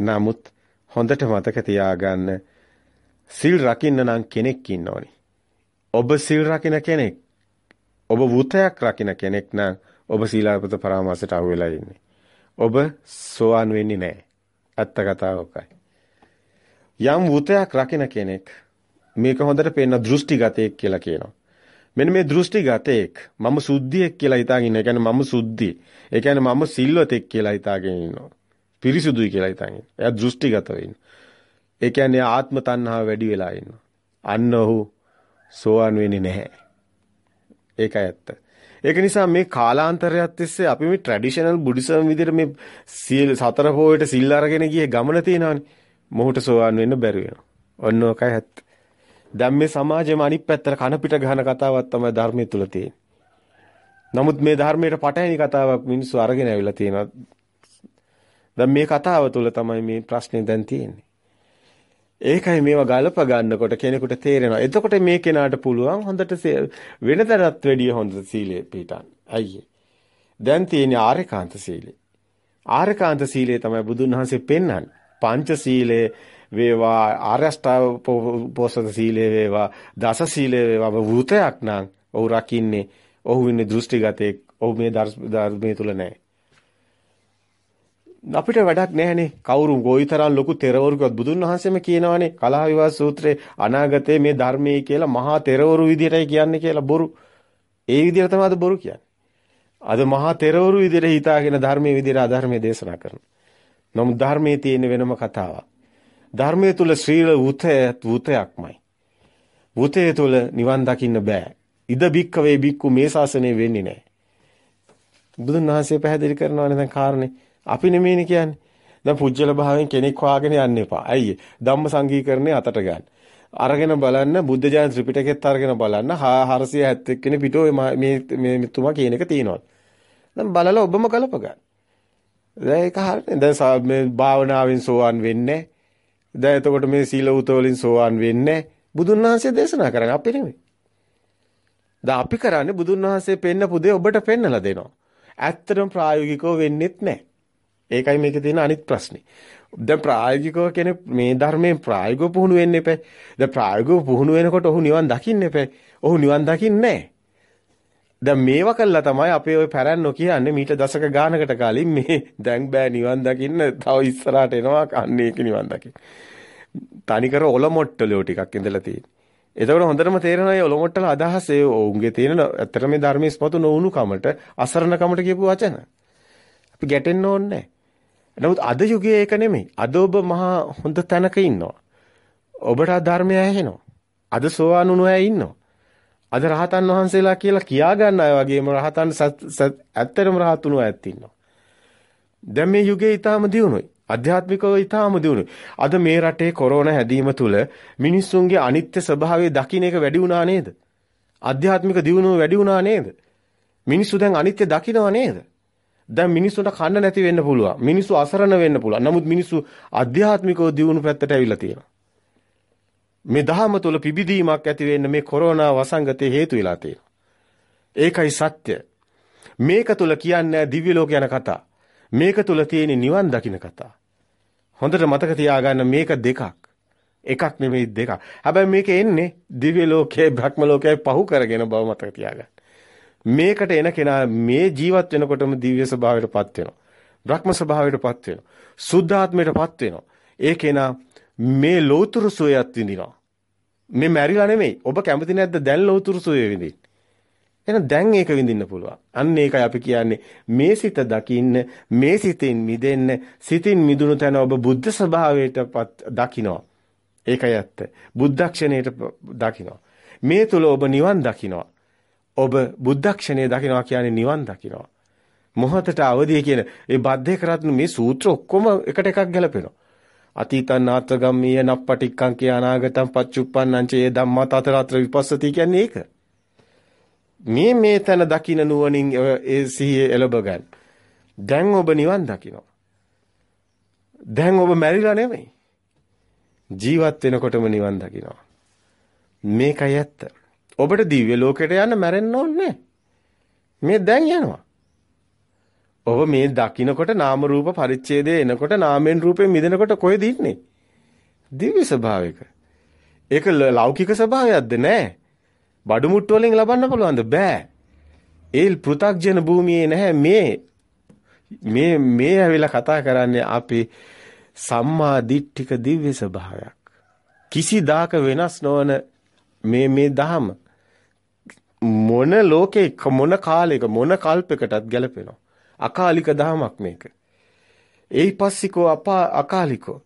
නමුත් හොඳට මතක තියාගන්න සිල් රකින්න නම් කෙනෙක් ඉන්නෝනි. ඔබ සිල් රකින්න කෙනෙක් ඔබ වෘතයක් රකින්න කෙනෙක් නම් ඔබ සීලබ්බත පරාමාසයට අහු වෙලා ඉන්නේ. ඔබ සෝවන් වෙන්නේ නෑ. ඇත්ත කතාවකයි. යම් වෘතයක් රකින්න කෙනෙක් මේක හොඳට පේන දෘෂ්ටිගතයෙක් කියලා කියනවා. මෙන්න මේ දෘෂ්ටිගතයෙක් මම සුද්ධියෙක් කියලා හිතාගෙන ඉන්නවා. ඒ කියන්නේ මම සුද්ධි. ඒ කියන්නේ මම සිල්වතෙක් කියලා හිතාගෙන ඉන්නවා. පිරිසුදුයි කියලා හිතාගෙන. එයා දෘෂ්ටිගතව ඉන්නවා. ඒ කියන්නේ ආත්ම තණ්හාව වැඩි වෙලා ඉන්නවා. අන්න ඔහු සෝවන් වෙන්නේ නැහැ. ඒකයි ඇත්ත. ඒක නිසා මේ කාලාන්තරයක් තිස්සේ අපි මේ ට්‍රැඩිෂනල් බුද්දිසම් විදිහට මේ සීල් සතර පොයට සිල් අරගෙන ගියේ ගමන තියෙනවානේ. මොහොත සෝවන් වෙන්න බැරි වෙනවා. ඔන්න ඔකයි ඇත්ත. දැන් මේ සමාජෙම අනිත් පැත්තට කන පිට ගහන කතාවක් තමයි ධර්මයේ තුල තියෙන්නේ. නමුත් මේ ධර්මයට පටහැනි කතාවක් මිනිස්සු අරගෙන ඇවිල්ලා තියෙනවා. දැන් මේ කතාව තුල තමයි මේ ප්‍රශ්නේ දැන් තියෙන්නේ. ඒකයි මේවා ගලප ගන්නකොට කෙනෙකුට තේරෙනවා. එතකොට මේ කෙනාට පුළුවන් හොඳට වෙනතරත් වැඩිය හොඳ සීලය පිටන්න. අයියේ. දැන් තියෙන්නේ ආරේකාන්ත සීලය. ආරේකාන්ත සීලය තමයි බුදුන් වහන්සේ පෙන්වන්නේ. පංච සීලය වේවා ආරෂ්ඨාව පොසත සීලය වේවා දස සීලය වේවා වෘතයක් නම් ඔහු රකින්නේ ඔහු ඉන්නේ දෘෂ්ටිගතෙක් ඔහු මේ ධර්මයේ තුල නැහැ. අපිට වැඩක් නැහැනේ. කවුරු ගෝයිතරම් ලොකු තෙරවරුකවත් බුදුන් වහන්සේම කියනවානේ කලහ විවාහ සූත්‍රයේ අනාගතයේ මේ ධර්මයේ කියලා මහා තෙරවරු විදියටයි කියන්නේ කියලා බොරු. ඒ විදියට තමයි අද බොරු කියන්නේ. අද මහා තෙරවරු විදියට හිතාගෙන ධර්මයේ විදියට අධර්මයේ දේශනා කරනවා. නමුත් ධර්මයේ තියෙන වෙනම කතාවක්. ධර්මයේ තුල ශ්‍රීල වූතය වූතයක්මයි වූතය තුල නිවන් දකින්න බෑ ඉද බික්කවේ බික්කු මේ ශාසනය වෙන්නේ නැහැ බුදුන් වහන්සේ පැහැදිලි කරනවානේ දැන් කාරණේ අපි නෙමෙයිනේ කියන්නේ. දැන් පුජ්‍යල භාවයෙන් කෙනෙක් හොයාගෙන යන්න එපා. ඇයි? ධම්ම සංගීකරණය අතට ගන්න. අරගෙන බලන්න බුද්ධ ජාන ත්‍රිපිටකෙත් අරගෙන බලන්න 471 කෙනෙක් පිටෝ මේ මේ මෙතුමා කියන එක තියෙනවා. දැන් බලලා ඔබම කලප ගන්න. දැන් ඒක හරිනේ. දැන් මේ භාවනාවෙන් සෝවන් වෙන්නේ. දැන් එතකොට මේ සීල උත වලින් සෝවන් වෙන්නේ. බුදුන් වහන්සේ දේශනා කරන්නේ අපි නෙමෙයි. දැන් අපි කරන්නේ බුදුන් වහන්සේ පෙන්න පුදේ ඔබට පෙන්නලා දෙනවා. ඇත්තටම ප්‍රායෝගිකව වෙන්නේත් නැහැ. ඒකයි මේකේ තියෙන අනිත් ප්‍රශ්නේ. දැන් ප්‍රායෝගිකව කෙනෙක් මේ ධර්මයෙන් ප්‍රායෝගිකව පුහුණු වෙන්න එපා. දැන් ප්‍රායෝගිකව පුහුණු වෙනකොට ඔහු නිවන් දකින්න එපා. ඔහු නිවන් දකින්නේ නැහැ. දැන් මේවා කළා තමයි අපේ ওই පැරැන්නෝ කියන්නේ මීට දශක ගානකට කලින් මේ දැන් බෑ නිවන් දකින්න තව ඉස්සරහට එනවා අන්න ඒක නිවන් දකින්න. තනිකර ඔලොමොට්ටලියෝ ටිකක් ඉඳලා තියෙන්නේ. එතකොට හොඳටම තේරෙනවා මේ ඔලොමොට්ටල අදහස් ඒ ඔවුන්ගේ තියෙන ඇත්තට මේ ධර්මයේ ස්පතු නොවුණු කමට අසරණ කමට කියපු වචන. අපි ගැටෙන්න ඕනේ නැහැ. නමුත් අද යුගයේ ඒක නෙමෙයි. අද ඔබ මහා හොඳ තැනක ඉන්නවා. ඔබට ධර්මය ඇහෙනවා. අද සෝවාන් වුණු අය ඉන්නවා. අද රහතන් වහන්සේලා කියලා කියා ගන්න අය වගේම රහතන් ඇත්තටම රහත් වුණු අයත් ඉන්නවා. දැන් මේ යුගයේ ඊටාම දියුණුයි. අධ්‍යාත්මිකව ඊටාම දියුණුයි. අද මේ රටේ කොරෝනා හැදීම තුළ මිනිස්සුන්ගේ අනිත්‍ය ස්වභාවය දකින්න එක වැඩි වුණා නේද? අධ්‍යාත්මික දියුණුව වැඩි වුණා නේද? මිනිස්සු දැන් අනිත්‍ය දකින්නවා නේද? දැන් මිනිස්සුන්ට කන්න නැති වෙන්න පුළුවන්. මිනිස්සු අසරණ වෙන්න පුළුවන්. නමුත් මිනිස්සු අධ්‍යාත්මිකව දියුණු පැත්තට ඇවිල්ලා තියෙනවා. මේ දහම තුළ පිබිදීමක් ඇති වෙන්න මේ කොරෝනා වසංගතේ හේතු වෙලා තියෙනවා. ඒකයි සත්‍ය. මේක තුළ කියන්නේ දිව්‍ය ලෝක යන කතා. මේක තුළ තියෙන නිවන් දකින්න කතා. හොඳට මතක තියාගන්න මේක දෙකක්. එකක් නෙමෙයි දෙකක්. හැබැයි මේක එන්නේ දිව්‍ය ලෝකයේ භ්‍රම ලෝකයේ පහු කරගෙන බව මතක තියාගන්න. මේකට එන කෙනා මේ ජීවත් වෙනකොටම දිව්‍ය ස්වභාවයටපත් වෙනවා. බ්‍රහ්ම ස්වභාවයටපත් වෙනවා. සුද්ධාත්මයටපත් වෙනවා. ඒ කෙනා මේ ලෞතුරු සෝයත් විඳිනවා. මේ මැරිලා නෙමෙයි. ඔබ කැමති නැද්ද දැන් ලෞතුරු සෝය විඳින්න? එහෙනම් දැන් ඒක විඳින්න පුළුවන්. අන්න ඒකයි අපි කියන්නේ මේ සිත දකින්න, මේ සිතින් මිදෙන්න, සිතින් මිදුණු තැන ඔබ බුද්ධ ස්වභාවයටපත් දකිනවා. ඒකයි ඇත්ත. බුද්ධක්ෂණයට දකිනවා. මේ තුල ඔබ නිවන් දකිනවා. ඔබ බුද්ධක්ෂණය දකිනවා කියන්නේ නිවන් දකිනවා. මොහතට අවදිය කියන ඒ බද්ධේ කරත්න මේ සූත්‍ර ඔක්කොම එකට එකක් ගැලපෙනවා. අතීතං නාත්ගම්මීය නප්පටික්කං කිය අනාගතං පච්චුප්පන්නං චේ ධම්මා තතරත්‍ර විපස්සති කියන්නේ ඒක. මේ මේ තන දකින්න නුවණින් ඒ සිහිය එළඹ ගන්න. දැන් ඔබ නිවන් දකිනවා. දැන් ඔබ මැරිලා නෙමෙයි. ජීවත් වෙනකොටම නිවන් දකිනවා. මේකයි ඇත්ත. ඔබට දිව්‍ය ලෝකයට යන්න මැරෙන්න ඕනේ මේ දැන් යනවා. ඔබ මේ දකින්නකොට නාම රූප පරිච්ඡේදය එනකොට නාමෙන් රූපෙන් මිදෙනකොට කොහෙද ඉන්නේ? දිව්‍ය ස්වභාවයක. ඒක ලෞකික ස්වභාවයක්ද නෑ. බඩු මුට්ටු වලින් ලබන්න පුළුවන්ද? බෑ. ඒ පෘථග්ජන භූමියේ නැහැ මේ මේ මේ ඇවිල්ලා කතා කරන්නේ අපි සම්මා දිට්ඨික දිව්‍ය ස්වභාවයක්. කිසිදාක වෙනස් නොවන මේ මේ දහම මොන ලෝකේ මොන කාලයක මොන කල්පයකටත් ගැලපෙනවා. අකාලික දහමක් මේක. ඒයිපස්සිකෝ අපා අකාලිකෝ.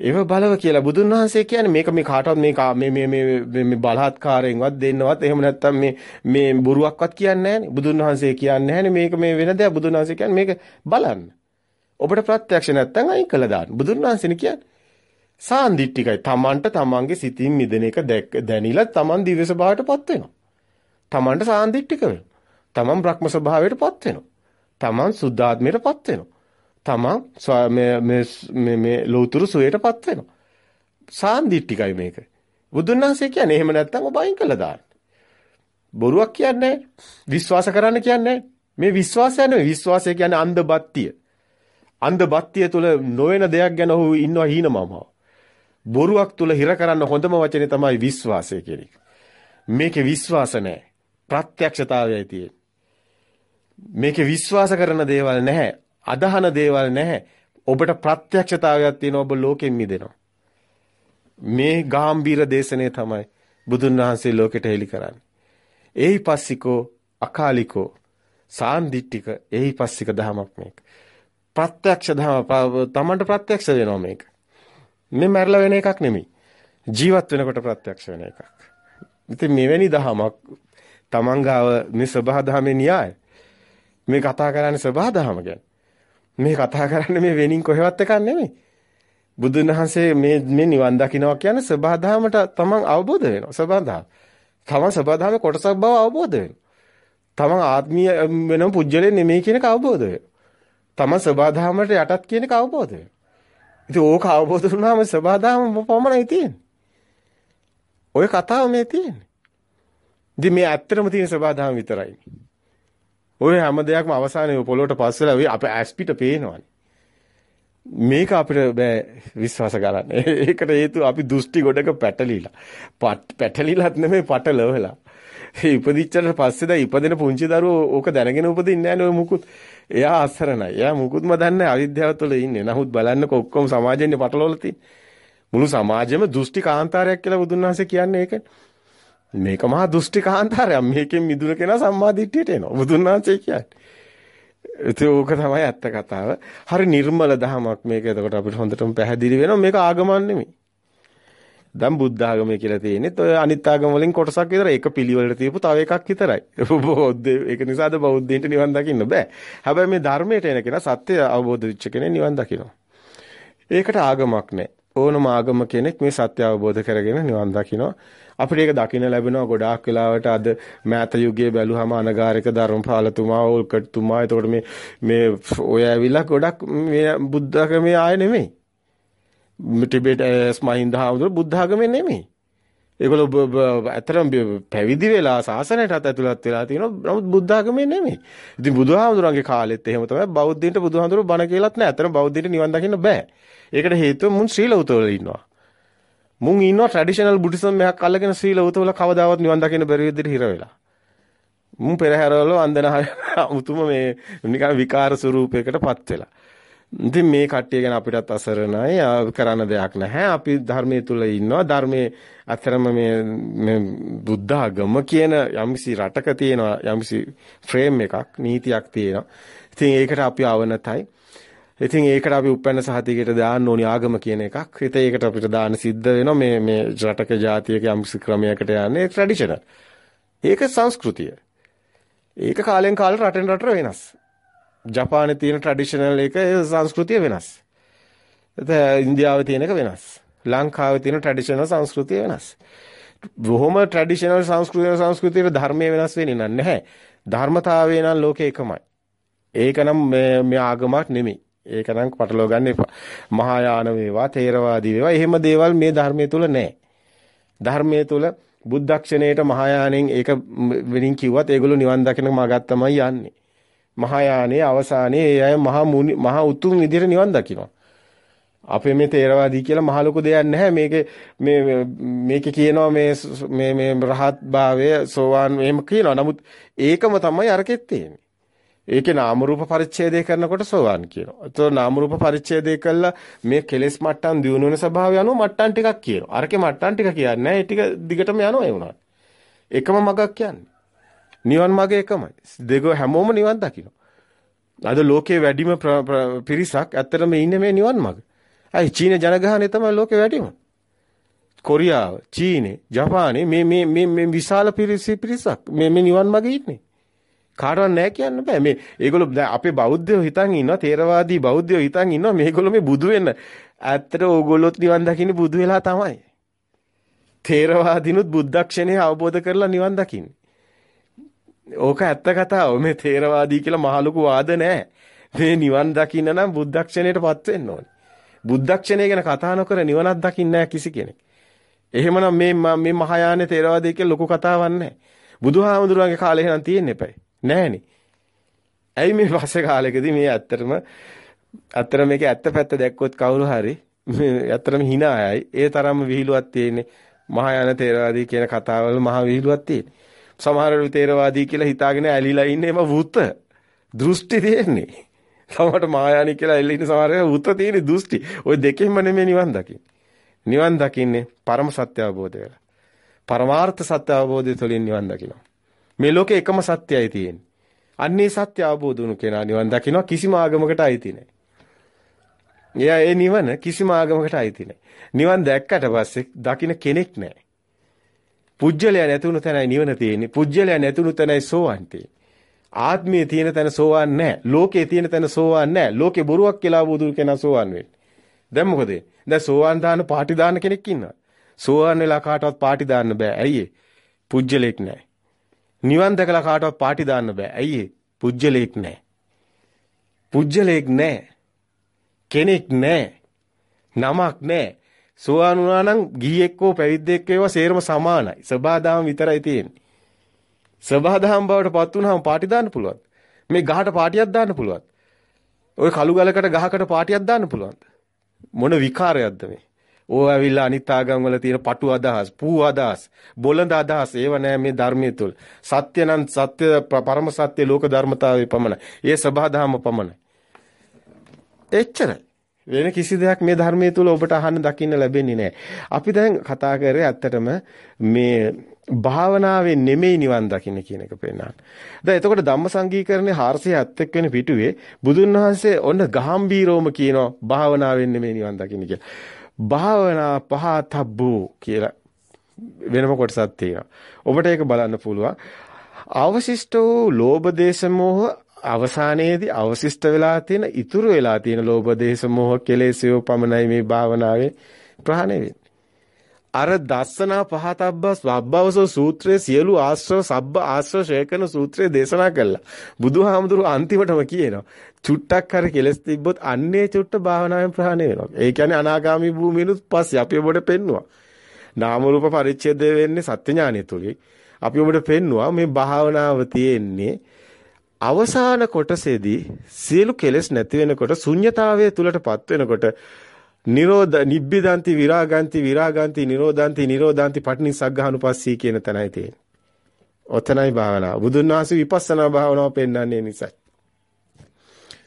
ඒව බලව කියලා බුදුන් වහන්සේ කියන්නේ මේක මේ කාටවත් මේ මේ මේ මේ මේ බලහත්කාරයෙන්වත් දෙන්නවත් එහෙම නැත්නම් මේ මේ බොරුවක්වත් කියන්නේ නැහැනේ. බුදුන් වහන්සේ කියන්නේ නැහැනේ මේක මේ වෙන දෙයක් බුදුන් වහන්සේ කියන්නේ මේක බලන්න. ඔබට ප්‍රත්‍යක්ෂ නැත්නම් අයින් කළා දාන්න. බුදුන් වහන්සේනේ කියන්නේ. සාන්දිටිකයි. Tamanට Tamanගේ සිතින් මිදෙන එක දැනිලා Taman දිව්‍ය ස්වභාවයටපත් වෙනවා. Tamanට සාන්දිටික වෙනවා. Taman බ්‍රහ්ම ස්වභාවයටපත් වෙනවා. Taman සුද්ධාත්මයටපත් වෙනවා. තමන් මේ මේ මේ ලෞතුරු සුවයටපත් වෙනවා. සාන්දිටිකයි මේක. බුදුන් වහන්සේ කියන්නේ එහෙම නැත්නම් ඔබ අයින් කළා දාන්න. බොරුවක් කියන්නේ විශ්වාස කරන්න කියන්නේ මේ විශ්වාසය නෙවෙයි විශ්වාසය කියන්නේ අන්ධබත්තිය. අන්ධබත්තිය තුල නොවන දෙයක් ගැන ඔහු ඉන්නවා හීනමම. බොරුවක් තුල හිර කරන්න හොඳම වචනේ තමයි විශ්වාසය කියන එක. මේකේ විශ්වාස නැහැ. ප්‍රත්‍යක්ෂතාවයයි තියෙන්නේ. මේකේ විශ්වාස කරන දේවල් නැහැ. අදහන දේවල් නැහැ. ඔබට ප්‍රත්‍යක්ෂතාවයක් තියෙනවා ඔබ ලෝකෙන් මිදෙනවා. මේ ගාම්භීර දේශනේ තමයි බුදුන් වහන්සේ ලෝකෙට හෙළි කරන්නේ. එහි පස්සිකෝ අකාලිකෝ සාන්දිටික එහි පස්සික දහමක් මේක. ප්‍රත්‍යක්ෂ දහම තමන්ට ප්‍රත්‍යක්ෂ වෙනවා මේක. මේ මැරලා වෙන එකක් නෙමෙයි. ජීවත් වෙනකොට ප්‍රත්‍යක්ෂ වෙන එකක්. ඉතින් මෙවැනි දහමක් තමන් ගාව මේ සබහා දහමේ න්‍යාය. මේ කතා කරන්නේ සබහා දහම ගැන. මේ කතා කරන්නේ මේ වෙනින් කොහෙවත් එකක් නෙමෙයි. බුදුන් වහන්සේ මේ මේ නිවන් දකින්නවා කියන්නේ සබහාධාමට තමන් අවබෝධ වෙනවා. සබහාධාම. තමන් සබහාධාමේ කොටසක් බව අවබෝධ වෙනවා. තමන් ආත්මීය වෙනම පුජ්‍යලේ නෙමෙයි කියන එක අවබෝධ වෙනවා. තමන් සබහාධාමට යටත් කියන එක අවබෝධ වෙනවා. ඉතින් ඕක අවබෝධ වුණාම සබහාධාම පමණයි තියෙන්නේ. ඔය කතාව මේ තියෙන්නේ. ඉතින් මේ ඇත්තටම තියෙන සබහාධාම විතරයි. ඔය හැම දෙයක්ම අවසානයේ පොළොවට පස් වෙලා ඔය අපේ ඇස් පිට පේනවනේ. මේක අපිට බෑ විශ්වාස කරන්න. ඒකට හේතුව අපි දෘෂ්ටි ගොඩක පැටලිලා. පැටලිලත් නෙමෙයි පටලවලා. ඒ ඉපදිච්චට පස්සේ දැන් ඉපදෙන පුංචි දරුවෝ ඕක දැනගෙන උපදින්නේ නැහැ මුකුත්. එයා අසරණයි. එයා මුකුත්ම දන්නේ අවිද්‍යාව තුළ ඉන්නේ. නමුත් බලන්නකො ඔක්කොම සමාජෙන්නේ පටලවලා තියෙන්නේ. මුළු සමාජෙම දෘෂ්ටි කාන්තාරයක් කියලා බුදුන් වහන්සේ කියන්නේ ඒකනේ. මේක මහා දෘෂ්ටි කාන්තාරයක්. මේකෙන් මිදුණ කෙනා සම්මා දිට්ඨියට එනවා. බුදුන් වහන්සේ කියන්නේ. ඒක ඕක තමයි ඇත්ත කතාව. හරි නිර්මල දහමක් මේක. එතකොට අපිට හොඳටම පැහැදිලි වෙනවා මේක ආගමක් නෙමෙයි. දැන් බුද්ධ ආගමයි කියලා තියෙන්නේ. ඔය අනිත් ආගම වලින් කොටසක් විතර ඒක පිළිවෙලට තියපු තව එකක් විතරයි. බෞද්ධ ඒක නිසාද බෞද්ධයින්ට නිවන් දකින්න බෑ. හැබැයි මේ ධර්මයට එන කෙනා සත්‍ය අවබෝධ වෙච්ච කෙනෙක් නිවන් දකිනවා. ඒකට ආගමක් නැහැ. ඕනම ආගම කෙනෙක් මේ සත්‍ය අවබෝධ කරගෙන නිවන් දකිනවා. අපිට ඒක දකින්න ලැබෙනවා ගොඩාක් වෙලාවට අද මෑත යුගයේ බැලුවම අනගාരിക ධර්මපාලතුමා ඕල්කට්තුමා එතකොට මේ මේ ඔය ඇවිල්ලා ගොඩක් මේ බුද්ධ ආගමේ ආය නෙමෙයි. ටිබෙට් ස්මහින්ද හාමුදුරුවෝ බුද්ධ ආගමේ නෙමෙයි. ඒගොල්ලෝ ඇත්තටම පැවිදි වෙලා සාසනයටත් ඇතුළත් වෙලා තියෙනවා. නමුත් බුද්ධ ආගමේ නෙමෙයි. ඉතින් බුදුහාමුදුරන්ගේ කාලෙත් එහෙම තමයි බෞද්ධයින්ට බුදුහාමුදුරුවෝ බණ කියලාත් නැහැ. ඇත්තටම බෞද්ධයින්ට නිවන් දකින්න බෑ. ඒකට හේතුව මුන් ශ්‍රී ලෞතවල ඉන්නවා. මුන් ඉන්නවා ට්‍රැඩිෂනල් බුද්දිසම් එකක් අල්ලගෙන ශ්‍රී ලෞතවල කවදාවත් නිවන් දකින්න බැරි විදිහට හිර වෙලා. මුන් පෙරහැරවල වන්දනා උතුම මේ නිකන් විකාර ස්වරූපයකටපත් වෙලා. ඉතින් මේ කට්ටිය ගැන අපිටත් අසරණයි කරන්න දෙයක් නැහැ. අපි ධර්මයේ තුල ඉන්නවා. ධර්මයේ අතරම මේ මේ බුද්ධ ආගම කියන යම්කිසි රටක තියෙන යම්කිසි ෆ්‍රේම් එකක්, නීතියක් තියෙනවා. ඉතින් ඒකට අපි අවනතයි. ඉතින් ඒකට අපි උපැන්න සහතිකයට දාන්න ඕනි ආගම කියන එකක්. ඉතින් ඒකට අපිට දාන්න සිද්ධ වෙනවා මේ මේ රටක ජාතියක යම්කිසි ක්‍රමයකට යන්නේ ට්‍රැඩිෂනල්. ඒක සංස්කෘතිය. ඒක කාලෙන් කාලට රටෙන් රටට වෙනස්. ජපානයේ තියෙන ට්‍රැඩිෂනල් එක සංස්කෘතිය වෙනස්. එතන ඉන්දියාවේ තියෙන එක වෙනස්. ලංකාවේ තියෙන ට්‍රැඩිෂනල් සංස්කෘතිය වෙනස්. බොහොම ට්‍රැඩිෂනල් සංස්කෘතිය සංස්කෘතියේ ධර්මයේ වෙනස් වෙන්නේ නැහැ. ධර්මතාවය නම් ලෝකේ එකමයි. ඒක නම් මේ ආගමක් නෙමෙයි. ඒක නම් පටලව ගන්න එපා. මහායාන වේවා, තේරවාදී වේවා, එහෙම දේවල් මේ ධර්මයේ තුල නැහැ. ධර්මයේ තුල බුද්ධක්ෂණයට මහායානෙන් ඒක වෙනින් කිව්වත් ඒගොල්ලෝ නිවන් දකින මාගත් තමයි යන්නේ. මහායානයේ අවසානයේ ඒ අය මහා මහා උතුම් විදිහට නිවන් දකිනවා. අපේ මේ තේරවාදී කියලා මහ ලොකු දෙයක් නැහැ මේකේ මේ මේකේ කියනවා මේ මේ මේ රහත් භාවය සෝවාන් එහෙම කියනවා. නමුත් ඒකම තමයි අරකෙත් තියෙන්නේ. ඒකේ නාම රූප පරිච්ඡේදය කරනකොට සෝවාන් කියනවා. ඒතකොට නාම රූප පරිච්ඡේදය කළා මේ කෙලෙස් මට්ටම් දියුණු වෙන ස්වභාවය අනුව මට්ටම් ටිකක් කියනවා. අරකේ මට්ටම් ටික කියන්නේ නැහැ. ඒ ටික දිගටම යනවා ඒ වුණාට. එකම මගක් කියන්නේ. නිවන් මාර්ගය එකමයි. දෙක හැමෝම නිවන් දකින්න. අද ලෝකයේ වැඩිම පිරිසක් ඇත්තටම ඉන්නේ මේ නිවන් මාර්ග. අයි චීන ජනගහනය තමයි ලෝකේ වැඩිම. කොරියාව, චීනේ, ජපානේ මේ මේ මේ මේ විශාල පිරිසක් මේ මේ නිවන් මාගේ ඉන්නේ. කාටවත් නැහැ කියන්න බෑ. මේ ඒගොල්ලෝ දැන් අපේ බෞද්ධයෝ හිතන් ඉන්නවා, තේරවාදී බෞද්ධයෝ හිතන් ඉන්නවා මේගොල්ලෝ මේ බුදු වෙන්න. ඇත්තට ඕගොල්ලොත් නිවන් දකින්නේ බුදු වෙලා තමයි. තේරවාදීනුත් බුද්ධක්ෂණය අවබෝධ කරලා නිවන් දකින්නේ. ඕක ඇත්ත කතාව. මේ තේරවාදී කියලා මහ ලොකු වාද නැහැ. මේ නිවන් දකින්න නම් බුද්ධක්ෂණයටපත් වෙන්න ඕනේ. බුද්ධක්ෂණය ගැන කතා නොකර නිවනක් දකින්නේ නැහැ කිසි කෙනෙක්. එහෙමනම් මේ මේ මහායාන තේරවාදී කියලා ලොකු කතාවක් නැහැ. බුදුහාමුදුරන්ගේ කාලේ එහෙනම් තියෙන්න එපයි. නැහනේ. ඇයි මේ පස්සේ කාලෙකදී මේ ඇත්තටම ඇත්තට මේකේ ඇත්ත පැත්ත දැක්කොත් කවුරු හරි මේ ඇත්තටම hina අයයි. ඒ තරම්ම විහිළුවක් තියෙන්නේ. මහායාන තේරවාදී කියන කතාවල මහ විහිළුවක් තියෙන්නේ. සමහර තේරවාදී කියලා හිතාගෙන ඇලිලා ඉන්නේ එම වුත. දෘෂ්ටි තියෙන්නේ. සමහරට මායානි කියලා එල්ල ඉන්න සමහර අය වුත තියෙන දෘෂ්ටි. ওই දෙකෙන්ම නෙමෙයි නිවන් දකින්නේ. නිවන් දකින්නේ පරම සත්‍ය අවබෝධ වෙලා. පරමාර්ථ සත්‍ය අවබෝධය තුළින් නිවන් දකිනවා. මේ ලෝකේ එකම සත්‍යයයි තියෙන්නේ. අන්නේ සත්‍ය අවබෝධ වුණු කෙනා නිවන් දකිනවා කිසිම ආගමකට අයිති නැහැ. එයා ඒ නිවන කිසිම ආගමකට අයිති නැහැ. නිවන් දැක්කට පස්සේ දකින්න කෙනෙක් නැහැ. පුජ්‍යලයා නැතුණු තැනයි නිවන තියෙන්නේ. පුජ්‍යලයා නැතුණු තැනයි සෝවන් තියෙන්නේ. ආත්මයේ තියෙන තැන සෝවන් නැහැ. ලෝකයේ තියෙන තැන සෝවන් නැහැ. ලෝකේ බොරුවක් කියලා බුදු කෙනා සෝවන් වෙන්නේ. දැන් මොකද? දැන් සෝවන් දාන පාටි දාන කෙනෙක් ඉන්නවා. සෝවන් වෙලා කාටවත් පාටි දාන්න බෑ. ඇයි ඒ? පුජ්‍යලෙක් නැහැ. නිවන් දැකලා කාටවත් පාටි දාන්න බෑ. ඇයි ඒ? පුජ්‍යලෙක් නැහැ. පුජ්‍යලෙක් නැහැ. කෙනෙක් නැහැ. නමක් නැහැ. සෝවාන් වුණා නම් ගිහියෙක් හෝ පැවිද්දෙක් වේවා සේරම සමානයි. සබාදාම විතරයි තියෙන්නේ. සබාදාම බවට පත් වුණාම පාටි දාන්න පුළුවන්. මේ ගහට පාටියක් දාන්න පුළුවන්. ওই කළු ගලකට ගහකට පාටියක් දාන්න පුළුවන්. මොන විකාරයක්ද මේ? ඕ ඇවිල්ලා අනිත් ආගම් වල තියෙන පටු අදහස්, පූ අදහස්, බොළඳ අදහස් ඒව නෑ මේ ධර්මයේ තුල. සත්‍ය නම් සත්‍ය පරම සත්‍ය ලෝක ධර්මතාවය පමණයි. ඒ සබහාදහම පමණයි. එච්චරයි. වෙන කිසි දෙයක් මේ ධර්මයේ තුල ඔබට අහන්න දකින්න ලැබෙන්නේ නැහැ. අපි දැන් කතා කරේ ඇත්තටම මේ භාවනාවෙන් නෙමෙයි නිවන් දකින්න කියන එක පෙන්නන. දැන් එතකොට ධම්මසංගීකරණේ 470 වෙනි පිටුවේ බුදුන් වහන්සේ ඔන්න ගාම්භීරවම කියනවා භාවනාවෙන් නෙමෙයි නිවන් දකින්න කියලා. භාවනා පහතබ්බු කියලා වෙනම කොටසක් තියෙනවා. ඔබට ඒක බලන්න පුළුවන්. අවශිෂ්ට වූ ලෝභ දේශ මොහ අවසානයේදී අවශිෂ්ට වෙලා තියෙන ඉතුරු වෙලා තියෙන ලෝභ දේශ මොහ කෙලෙසියෝ පමණයි මේ භාවනාවේ ප්‍රහාණය වෙන්නේ. අර දස්සනා පහතබ්බස් වබ්බවසෝ සූත්‍රයේ සියලු ආශ්‍රව සබ්බ ආශ්‍රව ශේකන සූත්‍රයේ දේශනා කළා. බුදුහාමුදුරුව අන්තිමටම කියනවා චුට්ටක් හරි කෙලස් තිබ්බොත් අන්නේ චුට්ට භාවනාවෙන් ප්‍රහාණය වෙනවා. ඒ කියන්නේ අනාගාමී භූමියනුත් පස්සේ අපි ඔබට පෙන්නවා. නාම රූප පරිච්ඡේදය වෙන්නේ සත්‍ය ඥානය තුලින්. අපි ඔබට පෙන්නවා මේ භාවනාව තියෙන්නේ අවසාන කොටසේදී සියලු කෙලෙස් නැති වෙනකොට ශුන්්‍යතාවයේ තුලටපත් වෙනකොට නිරෝධ නිබ්බිදන්ති විරාගන්ති විරාගන්ති නිරෝධන්ති නිරෝධන්ති පටිනිසග්ගහනුපස්සී කියන තැනයි තියෙන්නේ. ඔතනයි භාවනාව. බුදුන් වහන්සේ විපස්සනා භාවනාව පෙන්වන්නේ නිසයි.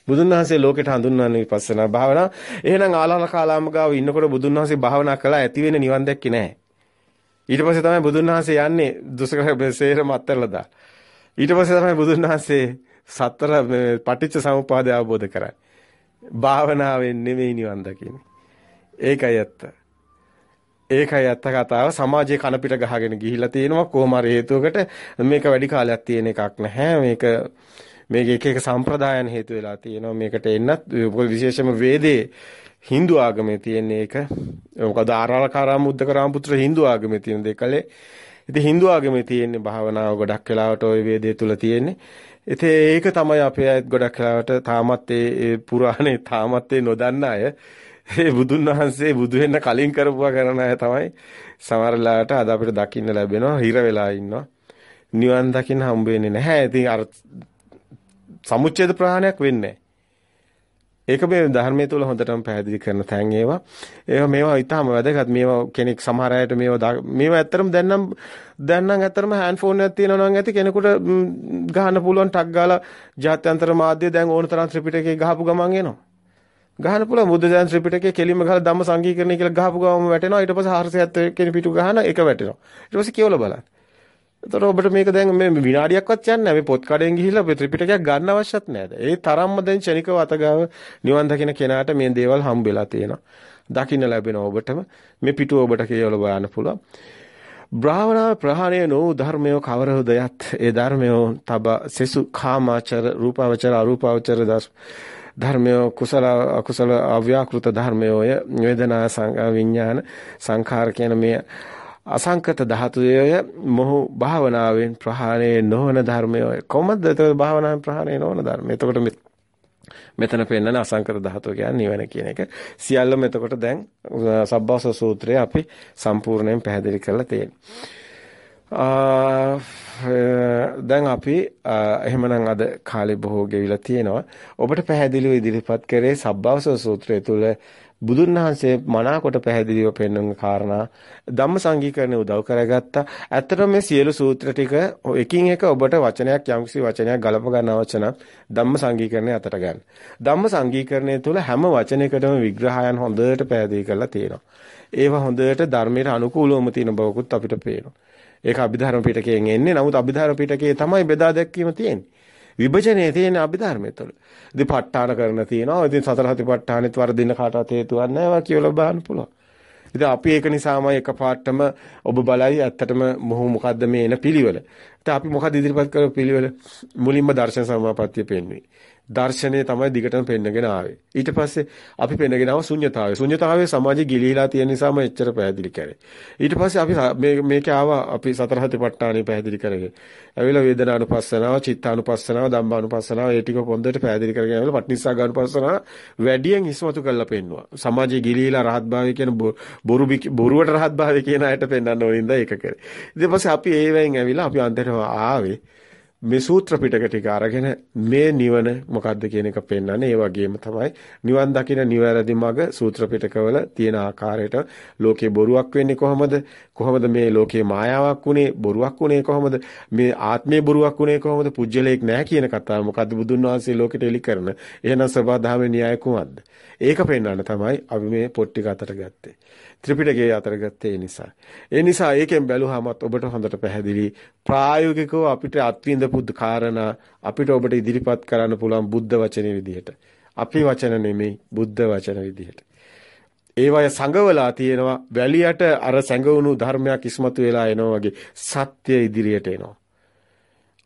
බුදුන් වහන්සේ ලෝකෙට හඳුන්වන්නේ විපස්සනා භාවනාව. එහෙනම් ආලාල කාලාම ගාව ඉන්නකොට බුදුන් වහන්සේ භාවනා කළා ඇති වෙන නිවන් දැක්කේ නැහැ. ඊට පස්සේ තමයි බුදුන් වහන්සේ යන්නේ දුසකර සේරම අත්තරලා දා. ඊට පස්සේ තමයි බුදුන් වහන්සේ සතර පටිච්ච සමුප්පාදය අවබෝධ කරන්නේ. භාවනාවෙන් නෙමෙයි නිවන් දකින්නේ. ඒකයි ඇත්ත. ඒකයි ඇත්ත කතාව සමාජයේ කන පිට ගහගෙන ගිහිලා තියෙනවා කොහොම හරි හේතුවකට මේක වැඩි කාලයක් තියෙන එකක් නැහැ මේක මේක එක එක සම්ප්‍රදායන් හේතු වෙලා තියෙනවා මේකට එන්නත් විශේෂම වේදේ Hindu ආගමේ තියෙන එක මොකද ආරාලකාරාම බුද්ධකරාම පුත්‍ර Hindu ආගමේ තියෙන දෙකලේ ඉතින් Hindu ආගමේ තියෙන භාවනාව ගොඩක් වෙලාවට ওই වේදේ තුල තියෙන්නේ. ඉතින් ඒක තමයි අපේ අයත් ගොඩක් වෙලාවට තාමත් ඒ පුරාණේ තාමත් ඒ නොදන්න අය ඒ බුදුන් වහන්සේ බුදු වෙන්න කලින් කරපුවා කරන අය තමයි සමහර වෙලාවට අද අපිට දකින්න ලැබෙනවා හිර වෙලා ඉන්නවා. නිවන් දකින්න හම්බ වෙන්නේ නැහැ. ඉතින් අර සමුච්ඡේද ප්‍රහාණයක් වෙන්නේ ඒක මේ ධර්මයේ තුල හොඳටම පැහැදිලි කරන තැන් ඒවා. ඒවා මේවා ඊටම වැදගත්. මේවා කෙනෙක් සමහර අයට මේවා මේවා ඇත්තටම දැන් නම් දැන් නම් ඇත්තටම හෑන්ඩ් ෆෝන් එකක් තියෙනවා නම් ඇති කෙනෙකුට ගහන්න පුළුවන් ටක් ගාලා ජාත්‍යන්තර මාධ්‍ය දැන් ඕන තරම් ත්‍රිපිටකේ ගහපු ගමන් එනවා. ගහන්න පුළුවන් බුද්ධ දැන් ත්‍රිපිටකේ කෙලින්ම ගහලා ධම්ම සංකීර්ණය කියලා ගහපු ගමන් වැටෙනවා. ඊට පස්සේ 470 කෙනෙක් පිටු ගහන එක වැටෙනවා. ඊට පස්සේ කියවලා බලන්න. එතකොට ඔබට මේක දැන් මේ විනාඩියක්වත් යන්නේ නැහැ. මේ පොත් කඩෙන් ගිහිල්ලා ත්‍රිපිටකයක් ගන්න අවශ්‍යත් නැහැ. ඒ තරම්ම දැන් ක්ෂණිකව අතගාව නිවන් දකින කෙනාට මේ දේවල් හම්බෙලා තියෙනවා. දකින්න ලැබෙන ඔබටම මේ පිටුව ඔබට කියවල බලන්න පුළුවන්. භාවනා ප්‍රහාණය නොවූ ධර්මය කවරහුදයත් ඒ ධර්මය තබ සෙසු කාමාචර රූපාවචර අරූපාවචර ධර්මය කුසල අකුසල අව්‍යාකෘත ධර්මයෝය වේදනා විඥාන සංඛාර කියන මේ අසංකත ධාතුයය මොහු භාවනාවෙන් ප්‍රහාණය නොවන ධර්මය කොහොමද එතකොට භාවනාවෙන් ප්‍රහාණය නොවන ධර්ම. එතකොට මෙතන පෙන්නන අසංකත ධාතුව කියන්නේ නිවන කියන එක. සියල්ලම එතකොට දැන් සබ්බාස සූත්‍රයේ අපි සම්පූර්ණයෙන් පැහැදිලි කරලා තියෙනවා. දැන් අපි එහෙමනම් අද කාලේ බොහෝ ගෙවිලා තියෙනවා. ඔබට පැහැදිලිව ඉදිරිපත් කරේ සබ්බාස සූත්‍රය තුල බුදුන් වහන්සේ මනාකොට පැහැදිලිව පෙන්වන කාරණා ධම්ම සංගීකරණය උදව් කරගත්තා. ඇත්තටම මේ සියලු සූත්‍ර ටික එකින් එක ඔබට වචනයක් යම්කිසි වචනයක් ගලප ගන්න අවශ්‍ය නම් ධම්ම සංගීකරණය අතට ගන්න. ධම්ම සංගීකරණය තුළ හැම වචනයකටම විග්‍රහයන් හොඳට පැහැදිලි කරලා තියෙනවා. ඒවා හොඳට ධර්මයට අනුකූලවම තියෙන බවකුත් අපිට පේනවා. ඒක අභිධර්ම පිටකයෙන් එන්නේ. නමුත් අභිධර්ම පිටකයේ තමයි බෙදා දැක්වීම තියෙන්නේ. විභජනයේ තියෙන අභිධර්මය තුළ. ඉතින් ප ဋ ාණ කරන තියෙනවා. ඉතින් සතර හතිපට්ඨානෙත් වර්ධින්න කාටවත් හේතුවක් නැහැ. කියලා බලන්න පුළුවන්. ඉතින් අපි ඒක නිසාමයි එකපාරටම ඔබ බලයි ඇත්තටම මොහු මොකද්ද මේ එන පිළිවෙල. ඉතින් අපි මොකද ඉදිරිපත් කරපු පිළිවෙල මුලින්ම දර්ශන සමාපත්තිය පෙන්වන්නේ. දර්ශනය තමයි දිගටම පෙන්නගෙන ආවේ. ඊට පස්සේ අපි පෙන්නගෙන ආව ශුන්්‍යතාවය. ශුන්්‍යතාවය සමාජයේ ගිලිහිලා තියෙන නිසාම එච්චර පැහැදිලි කරේ. ඊට පස්සේ අපි මේ මේක ආවා අපි සතර හතිපට්ඨානෙ පැහැදිලි කරගෙන. ඇවිල්ලා වේදනානුපස්සනාව, චිත්තානුපස්සනාව, ධම්මානුපස්සනාව ඒ ටික පොන්දට පැහැදිලි කරගෙන ඇවිල්ලා පටිනිස්සග්ගානුපස්සනාව වැඩියෙන් හිස්මතු කරලා පෙන්නවා. සමාජයේ ගිලිහිලා රහත්භාවය කියන බොරු බොරුවට රහත්භාවය කියන අයට පෙන්වන්න ඕනින්ද ඒක කරේ. ඊට පස්සේ අපි ඒවෙන් ඇවිල්ලා අපි අන්තිමට ආවේ මේ සූත්‍ර පිටක ටික අරගෙන මේ නිවන මොකද්ද කියන එක පෙන්වන්නේ. ඒ වගේම තමයි නිවන් දකින නිවැරදි මඟ සූත්‍ර පිටකවල තියෙන ආකාරයට ලෝකේ බොරුවක් වෙන්නේ කොහොමද? කොහොමද මේ ලෝකේ මායාවක් උනේ? බොරුවක් උනේ කොහොමද? මේ ආත්මේ බොරුවක් උනේ කොහොමද? පුජ්‍යලයක් නැහැ කියන කතාව මොකද්ද බුදුන් වහන්සේ ලෝකෙට එලි කරන. එහෙනම් සබා දහමේ න්‍යාය කුමක්ද? ඒක පෙන්වන්න තමයි අපි මේ පොත් ටික අතට ගත්තේ. ත්‍රිපිටකයේ අතර ගත්තේ ඒ නිසා. ඒ නිසා ඒකෙන් බැලුවාමත් ඔබට හොඳට පැහැදිලි ප්‍රායෝගිකව අපිට අත්විඳපු කාරණා අපිට ඔබට ඉදිරිපත් කරන්න පුළුවන් බුද්ධ වචනේ විදිහට. අපි වචන නෙමෙයි බුද්ධ වචන විදිහට. ඒවය සංගවලා තියෙනවා වැලියට අර සංගවුණු ධර්මයක් ඉස්මතු වෙලා එනවා වගේ සත්‍ය ඉදිරියට එනවා.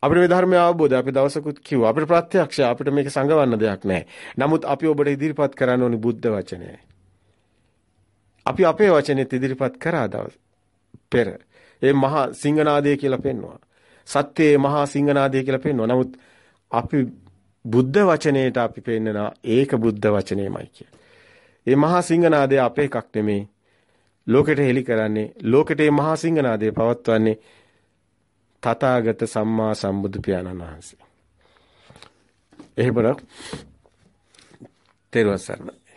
අපිට මේ ධර්මය අවබෝධය අපි දවසකුත් කිව්වා අපිට ප්‍රත්‍යක්ෂ අපිට මේක සංගවන්න දෙයක් නැහැ. නමුත් අපි ඔබට ඉදිරිපත් කරන්න ඕනි බුද්ධ වචනයයි. අපි අපේ වචනෙත් ඉදිරිපත් කරා දවස් පෙර ඒ මහා සිංහනාදය කියලා පෙන්වනවා. සත්‍යයේ මහා සිංහනාදය කියලා පෙන්වනවා. නමුත් අපි බුද්ධ වචනේට අපි පෙන්නනවා ඒක බුද්ධ වචනේමයි කිය. ඒ මහා සිංහනාදය අපේ එකක් නෙමෙයි. ලෝකෙට හෙළි කරන්නේ ලෝකෙට මේ මහා සිංහනාදය පවත්වන්නේ තථාගත සම්මා සම්බුදු පියාණන් වහන්සේ. එහෙමනම් තෙරුවන් සරණයි.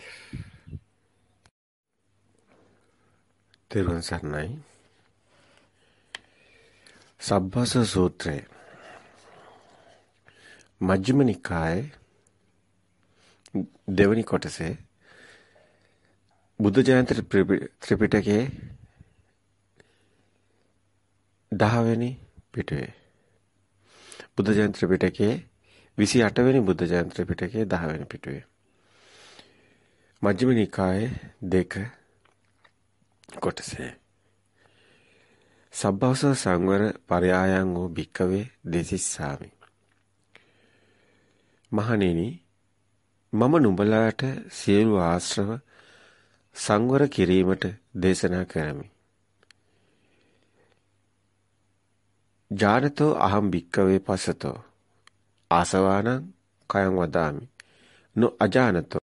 තෙරුවන් සරණයි. සබ්බස සූත්‍රය. මජ්ක්‍ධිම නිකායේ දෙවනි කොටසේ බුද්ධ ජයන්ති ත්‍රිපිටකයේ 10 වෙනි පිටුවේ. බුද්ධ ජයන්ති ත්‍රිපිටකයේ 28 වෙනි බුද්ධ ජයන්ති ත්‍රිපිටකයේ 10 වෙනි පිටුවේ. මජ්ක්‍ධිම නිකායේ දෙක කොටසේ. සබ්බවස සංවර පරයායන් වූ භික්කවේ දෙසිස්සාමි. මහණෙනි මම නුඹලාට සියලු ආශ්‍රව සංවර කිරීමට දේශනා කරමි. ජානතෝ අහම් භික්කවේ පසතෝ. ආසවානං කයං වදාමි. නො අජානතෝ.